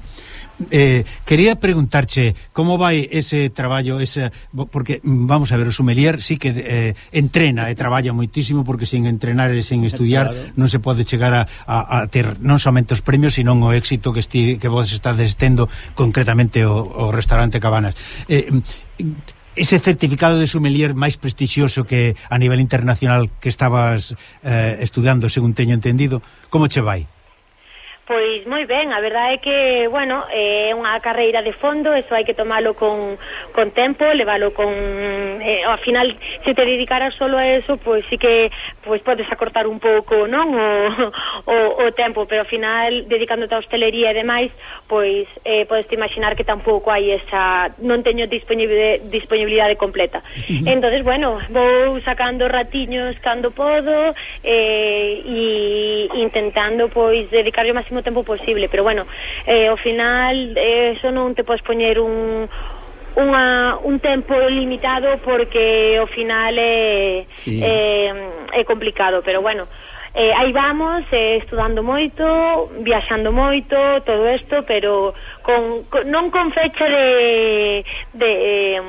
[SPEAKER 2] Eh, quería preguntarche como vai ese traballo ese, porque mm, vamos a ver, o Sumelier sí que eh, entrena e traballa moitísimo porque sin entrenar e sin estudiar
[SPEAKER 1] claro.
[SPEAKER 2] non se pode chegar a, a, a ter non somente os premios, sino o éxito que, esti, que vos estades tendo concretamente o, o restaurante Cabanas eh, mm, ese certificado de sommelier máis prestixioso que a nivel internacional que estabas eh, estudando, según teño entendido, como che vai?
[SPEAKER 11] Pois moi ben, a verdade é que, bueno, é unha carreira de fondo, eso hai que tomalo con, con tempo, levalo con... Eh, ao final, se te dedicaras solo a eso, pois sí que pois podes acortar un pouco, non, o, o, o tempo, pero ao final, dedicándote a hostelería e demais, pois eh, podes te imaginar que tampouco hai esa... non teño disponibilidade completa. Uh -huh. entonces bueno, vou sacando ratiños cando podo eh, e intentando, pois, dedicarle máis máximo tempo posible, pero bueno, eh, ao final eh, eso non te podes poñer un unha, un tempo limitado porque ao final é, sí. é, é complicado, pero bueno, eh, aí vamos, eh, estudando moito, viaxando moito, todo isto, pero con, con, non con fecha de, de eh,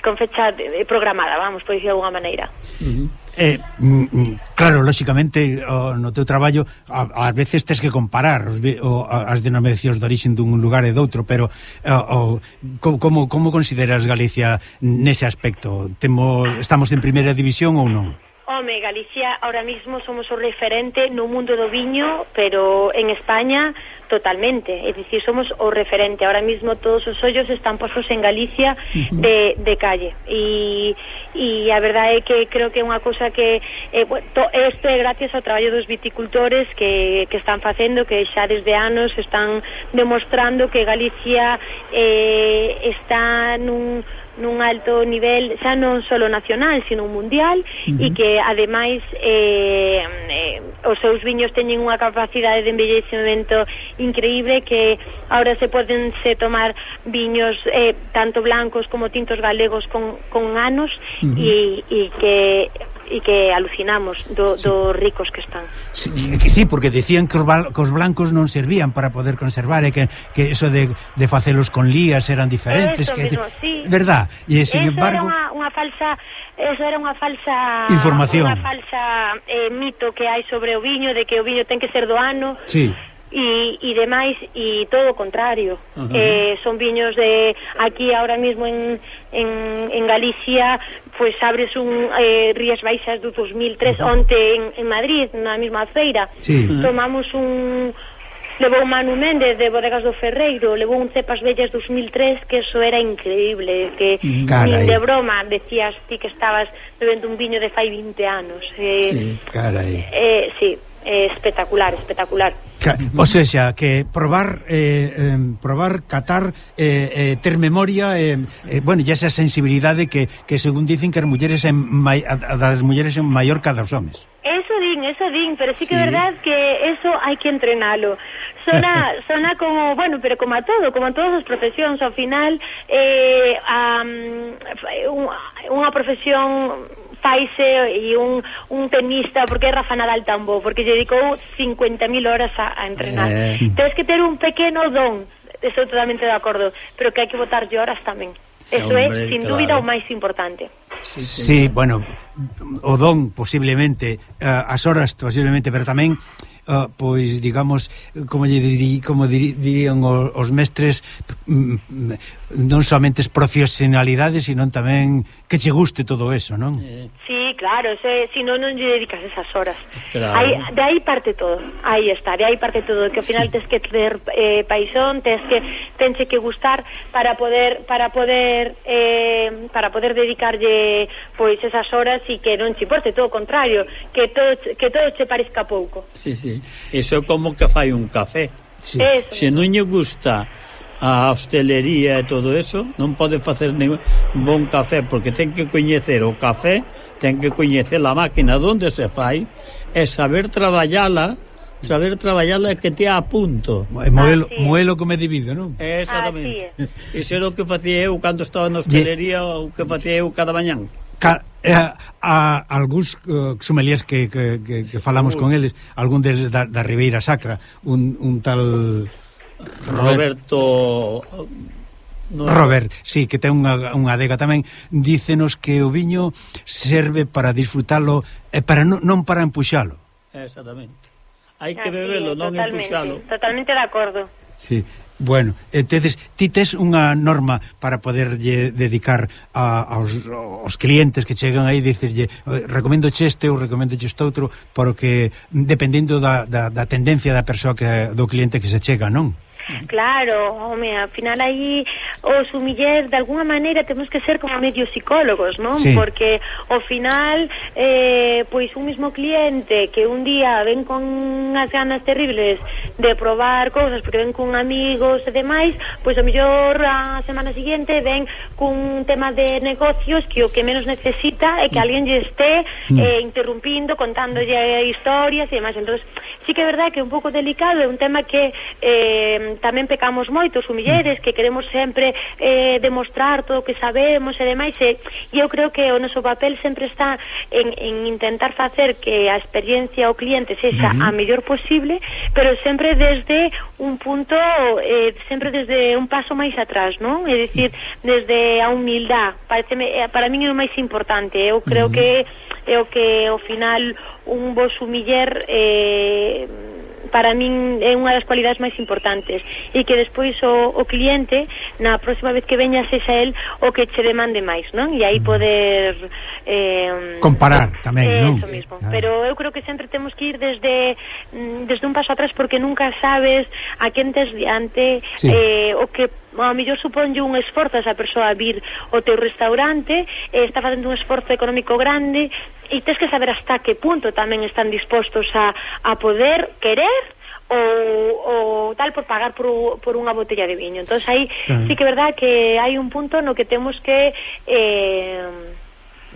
[SPEAKER 11] con fecha de, de programada, vamos, por dicir de alguna maneira.
[SPEAKER 2] Uh -huh. Eh, mm, mm, claro, lóxicamente o, no teu traballo ás veces tes que comparar os, o, as denominacións de orixen dun lugar e doutro pero eh, o, o, como, como consideras Galicia nese aspecto? Temos, estamos en primeira división ou non?
[SPEAKER 11] Home, Galicia ahora mismo somos o referente no mundo do viño, pero en España Totalmente, es decir, somos o referente. Ahora mismo todos os ollos están postos en Galicia de, de calle. E, e a verdade é que creo que é unha cousa que eh, to, isto é gracias ao traballo dos viticultores que, que están facendo, que xa desde anos están demostrando que Galicia eh, está nun nun alto nivel xa non só nacional, sino mundial uh -huh. e que ademais eh, eh, os seus viños teñen unha capacidade de envellecemento increíble que ahora se poden se tomar viños eh, tanto blancos como tintos galegos con, con anos uh -huh. e, e que e que alucinamos do, sí. dos ricos que están.
[SPEAKER 2] Sí, que sí, porque decían que os, que os blancos non servían para poder conservar e que, que eso de, de facelos con lías eran diferentes.
[SPEAKER 11] Eso
[SPEAKER 2] que,
[SPEAKER 11] mismo, sí.
[SPEAKER 2] Verdad? E, sin
[SPEAKER 11] eso
[SPEAKER 2] embargo...
[SPEAKER 11] era unha, unha falsa eso era unha falsa
[SPEAKER 2] información,
[SPEAKER 11] unha falsa eh, mito que hai sobre o viño de que o viño ten que ser do ano.
[SPEAKER 2] Sí
[SPEAKER 11] e, e demais e todo o contrario uh -huh. eh, son viños de aquí ahora mismo en, en, en Galicia pues, abres un eh, Rías Baixas do 2003 uh -huh. onte en, en Madrid na mesma feira
[SPEAKER 2] sí. Uh -huh.
[SPEAKER 11] tomamos un levou Manu Méndez de Bodegas do Ferreiro, levou un Cepas Bellas 2003, que eso era increíble, que
[SPEAKER 2] mm,
[SPEAKER 11] carai. de broma decías ti que estabas bebendo un viño de fai 20 anos. Eh,
[SPEAKER 2] sí, carai.
[SPEAKER 11] Eh, sí eh, espectacular, espectacular.
[SPEAKER 2] O sea, que probar eh, eh, probar, catar, eh, eh, ter memoria, eh, eh, bueno, ya esa sensibilidade que, que según dicen que as mulleres en mai, a, a das mulleres en maior cada os homes.
[SPEAKER 11] Eso din, eso din, pero sí que é Sí. verdad que eso hai que entrenalo. Sona, sona como, bueno, pero como a todo, como a todas as profesións, ao final, eh, a, unha profesión faise e un, un tenista porque é Rafa Nadal tan bo porque lle dedicou 50.000 horas a, a entrenar eh. tens que ter un pequeno don estou totalmente de acordo pero que hai que botar horas tamén Eso Hombre, é, sin claro. dúbida, o máis importante.
[SPEAKER 2] Sí, sí, sí bueno, o don, posiblemente, eh, as horas, posiblemente, pero tamén uh, pois digamos como lle diri, como diri, dirían os, os mestres mm, non somente profesionalidades, sino tamén que che guste todo eso, non?
[SPEAKER 11] Eh. Sí, claro, se, si non non lle dedicas esas horas.
[SPEAKER 1] Claro.
[SPEAKER 11] Aí, de aí parte todo. Aí está, de aí parte todo, que ao final sí. tes que ter eh, paixón, tes que tenche que gustar para poder para poder eh, para poder dedicarlle pois esas horas e que non che importe, todo o contrario, que todo que todo che parezca pouco.
[SPEAKER 1] Sí, sí. Eso é como que fai un café.
[SPEAKER 11] Sí.
[SPEAKER 1] Se non lle gusta a hostelería e todo eso, non pode facer ningún bon café, porque ten que coñecer o café, ten que coñecer a máquina onde se fai, e saber traballala, saber traballala que te a punto.
[SPEAKER 2] E moelo, ah, sí. moelo come divido, non?
[SPEAKER 1] Exactamente. Ah, sí. Iso era o que facía eu cando estaba na hostelería, o que facía eu cada mañán.
[SPEAKER 2] Ca, eh, a algúns uh, sommeliers que, que, que, que falamos con eles, algún de, da, da Ribeira Sacra, un, un tal...
[SPEAKER 1] Roberto...
[SPEAKER 2] No. Robert, sí, que ten unha, unha adega tamén, dícenos que o viño serve para disfrutalo e para non, non para empuxalo.
[SPEAKER 1] Exactamente. Hai que bebelo, non empuxalo.
[SPEAKER 11] Totalmente de acordo.
[SPEAKER 2] Sí, Bueno, entonces ti tes unha norma para poderlle dedicar a, aos, aos clientes que chegan aí dicirlle recomendo este ou recomendo este outro, porque dependendo da, da, da tendencia da persoa que, do cliente que se chega, non?
[SPEAKER 11] Claro, home, ao final aí os humiller de alguna maneira temos que ser como medio psicólogos, non?
[SPEAKER 13] Sí.
[SPEAKER 11] Porque ao final eh, pois un mismo cliente que un día ven con unhas ganas terribles de probar cousas porque ven con amigos e demais, pois a mellor a semana siguiente ven cun tema de negocios que o que menos necesita é que mm. alguén lle este
[SPEAKER 13] mm.
[SPEAKER 11] eh, interrumpindo, contándolle historias e demais. Entonces, sí que é verdade que é un pouco delicado, é un tema que eh, tamén pecamos moito, os mulleres, que queremos sempre eh, demostrar todo o que sabemos e demais, e, e eu creo que o noso papel sempre está en, en intentar facer que a experiencia ao cliente sexa
[SPEAKER 13] uh -huh.
[SPEAKER 11] a mellor posible, pero sempre desde un punto, eh, sempre desde un paso máis atrás, non? É dicir, desde a humildad, pareceme, eh, para min é o máis importante, eu creo
[SPEAKER 13] uh -huh.
[SPEAKER 11] que é o que ao final un bo sumiller eh, para min é unha das cualidades máis importantes e que despois o, o cliente na próxima vez que veñas sexa el o que che demande máis, non? E aí mm. poder eh,
[SPEAKER 2] comparar tamén, eh, non?
[SPEAKER 11] Eso mismo.
[SPEAKER 2] Ah.
[SPEAKER 11] Pero eu creo que sempre temos que ir desde mm, desde un paso atrás porque nunca sabes a quen tes diante
[SPEAKER 13] sí.
[SPEAKER 11] eh, o que a mellor suponlle un esforzo a esa persoa a vir ao teu restaurante, eh, está facendo un esforzo económico grande e tens que saber hasta que punto tamén están dispostos a, a poder querer ou, ou tal por pagar por, por unha botella de viño. Entón aí
[SPEAKER 2] claro.
[SPEAKER 11] sí que é verdad que hai un punto no que temos que eh,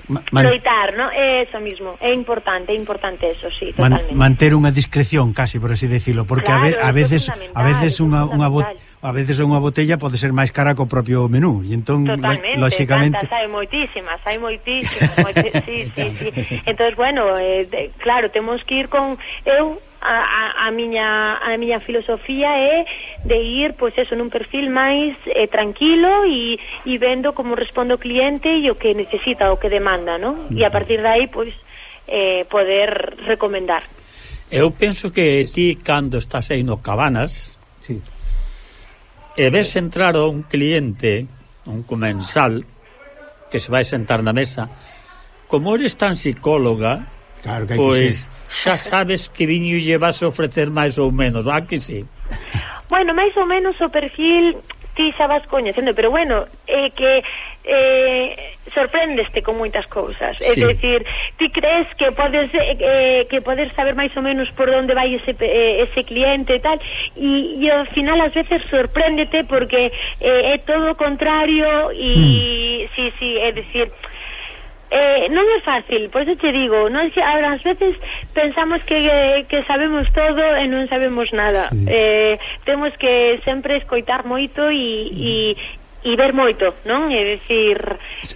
[SPEAKER 2] man...
[SPEAKER 11] loitar, no? É eso mismo, é importante, é importante eso, sí, totalmente.
[SPEAKER 2] Man, manter unha discreción, casi por así decirlo, porque
[SPEAKER 11] claro,
[SPEAKER 2] a,
[SPEAKER 11] ve, a
[SPEAKER 2] veces a veces unha unha a veces unha botella pode ser máis cara co propio menú, e entón
[SPEAKER 11] Totalmente,
[SPEAKER 2] lógicamente
[SPEAKER 11] tantas, hai moitísimas, hai moitísimas, moitísimas sí, sí, sí. Entón, bueno, eh, claro, temos que ir con eu a, a, a miña a miña filosofía é de ir pois eso nun perfil máis eh, tranquilo e, e vendo como responde o cliente e o que necesita, o que demanda, ¿no? E a partir de aí pois eh, poder recomendar.
[SPEAKER 1] Eu penso que ti cando estás aí no Cabanas,
[SPEAKER 2] sí.
[SPEAKER 1] E ves entrar a un cliente, un comensal que se vai sentar na mesa, como eres tan psicóloga,
[SPEAKER 2] Claro que hai pois que
[SPEAKER 1] sí. xa sabes que viño lle vas ofrecer máis ou menos, va que sí?
[SPEAKER 11] Bueno, máis ou menos o perfil ti xa vas coñecendo, pero bueno, é eh, que eh, sorprendeste con moitas cousas.
[SPEAKER 13] Sí.
[SPEAKER 11] É dicir, ti crees que podes eh, que podes saber máis ou menos por onde vai ese, eh, ese cliente e tal, e, e ao final ás veces sorpréndete porque eh, é todo o contrario e mm. sí, sí, é dicir, eh, Eh, non é fácil, por eso che digo non que ahora, as veces pensamos que, eh, que sabemos todo e non sabemos nada sí. eh, temos que sempre escoitar moito e, e, e ver moito, non? É dicir,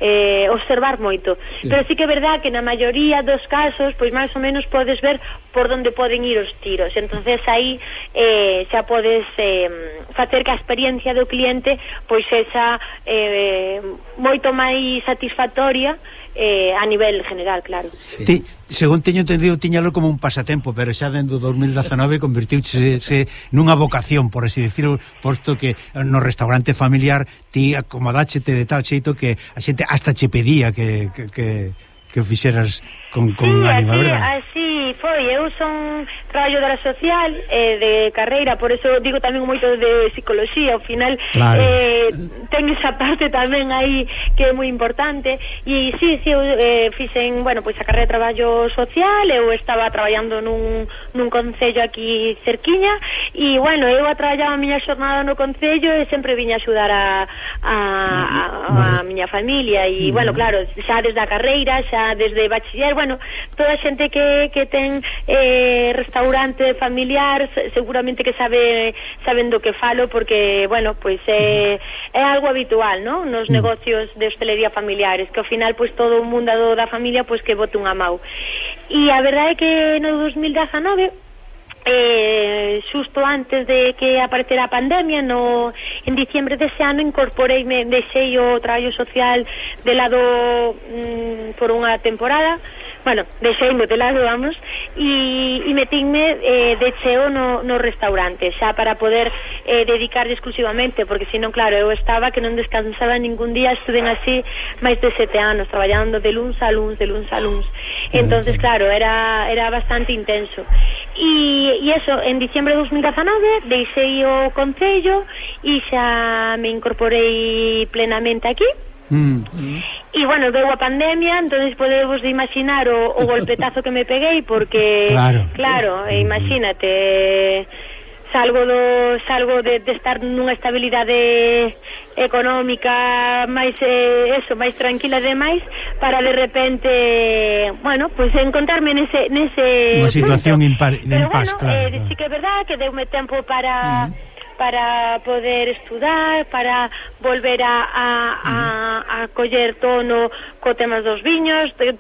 [SPEAKER 11] eh, observar moito.
[SPEAKER 13] Sí.
[SPEAKER 11] Pero sí que é verdad que na maioría dos casos, pois máis ou menos podes ver por onde poden ir os tiros. Entonces aí eh, xa podes eh, facer que a experiencia do cliente pois sexa eh, moito máis satisfactoria eh, a nivel general, claro. Sí.
[SPEAKER 2] Ti, según teño entendido, tiñalo como un pasatempo, pero xa dentro do 2019 convertiuse nunha vocación, por así decirlo, posto que no restaurante familiar ti acomodáchete de tal xeito que a xente hasta che pedía que, que, que, que o fixeras con, con
[SPEAKER 11] sí,
[SPEAKER 2] ánima,
[SPEAKER 11] así,
[SPEAKER 2] verdad?
[SPEAKER 11] así foi, eu son traballadora social eh, de carreira, por eso digo tamén moito de psicología, ao final
[SPEAKER 13] claro.
[SPEAKER 11] eh, ten esa parte tamén aí que é moi importante. E sí, sí, eu eh, fixen, bueno, pois a carreira de traballo social, eu estaba traballando nun, nun concello aquí cerquiña e, bueno, eu a traballaba a miña xornada no concello e sempre viña a axudar a, a, a, a, a miña familia. E, bueno, claro, xa desde a carreira, xa desde bachiller, bueno, toda a xente que, que ten eh, restaurante familiar seguramente que sabe saben do que falo porque, bueno, pois pues, eh, é algo habitual, ¿no? Nos mm. negocios de hostelería familiares, que ao final pois pues, todo o mundo da familia pois pues, que bote unha mau. E a verdade é que no 2019 eh, xusto antes de que aparecera a pandemia no, en diciembre dese ano incorporei me deixei o traballo social de lado mm, por unha temporada bueno, deixeime de lado, vamos, e, e metinme eh, de cheo no, no restaurante, xa para poder eh, dedicar exclusivamente, porque senón, claro, eu estaba que non descansaba ningún día, estuden así máis de sete anos, traballando de luns a luns, de luns a luns. Entonces, claro, era, era bastante intenso. E, e eso, en diciembre de 2019 deixei o Concello e xa me incorporei plenamente aquí.
[SPEAKER 2] Mm. -hmm.
[SPEAKER 11] E, bueno, deu a pandemia, entonces podevos imaginar o, o golpetazo que me peguei, porque,
[SPEAKER 2] claro,
[SPEAKER 11] claro imagínate, salgo do salgo de, de estar nunha estabilidade económica máis eh, eso, máis tranquila demais para de repente, bueno, pois pues, encontrarme nese nese
[SPEAKER 2] Unha situación
[SPEAKER 11] punto.
[SPEAKER 2] impar, de
[SPEAKER 11] Pero, bueno,
[SPEAKER 2] claro.
[SPEAKER 11] Eh,
[SPEAKER 2] claro.
[SPEAKER 11] sí que é verdad que deume tempo para para poder estudar, para volver a, a, a, a coller tono co temas dos viños, ter,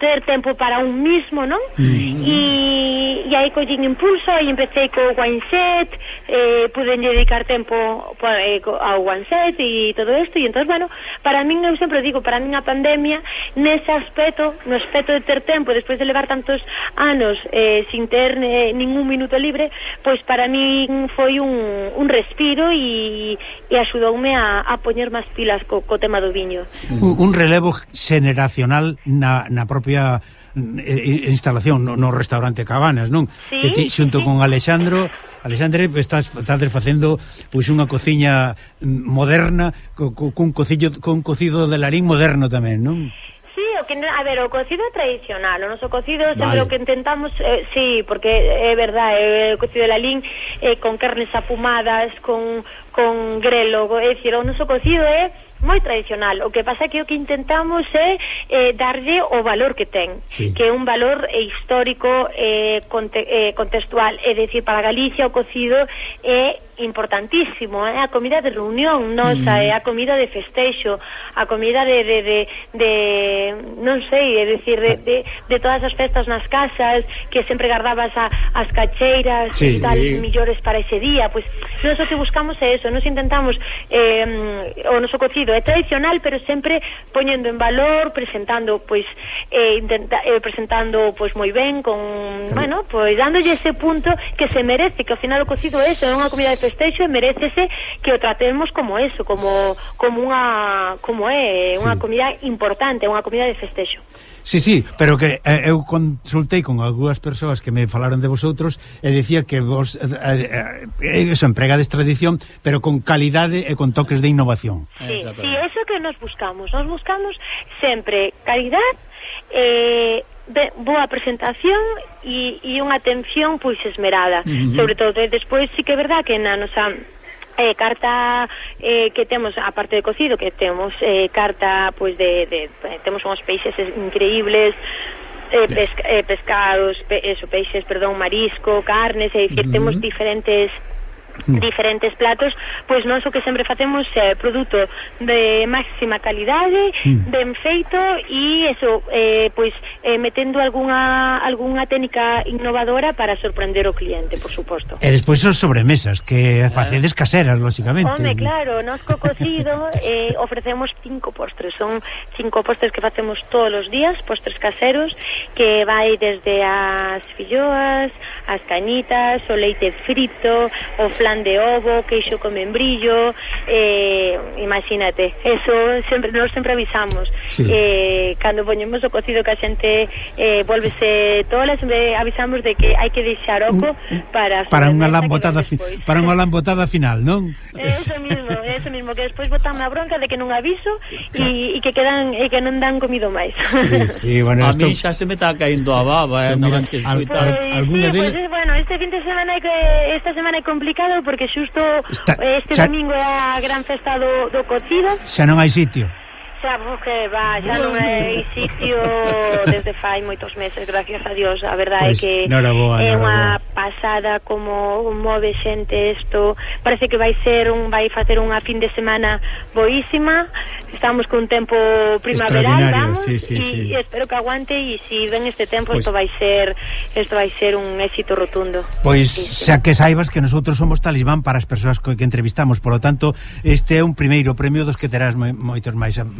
[SPEAKER 11] ter tempo para un mismo, non? Mm. E, e aí collín impulso e empecé co wine set, eh, pude dedicar tempo eh, ao wine set e todo isto, e entón, bueno, para min, eu sempre digo, para min a pandemia, nese aspecto, no aspecto de ter tempo, despois de levar tantos anos eh, sin ter eh, ningún minuto libre, pois para min foi un un respiro e, e axudoume a, a poñer máis pilas co, co tema do viño.
[SPEAKER 2] Un, un relevo xeneracional na, na propia eh, instalación no, no restaurante Cabanas, non?
[SPEAKER 11] Sí,
[SPEAKER 2] que ti, xunto
[SPEAKER 11] sí,
[SPEAKER 2] con Alexandro Alexandre, estás, estás facendo pois unha cociña mm, moderna co cun cocido, cun cocido de larín moderno tamén, non?
[SPEAKER 11] que, a ver, o cocido é tradicional, o noso cocido
[SPEAKER 2] vale.
[SPEAKER 11] sempre o que intentamos, eh, sí, porque é verdade, é o cocido de lalín eh, con carnes afumadas, con, con grelo, é dicir, o noso cocido é moi tradicional. O que pasa é que o que intentamos é eh, darlle o valor que ten,
[SPEAKER 2] sí.
[SPEAKER 11] que é un valor eh, histórico, eh, conte, eh, contextual, é dicir, para Galicia o cocido é importantísimo, é a comida de reunión nosa, mm. é a comida de festeixo, a comida de, de, de, de non sei, é dicir, de, de, de todas as festas nas casas, que sempre guardabas a, as cacheiras,
[SPEAKER 2] sí,
[SPEAKER 11] tal, e... millores para ese día, pois pues, nós o que buscamos é eso, nos intentamos eh, o noso cocido é tradicional, pero sempre poñendo en valor, presentando, pois, eh, intenta, eh, presentando, pois, moi ben, con, claro. bueno, pois, dándolle ese punto que se merece, que ao final o cocido é eso, é unha comida de festeixo, festexo e merecese que o tratemos como eso, como como unha como é, unha
[SPEAKER 2] sí.
[SPEAKER 11] comida importante, unha comida de festexo.
[SPEAKER 2] Sí, sí, pero que eh, eu consultei con algunhas persoas que me falaron de vosotros e dicía que vos eh, eh, eh eso empregades tradición, pero con calidade e con toques de innovación.
[SPEAKER 11] Sí, sí, eso que nos buscamos. Nos buscamos sempre calidad eh de, boa presentación e, e unha atención pois esmerada,
[SPEAKER 1] uh -huh.
[SPEAKER 11] sobre todo despois sí que é verdad que na nosa eh, carta eh, que temos a parte de cocido que temos eh, carta pois de, de eh, temos uns peixes increíbles eh, pesca, eh, pescados pe, eso, peixes, perdón, marisco, carnes, é dicir, uh -huh. temos diferentes Mm. diferentes platos, pois nós o que sempre facemos é eh, produto de máxima calidade,
[SPEAKER 2] mm.
[SPEAKER 11] ben feito e eso, eh, pois eh, metendo algunha algunha técnica innovadora para sorprender o cliente, por suposto.
[SPEAKER 2] E despois son sobremesas que claro. facedes caseras, lógicamente.
[SPEAKER 11] Home, claro, nós co cocido eh, ofrecemos cinco postres, son cinco postres que facemos todos os días, postres caseros, que vai desde as filloas, as cañitas, o leite frito, o flan flan de ovo, queixo con membrillo, eh, imagínate, eso sempre nós sempre avisamos.
[SPEAKER 2] Sí.
[SPEAKER 11] Eh, cando poñemos o cocido que a xente eh, volvese tola, sempre avisamos de que hai que deixar oco para
[SPEAKER 2] para unha lambotada fi, para unha lambotada final, non?
[SPEAKER 11] Eso mismo, eso mismo que despois botan a bronca de que non aviso e claro. que quedan e que non dan comido máis.
[SPEAKER 2] Sí, sí, bueno,
[SPEAKER 1] a
[SPEAKER 2] esto...
[SPEAKER 1] mí xa se me está caindo a baba, eh,
[SPEAKER 2] mira,
[SPEAKER 1] nada máis que escutar.
[SPEAKER 2] Pues,
[SPEAKER 11] sí, pues, bueno, este fin de semana que esta semana é complicado porque xusto
[SPEAKER 2] Está,
[SPEAKER 11] este
[SPEAKER 2] xa...
[SPEAKER 11] domingo é a gran festa do, do cocido.
[SPEAKER 2] Xa non hai sitio
[SPEAKER 11] xa que va, xa non é sitio desde fai moitos meses, gracias a Dios. A verdade
[SPEAKER 2] pois,
[SPEAKER 11] é que
[SPEAKER 2] boa,
[SPEAKER 11] é unha pasada como move xente isto. Parece que vai ser un vai facer unha fin de semana boísima. Estamos con tempo primaveral, vamos,
[SPEAKER 2] sí, sí,
[SPEAKER 11] e
[SPEAKER 2] sí.
[SPEAKER 11] espero que aguante e se si ven este tempo isto vai ser isto vai ser un éxito rotundo.
[SPEAKER 2] Pois
[SPEAKER 11] sí,
[SPEAKER 2] xa que saibas que nosotros somos talismán para as persoas que entrevistamos, por lo tanto, este é un primeiro premio dos que terás moitos máis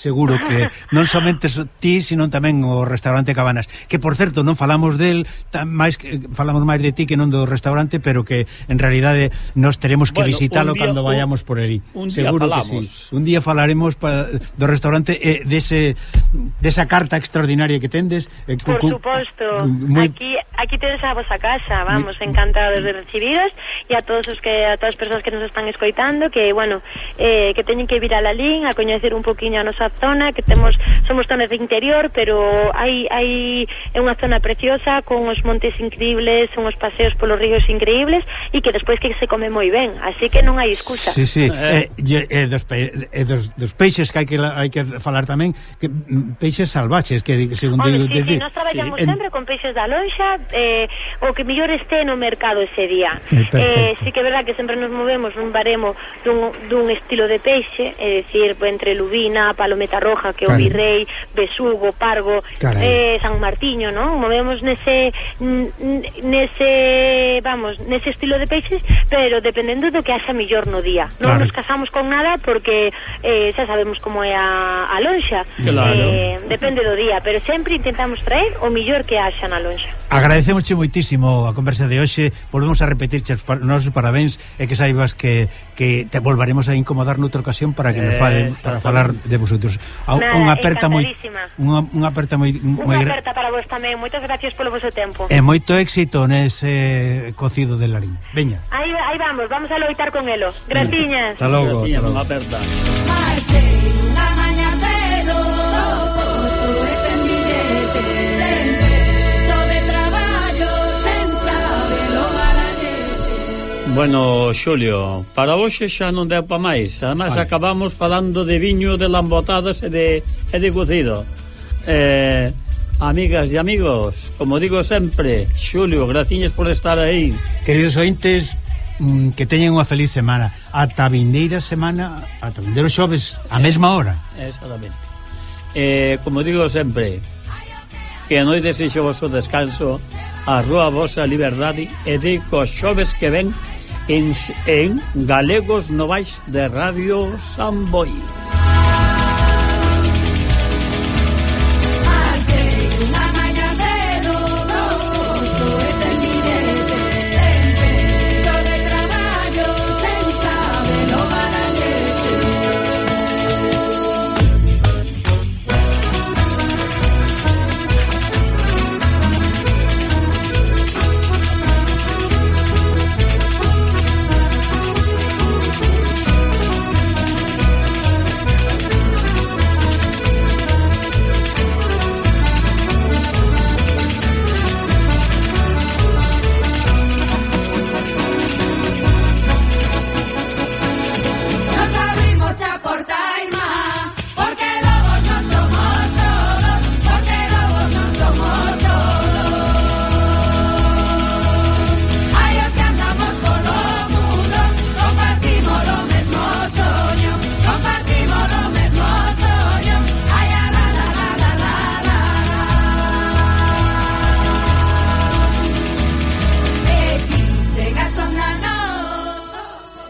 [SPEAKER 2] seguro que non somente ti, sino tamén o restaurante Cabanas, que por certo non falamos del, tan, máis falamos máis de ti que non do restaurante, pero que en realidade nos teremos que
[SPEAKER 1] bueno,
[SPEAKER 2] visitalo
[SPEAKER 1] día,
[SPEAKER 2] cando vayamos por aí.
[SPEAKER 1] Un día
[SPEAKER 2] seguro
[SPEAKER 1] falamos.
[SPEAKER 2] que sí. Un día falaremos pa, do restaurante eh, dese desa carta extraordinaria que tendes. Eh,
[SPEAKER 11] por
[SPEAKER 2] cu,
[SPEAKER 11] suposto.
[SPEAKER 2] Muy...
[SPEAKER 11] Aquí aquí tedes a vosa casa, vamos, muy... encantados de recibiros e a todos os que a todas as persoas que nos están escoitando, que bueno, eh, que teñen que vir a Lalín a coñecer un poquinho a nosa zona que temos somos zonas de interior, pero hai hai é unha zona preciosa con os montes increíbles, os paseos polos ríos increíbles e que despois que se come moi ben, así que non hai excusa.
[SPEAKER 2] Sí, sí, eh, eh, eh, dos, pe, eh dos, dos peixes que hai que hai que falar tamén, que mm, peixes salvaxes que segundo
[SPEAKER 11] Home,
[SPEAKER 2] digo,
[SPEAKER 11] sí,
[SPEAKER 2] de, sí,
[SPEAKER 11] nós traballamos
[SPEAKER 2] sí,
[SPEAKER 11] sempre en... con peixes da lonxa, eh, o que mellor este no mercado ese día.
[SPEAKER 2] Eh, perfecto.
[SPEAKER 11] Eh, sí que é verdad que sempre nos movemos nun baremo dun, dun estilo de peixe, é dicir, entre lubina, palomino Metarroja, que é o
[SPEAKER 2] claro.
[SPEAKER 11] Virrei, Besugo, Pargo,
[SPEAKER 2] Carai.
[SPEAKER 11] eh, San Martiño, non? Movemos nese nese, vamos, nese estilo de peixes, pero dependendo do que haxa mellor no día. Non
[SPEAKER 2] claro.
[SPEAKER 11] nos casamos con nada porque eh, xa sabemos como é a, a lonxa.
[SPEAKER 2] Claro.
[SPEAKER 11] Eh, depende do día, pero sempre intentamos traer o mellor que haxa na lonxa.
[SPEAKER 2] Agradecemos moitísimo a conversa de hoxe. Volvemos a repetir os nosos parabéns e que saibas que, que te volveremos a incomodar noutra ocasión para que eh, nos falen, para falar de vosotros. A-
[SPEAKER 11] Nada,
[SPEAKER 2] unha aperta moi unha, unha aperta moi moi
[SPEAKER 11] Unha aperta para vos tamén. Moitas gracias polo voso tempo.
[SPEAKER 2] E moito éxito nese cocido de Larín. Veña.
[SPEAKER 11] Aí aí vamos, vamos a loitar con elo. Graciñas.
[SPEAKER 2] Hasta logo. Graciñas,
[SPEAKER 1] unha aperta.
[SPEAKER 9] Unha mañá cedo, pois en billete.
[SPEAKER 1] Bueno, Xulio, para hoxe xa non deu pa máis. Ademais
[SPEAKER 2] vale.
[SPEAKER 1] acabamos falando de viño, de lambotadas e de, e de cocido. Eh, amigas e amigos, como digo sempre, Xulio, graciñas por estar aí.
[SPEAKER 2] Queridos ointes, mm, que teñen unha feliz semana. Ata vindeira semana, ata vindeiro xoves, a eh, mesma hora.
[SPEAKER 1] Exactamente. Eh, como digo sempre, que a noite sexo vos o descanso, a rúa vosa liberdade e de cos xoves que ven en, en Galegos Novais de Radio Samboy.